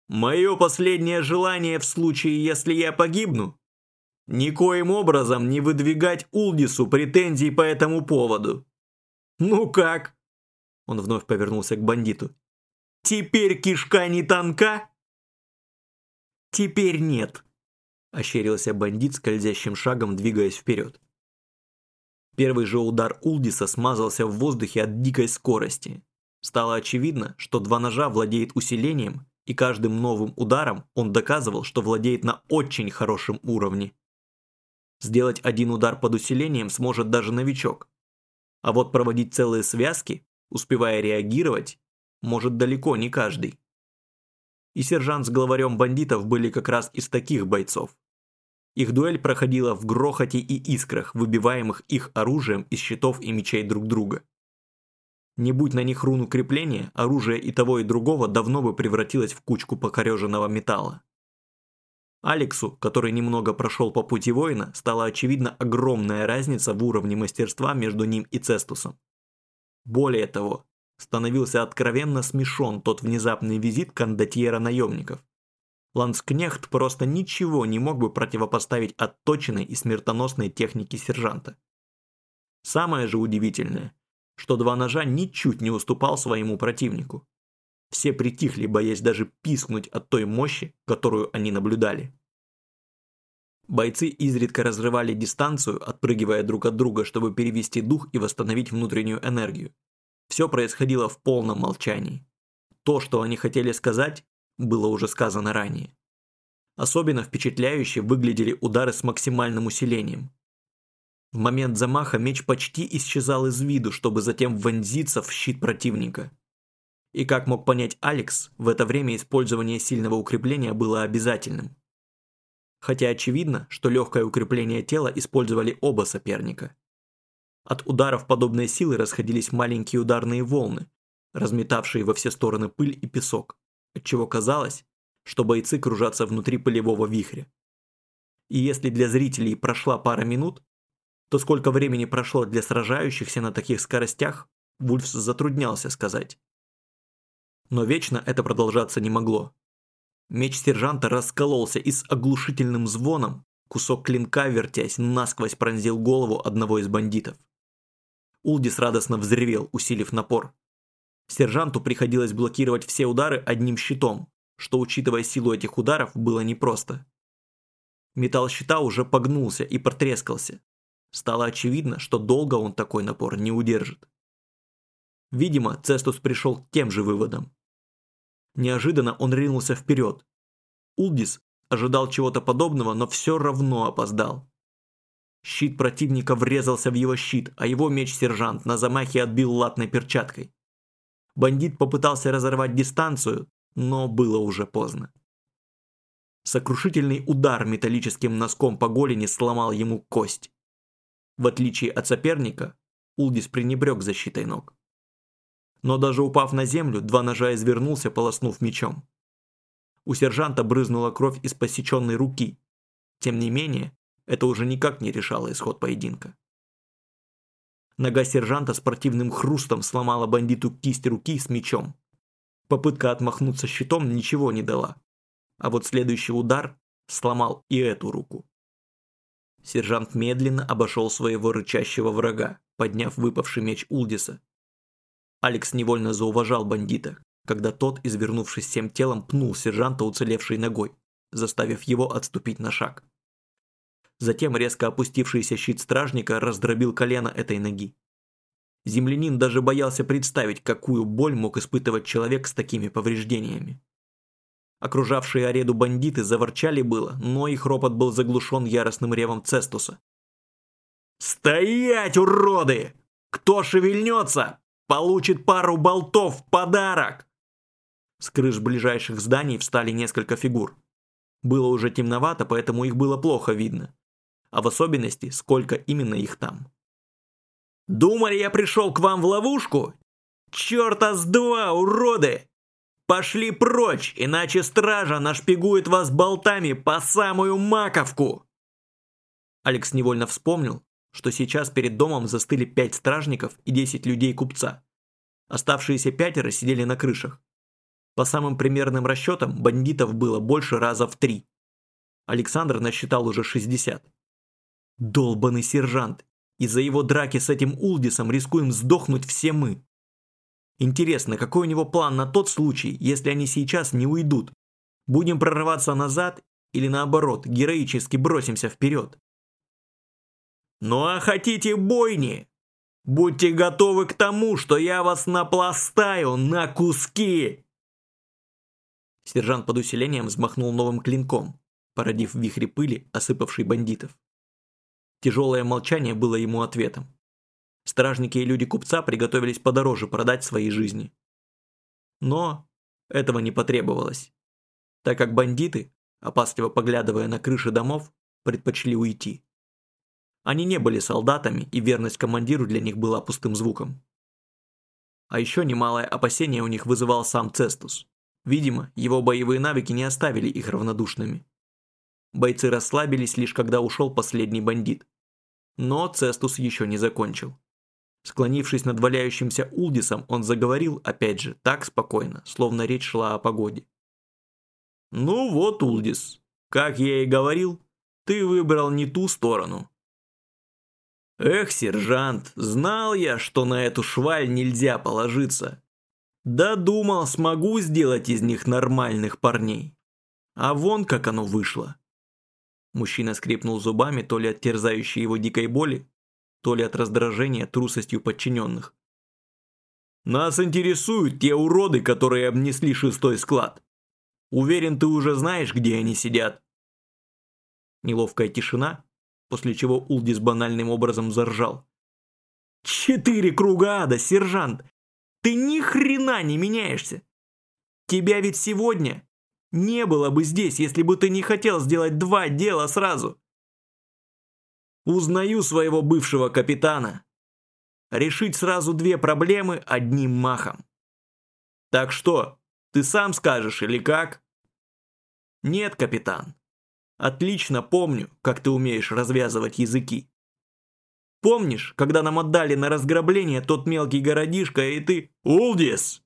«Мое последнее желание в случае, если я погибну, Никоим образом не выдвигать Улдису претензий по этому поводу. Ну как? Он вновь повернулся к бандиту. Теперь кишка не тонка? Теперь нет. Ощерился бандит скользящим шагом, двигаясь вперед. Первый же удар Улдиса смазался в воздухе от дикой скорости. Стало очевидно, что два ножа владеет усилением, и каждым новым ударом он доказывал, что владеет на очень хорошем уровне. Сделать один удар под усилением сможет даже новичок. А вот проводить целые связки, успевая реагировать, может далеко не каждый. И сержант с главарем бандитов были как раз из таких бойцов. Их дуэль проходила в грохоте и искрах, выбиваемых их оружием из щитов и мечей друг друга. Не будь на них рун укрепления, оружие и того и другого давно бы превратилось в кучку покореженного металла. Алексу, который немного прошел по пути воина, стала очевидна огромная разница в уровне мастерства между ним и Цестусом. Более того, становился откровенно смешон тот внезапный визит кондотьера наемников. Ланскнехт просто ничего не мог бы противопоставить отточенной и смертоносной технике сержанта. Самое же удивительное, что два ножа ничуть не уступал своему противнику. Все притихли, боясь даже пискнуть от той мощи, которую они наблюдали. Бойцы изредка разрывали дистанцию, отпрыгивая друг от друга, чтобы перевести дух и восстановить внутреннюю энергию. Все происходило в полном молчании. То, что они хотели сказать, было уже сказано ранее. Особенно впечатляюще выглядели удары с максимальным усилением. В момент замаха меч почти исчезал из виду, чтобы затем вонзиться в щит противника. И как мог понять Алекс, в это время использование сильного укрепления было обязательным. Хотя очевидно, что легкое укрепление тела использовали оба соперника. От ударов подобной силы расходились маленькие ударные волны, разметавшие во все стороны пыль и песок, отчего казалось, что бойцы кружатся внутри полевого вихря. И если для зрителей прошла пара минут, то сколько времени прошло для сражающихся на таких скоростях, Вульфс затруднялся сказать. Но вечно это продолжаться не могло. Меч сержанта раскололся и с оглушительным звоном, кусок клинка, вертясь, насквозь пронзил голову одного из бандитов. Улдис радостно взревел, усилив напор. Сержанту приходилось блокировать все удары одним щитом, что, учитывая силу этих ударов, было непросто. Металл щита уже погнулся и протрескался. Стало очевидно, что долго он такой напор не удержит. Видимо, Цестус пришел к тем же выводам. Неожиданно он ринулся вперед. Улдис ожидал чего-то подобного, но все равно опоздал. Щит противника врезался в его щит, а его меч-сержант на замахе отбил латной перчаткой. Бандит попытался разорвать дистанцию, но было уже поздно. Сокрушительный удар металлическим носком по голени сломал ему кость. В отличие от соперника, Улдис пренебрег защитой ног. Но даже упав на землю, два ножа извернулся, полоснув мечом. У сержанта брызнула кровь из посеченной руки. Тем не менее, это уже никак не решало исход поединка. Нога сержанта с противным хрустом сломала бандиту кисть руки с мечом. Попытка отмахнуться щитом ничего не дала. А вот следующий удар сломал и эту руку. Сержант медленно обошел своего рычащего врага, подняв выпавший меч Улдиса Алекс невольно зауважал бандита, когда тот, извернувшись всем телом, пнул сержанта уцелевшей ногой, заставив его отступить на шаг. Затем резко опустившийся щит стражника раздробил колено этой ноги. Землянин даже боялся представить, какую боль мог испытывать человек с такими повреждениями. Окружавшие ареду бандиты заворчали было, но их ропот был заглушен яростным ревом Цестуса. «Стоять, уроды! Кто шевельнется, Получит пару болтов в подарок!» С крыш ближайших зданий встали несколько фигур. Было уже темновато, поэтому их было плохо видно. А в особенности, сколько именно их там. «Думали, я пришел к вам в ловушку? Черта с два, уроды! Пошли прочь, иначе стража нашпигует вас болтами по самую маковку!» Алекс невольно вспомнил, что сейчас перед домом застыли пять стражников и десять людей купца. Оставшиеся пятеро сидели на крышах. По самым примерным расчетам, бандитов было больше раза в три. Александр насчитал уже 60. Долбанный сержант. Из-за его драки с этим Улдисом рискуем сдохнуть все мы. Интересно, какой у него план на тот случай, если они сейчас не уйдут? Будем прорываться назад или наоборот, героически бросимся вперед? «Ну а хотите бойни?» Будьте готовы к тому, что я вас напластаю на куски!» Сержант под усилением взмахнул новым клинком, породив вихри пыли, осыпавший бандитов. Тяжелое молчание было ему ответом. Стражники и люди купца приготовились подороже продать свои жизни. Но этого не потребовалось, так как бандиты, опасливо поглядывая на крыши домов, предпочли уйти. Они не были солдатами, и верность командиру для них была пустым звуком. А еще немалое опасение у них вызывал сам Цестус. Видимо, его боевые навыки не оставили их равнодушными. Бойцы расслабились лишь когда ушел последний бандит. Но Цестус еще не закончил. Склонившись над валяющимся Улдисом, он заговорил, опять же, так спокойно, словно речь шла о погоде. «Ну вот, Улдис, как я и говорил, ты выбрал не ту сторону. Эх, сержант, знал я, что на эту шваль нельзя положиться. Да думал, смогу сделать из них нормальных парней. А вон как оно вышло. Мужчина скрипнул зубами то ли от терзающей его дикой боли, то ли от раздражения трусостью подчиненных. «Нас интересуют те уроды, которые обнесли шестой склад. Уверен, ты уже знаешь, где они сидят». Неловкая тишина, после чего Улдис банальным образом заржал. «Четыре круга ада, сержант! Ты ни хрена не меняешься! Тебя ведь сегодня не было бы здесь, если бы ты не хотел сделать два дела сразу. Узнаю своего бывшего капитана. Решить сразу две проблемы одним махом. Так что, ты сам скажешь или как? Нет, капитан. Отлично помню, как ты умеешь развязывать языки. Помнишь, когда нам отдали на разграбление тот мелкий городишко, и ты... Улдис!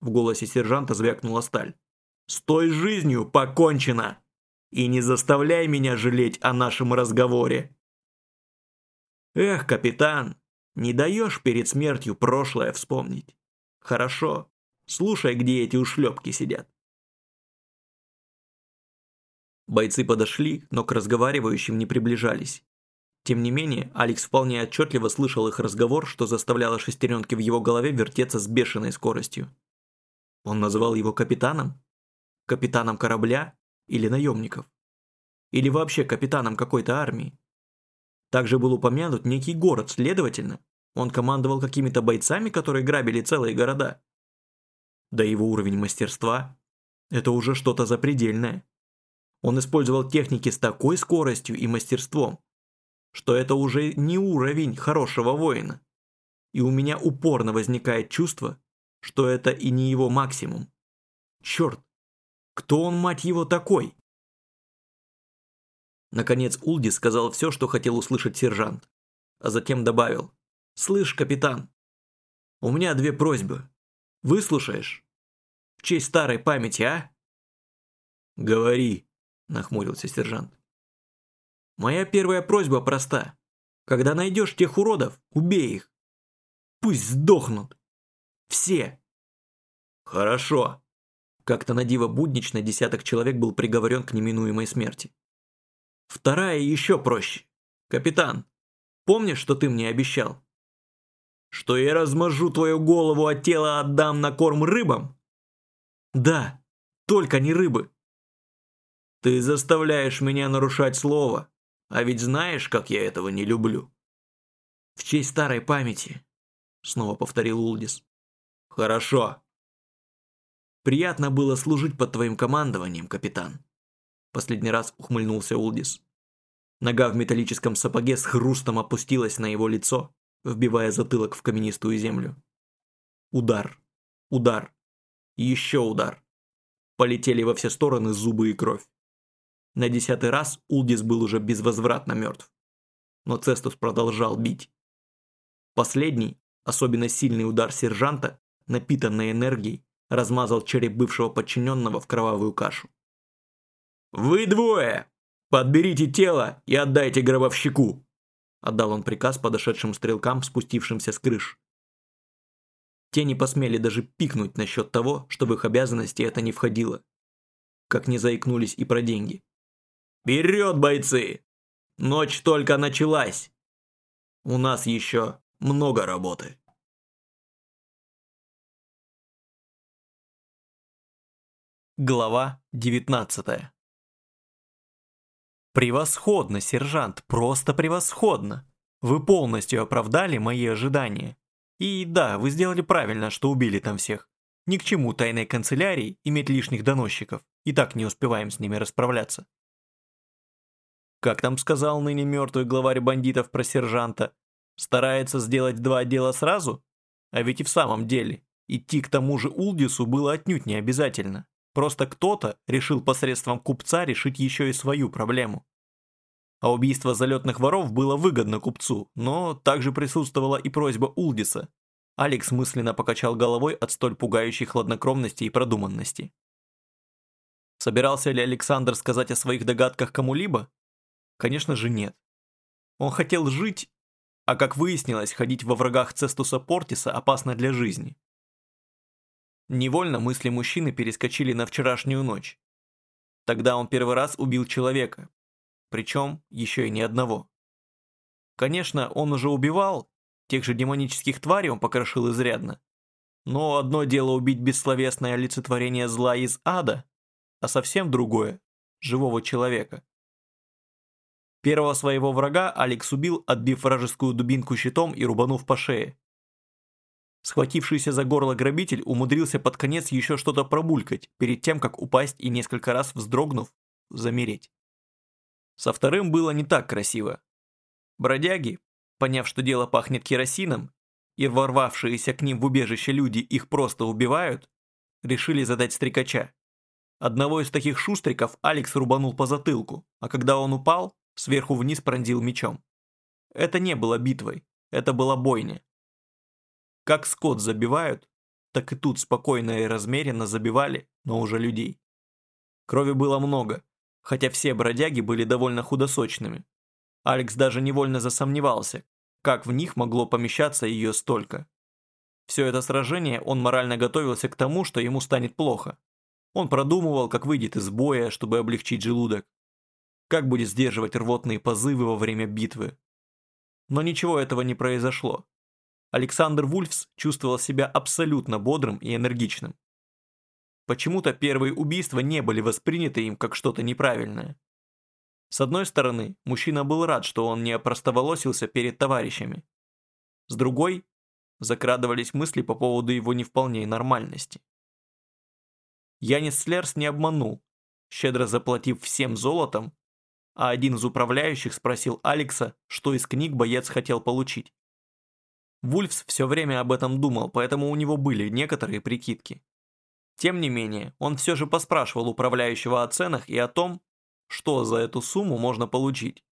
В голосе сержанта звякнула сталь. С той жизнью покончено. И не заставляй меня жалеть о нашем разговоре. Эх, капитан, не даешь перед смертью прошлое вспомнить. Хорошо, слушай, где эти ушлепки сидят. Бойцы подошли, но к разговаривающим не приближались. Тем не менее, Алекс вполне отчетливо слышал их разговор, что заставляло шестеренки в его голове вертеться с бешеной скоростью. Он называл его капитаном? Капитаном корабля или наемников? Или вообще капитаном какой-то армии? Также был упомянут некий город, следовательно, он командовал какими-то бойцами, которые грабили целые города. Да его уровень мастерства – это уже что-то запредельное. Он использовал техники с такой скоростью и мастерством, что это уже не уровень хорошего воина. И у меня упорно возникает чувство, что это и не его максимум. Черт, кто он, мать его, такой? Наконец Улди сказал все, что хотел услышать сержант, а затем добавил. «Слышь, капитан, у меня две просьбы. Выслушаешь? В честь старой памяти, а?» «Говори», – нахмурился сержант. «Моя первая просьба проста. Когда найдешь тех уродов, убей их. Пусть сдохнут. Все». «Хорошо», как-то на диво буднично десяток человек был приговорен к неминуемой смерти. Вторая еще проще. Капитан, помнишь, что ты мне обещал? Что я размажу твою голову, а тело отдам на корм рыбам? Да, только не рыбы. Ты заставляешь меня нарушать слово, а ведь знаешь, как я этого не люблю. В честь старой памяти, снова повторил Улдис. Хорошо, Приятно было служить под твоим командованием, капитан. Последний раз ухмыльнулся Улдис. Нога в металлическом сапоге с хрустом опустилась на его лицо, вбивая затылок в каменистую землю. Удар. Удар. Еще удар. Полетели во все стороны зубы и кровь. На десятый раз Улдис был уже безвозвратно мертв. Но Цестус продолжал бить. Последний, особенно сильный удар сержанта, напитанный энергией, размазал череп бывшего подчиненного в кровавую кашу. «Вы двое! Подберите тело и отдайте гробовщику!» Отдал он приказ подошедшим стрелкам, спустившимся с крыш. Те не посмели даже пикнуть насчет того, что в их обязанности это не входило. Как не заикнулись и про деньги. «Вперед, бойцы! Ночь только началась! У нас еще много работы. Глава 19 Превосходно, сержант, просто превосходно. Вы полностью оправдали мои ожидания. И да, вы сделали правильно, что убили там всех. Ни к чему тайной канцелярии иметь лишних доносчиков. И так не успеваем с ними расправляться. Как там сказал ныне мертвый главарь бандитов про сержанта, старается сделать два дела сразу? А ведь и в самом деле, идти к тому же Улдису было отнюдь не обязательно. Просто кто-то решил посредством купца решить еще и свою проблему. А убийство залетных воров было выгодно купцу, но также присутствовала и просьба Улдиса. Алекс мысленно покачал головой от столь пугающей хладнокровности и продуманности. Собирался ли Александр сказать о своих догадках кому-либо? Конечно же нет. Он хотел жить, а как выяснилось, ходить во врагах Цестуса Портиса опасно для жизни. Невольно мысли мужчины перескочили на вчерашнюю ночь. Тогда он первый раз убил человека, причем еще и не одного. Конечно, он уже убивал, тех же демонических тварей он покрошил изрядно. Но одно дело убить бессловесное олицетворение зла из ада, а совсем другое – живого человека. Первого своего врага Алекс убил, отбив вражескую дубинку щитом и рубанув по шее. Схватившийся за горло грабитель умудрился под конец еще что-то пробулькать, перед тем, как упасть и несколько раз вздрогнув, замереть. Со вторым было не так красиво. Бродяги, поняв, что дело пахнет керосином, и ворвавшиеся к ним в убежище люди их просто убивают, решили задать стрекача. Одного из таких шустриков Алекс рубанул по затылку, а когда он упал, сверху вниз пронзил мечом. Это не было битвой, это была бойня. Как скот забивают, так и тут спокойно и размеренно забивали, но уже людей. Крови было много, хотя все бродяги были довольно худосочными. Алекс даже невольно засомневался, как в них могло помещаться ее столько. Все это сражение он морально готовился к тому, что ему станет плохо. Он продумывал, как выйдет из боя, чтобы облегчить желудок. Как будет сдерживать рвотные позывы во время битвы. Но ничего этого не произошло. Александр Вульфс чувствовал себя абсолютно бодрым и энергичным. Почему-то первые убийства не были восприняты им как что-то неправильное. С одной стороны, мужчина был рад, что он не опростоволосился перед товарищами. С другой, закрадывались мысли по поводу его не вполне нормальности. Янис Слерс не обманул, щедро заплатив всем золотом, а один из управляющих спросил Алекса, что из книг боец хотел получить. Вульфс все время об этом думал, поэтому у него были некоторые прикидки. Тем не менее, он все же поспрашивал управляющего о ценах и о том, что за эту сумму можно получить.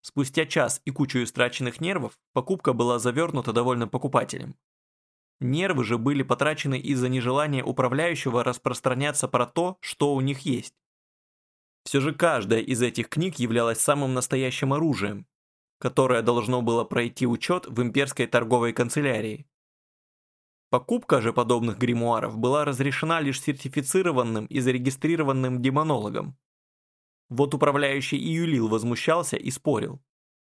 Спустя час и кучу истраченных нервов, покупка была завернута довольно покупателем. Нервы же были потрачены из-за нежелания управляющего распространяться про то, что у них есть. Все же каждая из этих книг являлась самым настоящим оружием, которое должно было пройти учет в имперской торговой канцелярии. Покупка же подобных гримуаров была разрешена лишь сертифицированным и зарегистрированным демонологом. Вот управляющий Июлил возмущался и спорил.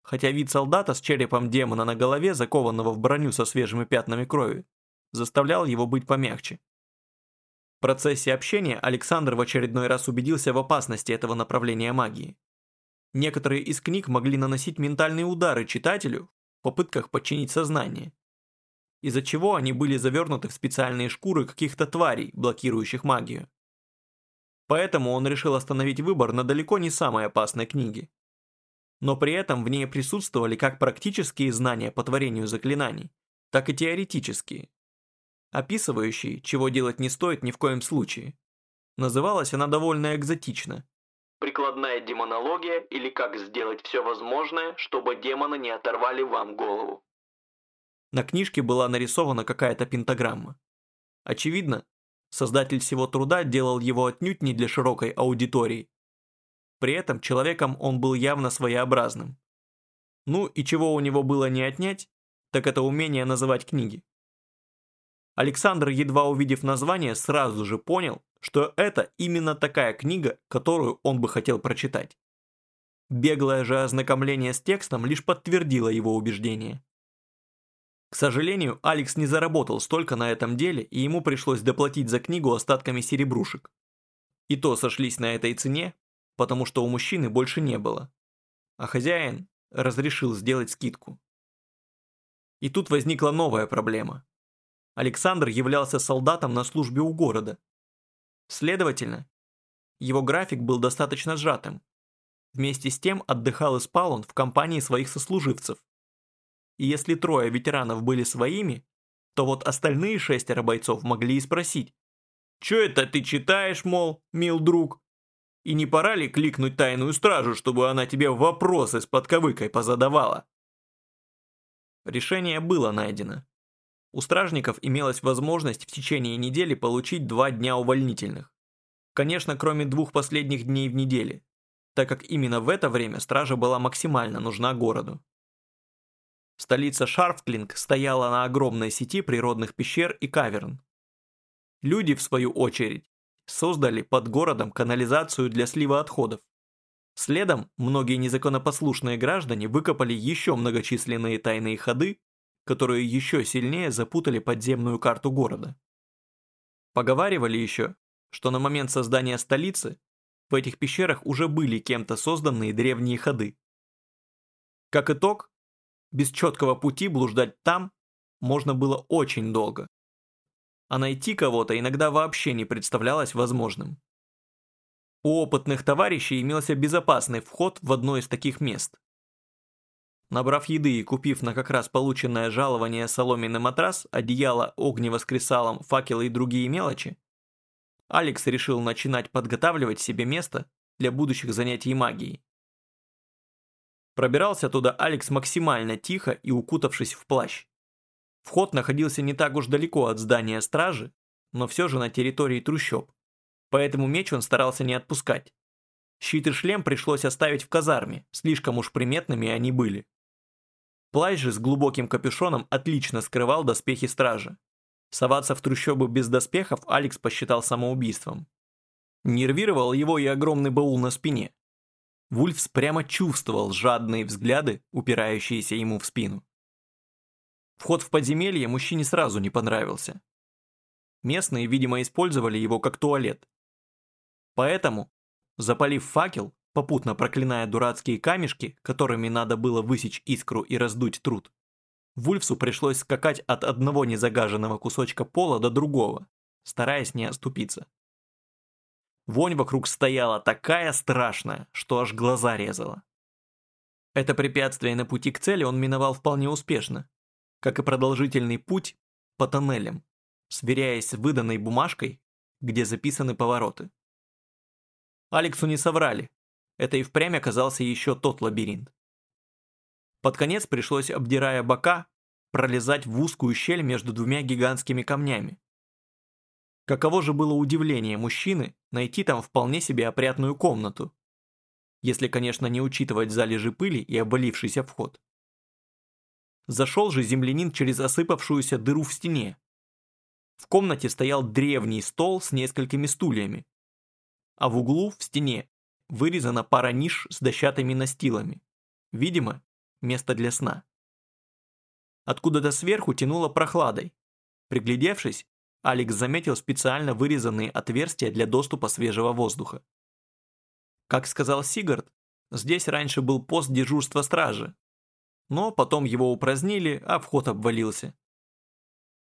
Хотя вид солдата с черепом демона на голове, закованного в броню со свежими пятнами крови, заставлял его быть помягче. Процессе общения Александр в очередной раз убедился в опасности этого направления магии. Некоторые из книг могли наносить ментальные удары читателю в попытках подчинить сознание, из-за чего они были завернуты в специальные шкуры каких-то тварей, блокирующих магию. Поэтому он решил остановить выбор на далеко не самой опасной книге. Но при этом в ней присутствовали как практические знания по творению заклинаний, так и теоретические, описывающие, чего делать не стоит ни в коем случае. Называлась она довольно экзотично прикладная демонология или как сделать все возможное, чтобы демоны не оторвали вам голову. На книжке была нарисована какая-то пентаграмма. Очевидно, создатель всего труда делал его отнюдь не для широкой аудитории. При этом человеком он был явно своеобразным. Ну и чего у него было не отнять, так это умение называть книги. Александр, едва увидев название, сразу же понял, что это именно такая книга, которую он бы хотел прочитать. Беглое же ознакомление с текстом лишь подтвердило его убеждение. К сожалению, Алекс не заработал столько на этом деле, и ему пришлось доплатить за книгу остатками серебрушек. И то сошлись на этой цене, потому что у мужчины больше не было. А хозяин разрешил сделать скидку. И тут возникла новая проблема. Александр являлся солдатом на службе у города. Следовательно, его график был достаточно сжатым. Вместе с тем отдыхал и спал он в компании своих сослуживцев. И если трое ветеранов были своими, то вот остальные шестеро бойцов могли и спросить, «Чё это ты читаешь, мол, мил друг? И не пора ли кликнуть тайную стражу, чтобы она тебе вопросы с подковыкой позадавала?» Решение было найдено. У стражников имелась возможность в течение недели получить два дня увольнительных. Конечно, кроме двух последних дней в неделе, так как именно в это время стража была максимально нужна городу. Столица Шарфклинг стояла на огромной сети природных пещер и каверн. Люди, в свою очередь, создали под городом канализацию для слива отходов. Следом многие незаконопослушные граждане выкопали еще многочисленные тайные ходы, которые еще сильнее запутали подземную карту города. Поговаривали еще, что на момент создания столицы в этих пещерах уже были кем-то созданные древние ходы. Как итог, без четкого пути блуждать там можно было очень долго. А найти кого-то иногда вообще не представлялось возможным. У опытных товарищей имелся безопасный вход в одно из таких мест. Набрав еды и купив на как раз полученное жалование соломенный матрас, одеяло, огнево с кресалом, факелы и другие мелочи, Алекс решил начинать подготавливать себе место для будущих занятий магией. Пробирался туда Алекс максимально тихо и укутавшись в плащ. Вход находился не так уж далеко от здания стражи, но все же на территории трущоб поэтому меч он старался не отпускать. Щит и шлем пришлось оставить в казарме, слишком уж приметными они были. Плащ же с глубоким капюшоном отлично скрывал доспехи стражи. Соваться в трущобы без доспехов Алекс посчитал самоубийством. Нервировал его и огромный баул на спине. Вульфс прямо чувствовал жадные взгляды, упирающиеся ему в спину. Вход в подземелье мужчине сразу не понравился. Местные, видимо, использовали его как туалет. Поэтому, запалив факел, попутно проклиная дурацкие камешки, которыми надо было высечь искру и раздуть труд, Вульфсу пришлось скакать от одного незагаженного кусочка пола до другого, стараясь не оступиться. Вонь вокруг стояла такая страшная, что аж глаза резала. Это препятствие на пути к цели он миновал вполне успешно, как и продолжительный путь по тоннелям, сверяясь с выданной бумажкой, где записаны повороты. Алексу не соврали. Это и впрямь оказался еще тот лабиринт. Под конец пришлось, обдирая бока, пролезать в узкую щель между двумя гигантскими камнями. Каково же было удивление мужчины найти там вполне себе опрятную комнату, если, конечно, не учитывать залежи пыли и обвалившийся вход. Зашел же землянин через осыпавшуюся дыру в стене. В комнате стоял древний стол с несколькими стульями, а в углу, в стене, вырезана пара ниш с дощатыми настилами. Видимо, место для сна. Откуда-то сверху тянуло прохладой. Приглядевшись, Алекс заметил специально вырезанные отверстия для доступа свежего воздуха. Как сказал Сигард, здесь раньше был пост дежурства стражи, но потом его упразднили, а вход обвалился.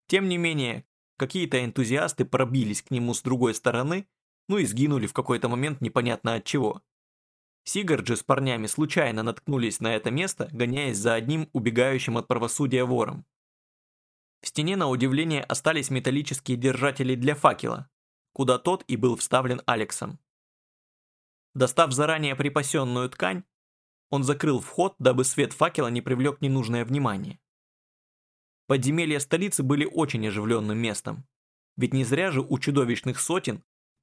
Тем не менее, какие-то энтузиасты пробились к нему с другой стороны ну и сгинули в какой-то момент непонятно от чего. Сигарджи с парнями случайно наткнулись на это место, гоняясь за одним убегающим от правосудия вором. В стене, на удивление, остались металлические держатели для факела, куда тот и был вставлен Алексом. Достав заранее припасенную ткань, он закрыл вход, дабы свет факела не привлек ненужное внимание. Подземелья столицы были очень оживленным местом, ведь не зря же у чудовищных сотен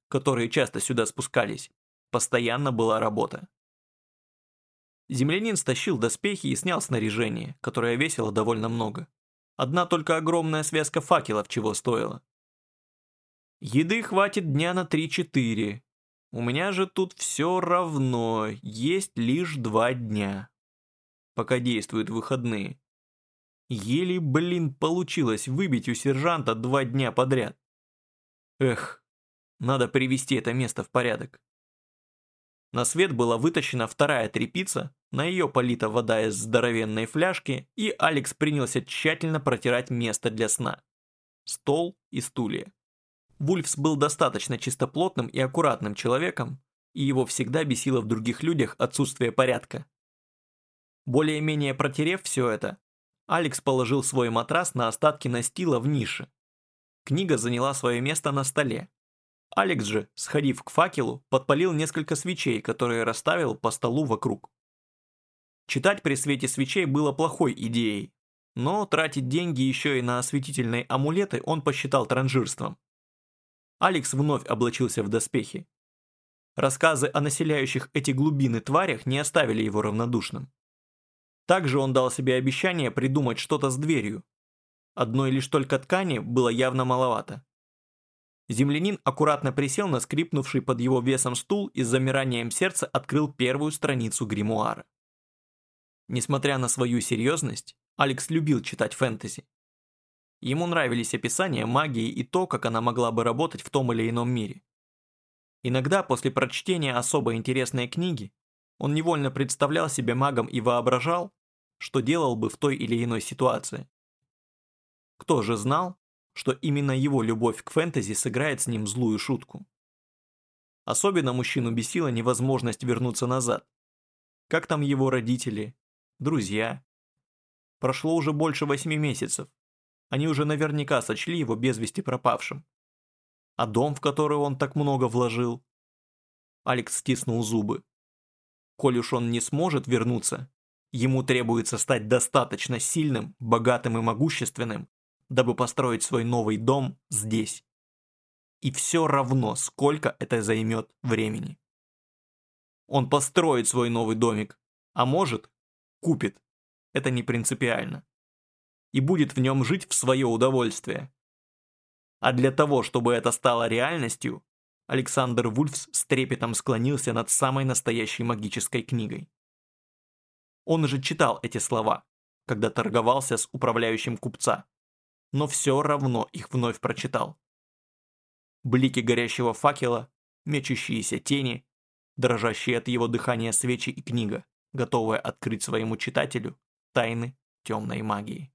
которые часто сюда спускались, постоянно была работа. Землянин стащил доспехи и снял снаряжение, которое весило довольно много. Одна только огромная связка факелов чего стоила. Еды хватит дня на 3-4. У меня же тут все равно, есть лишь два дня. Пока действуют выходные. Еле, блин, получилось выбить у сержанта два дня подряд. Эх, надо привести это место в порядок. На свет была вытащена вторая трепица, на ее полита вода из здоровенной фляжки, и Алекс принялся тщательно протирать место для сна. Стол и стулья. Вульфс был достаточно чистоплотным и аккуратным человеком, и его всегда бесило в других людях отсутствие порядка. Более-менее протерев все это, Алекс положил свой матрас на остатки настила в нише. Книга заняла свое место на столе. Алекс же, сходив к факелу, подпалил несколько свечей, которые расставил по столу вокруг. Читать при свете свечей было плохой идеей, но тратить деньги еще и на осветительные амулеты он посчитал транжирством. Алекс вновь облачился в доспехи. Рассказы о населяющих эти глубины тварях не оставили его равнодушным. Также он дал себе обещание придумать что-то с дверью. Одной лишь только ткани было явно маловато. Землянин аккуратно присел на скрипнувший под его весом стул и с замиранием сердца открыл первую страницу гримуара. Несмотря на свою серьезность, Алекс любил читать фэнтези. Ему нравились описания магии и то, как она могла бы работать в том или ином мире. Иногда после прочтения особо интересной книги он невольно представлял себя магом и воображал, что делал бы в той или иной ситуации. Кто же знал, что именно его любовь к фэнтези сыграет с ним злую шутку? Особенно мужчину бесила невозможность вернуться назад. Как там его родители, друзья? Прошло уже больше восьми месяцев. Они уже наверняка сочли его без вести пропавшим. А дом, в который он так много вложил? Алекс стиснул зубы. Коль уж он не сможет вернуться, Ему требуется стать достаточно сильным, богатым и могущественным, дабы построить свой новый дом здесь. И все равно, сколько это займет времени. Он построит свой новый домик, а может, купит. Это не принципиально. И будет в нем жить в свое удовольствие. А для того, чтобы это стало реальностью, Александр Вульфс с трепетом склонился над самой настоящей магической книгой. Он же читал эти слова, когда торговался с управляющим купца, но все равно их вновь прочитал. Блики горящего факела, мечущиеся тени, дрожащие от его дыхания свечи и книга, готовая открыть своему читателю тайны темной магии.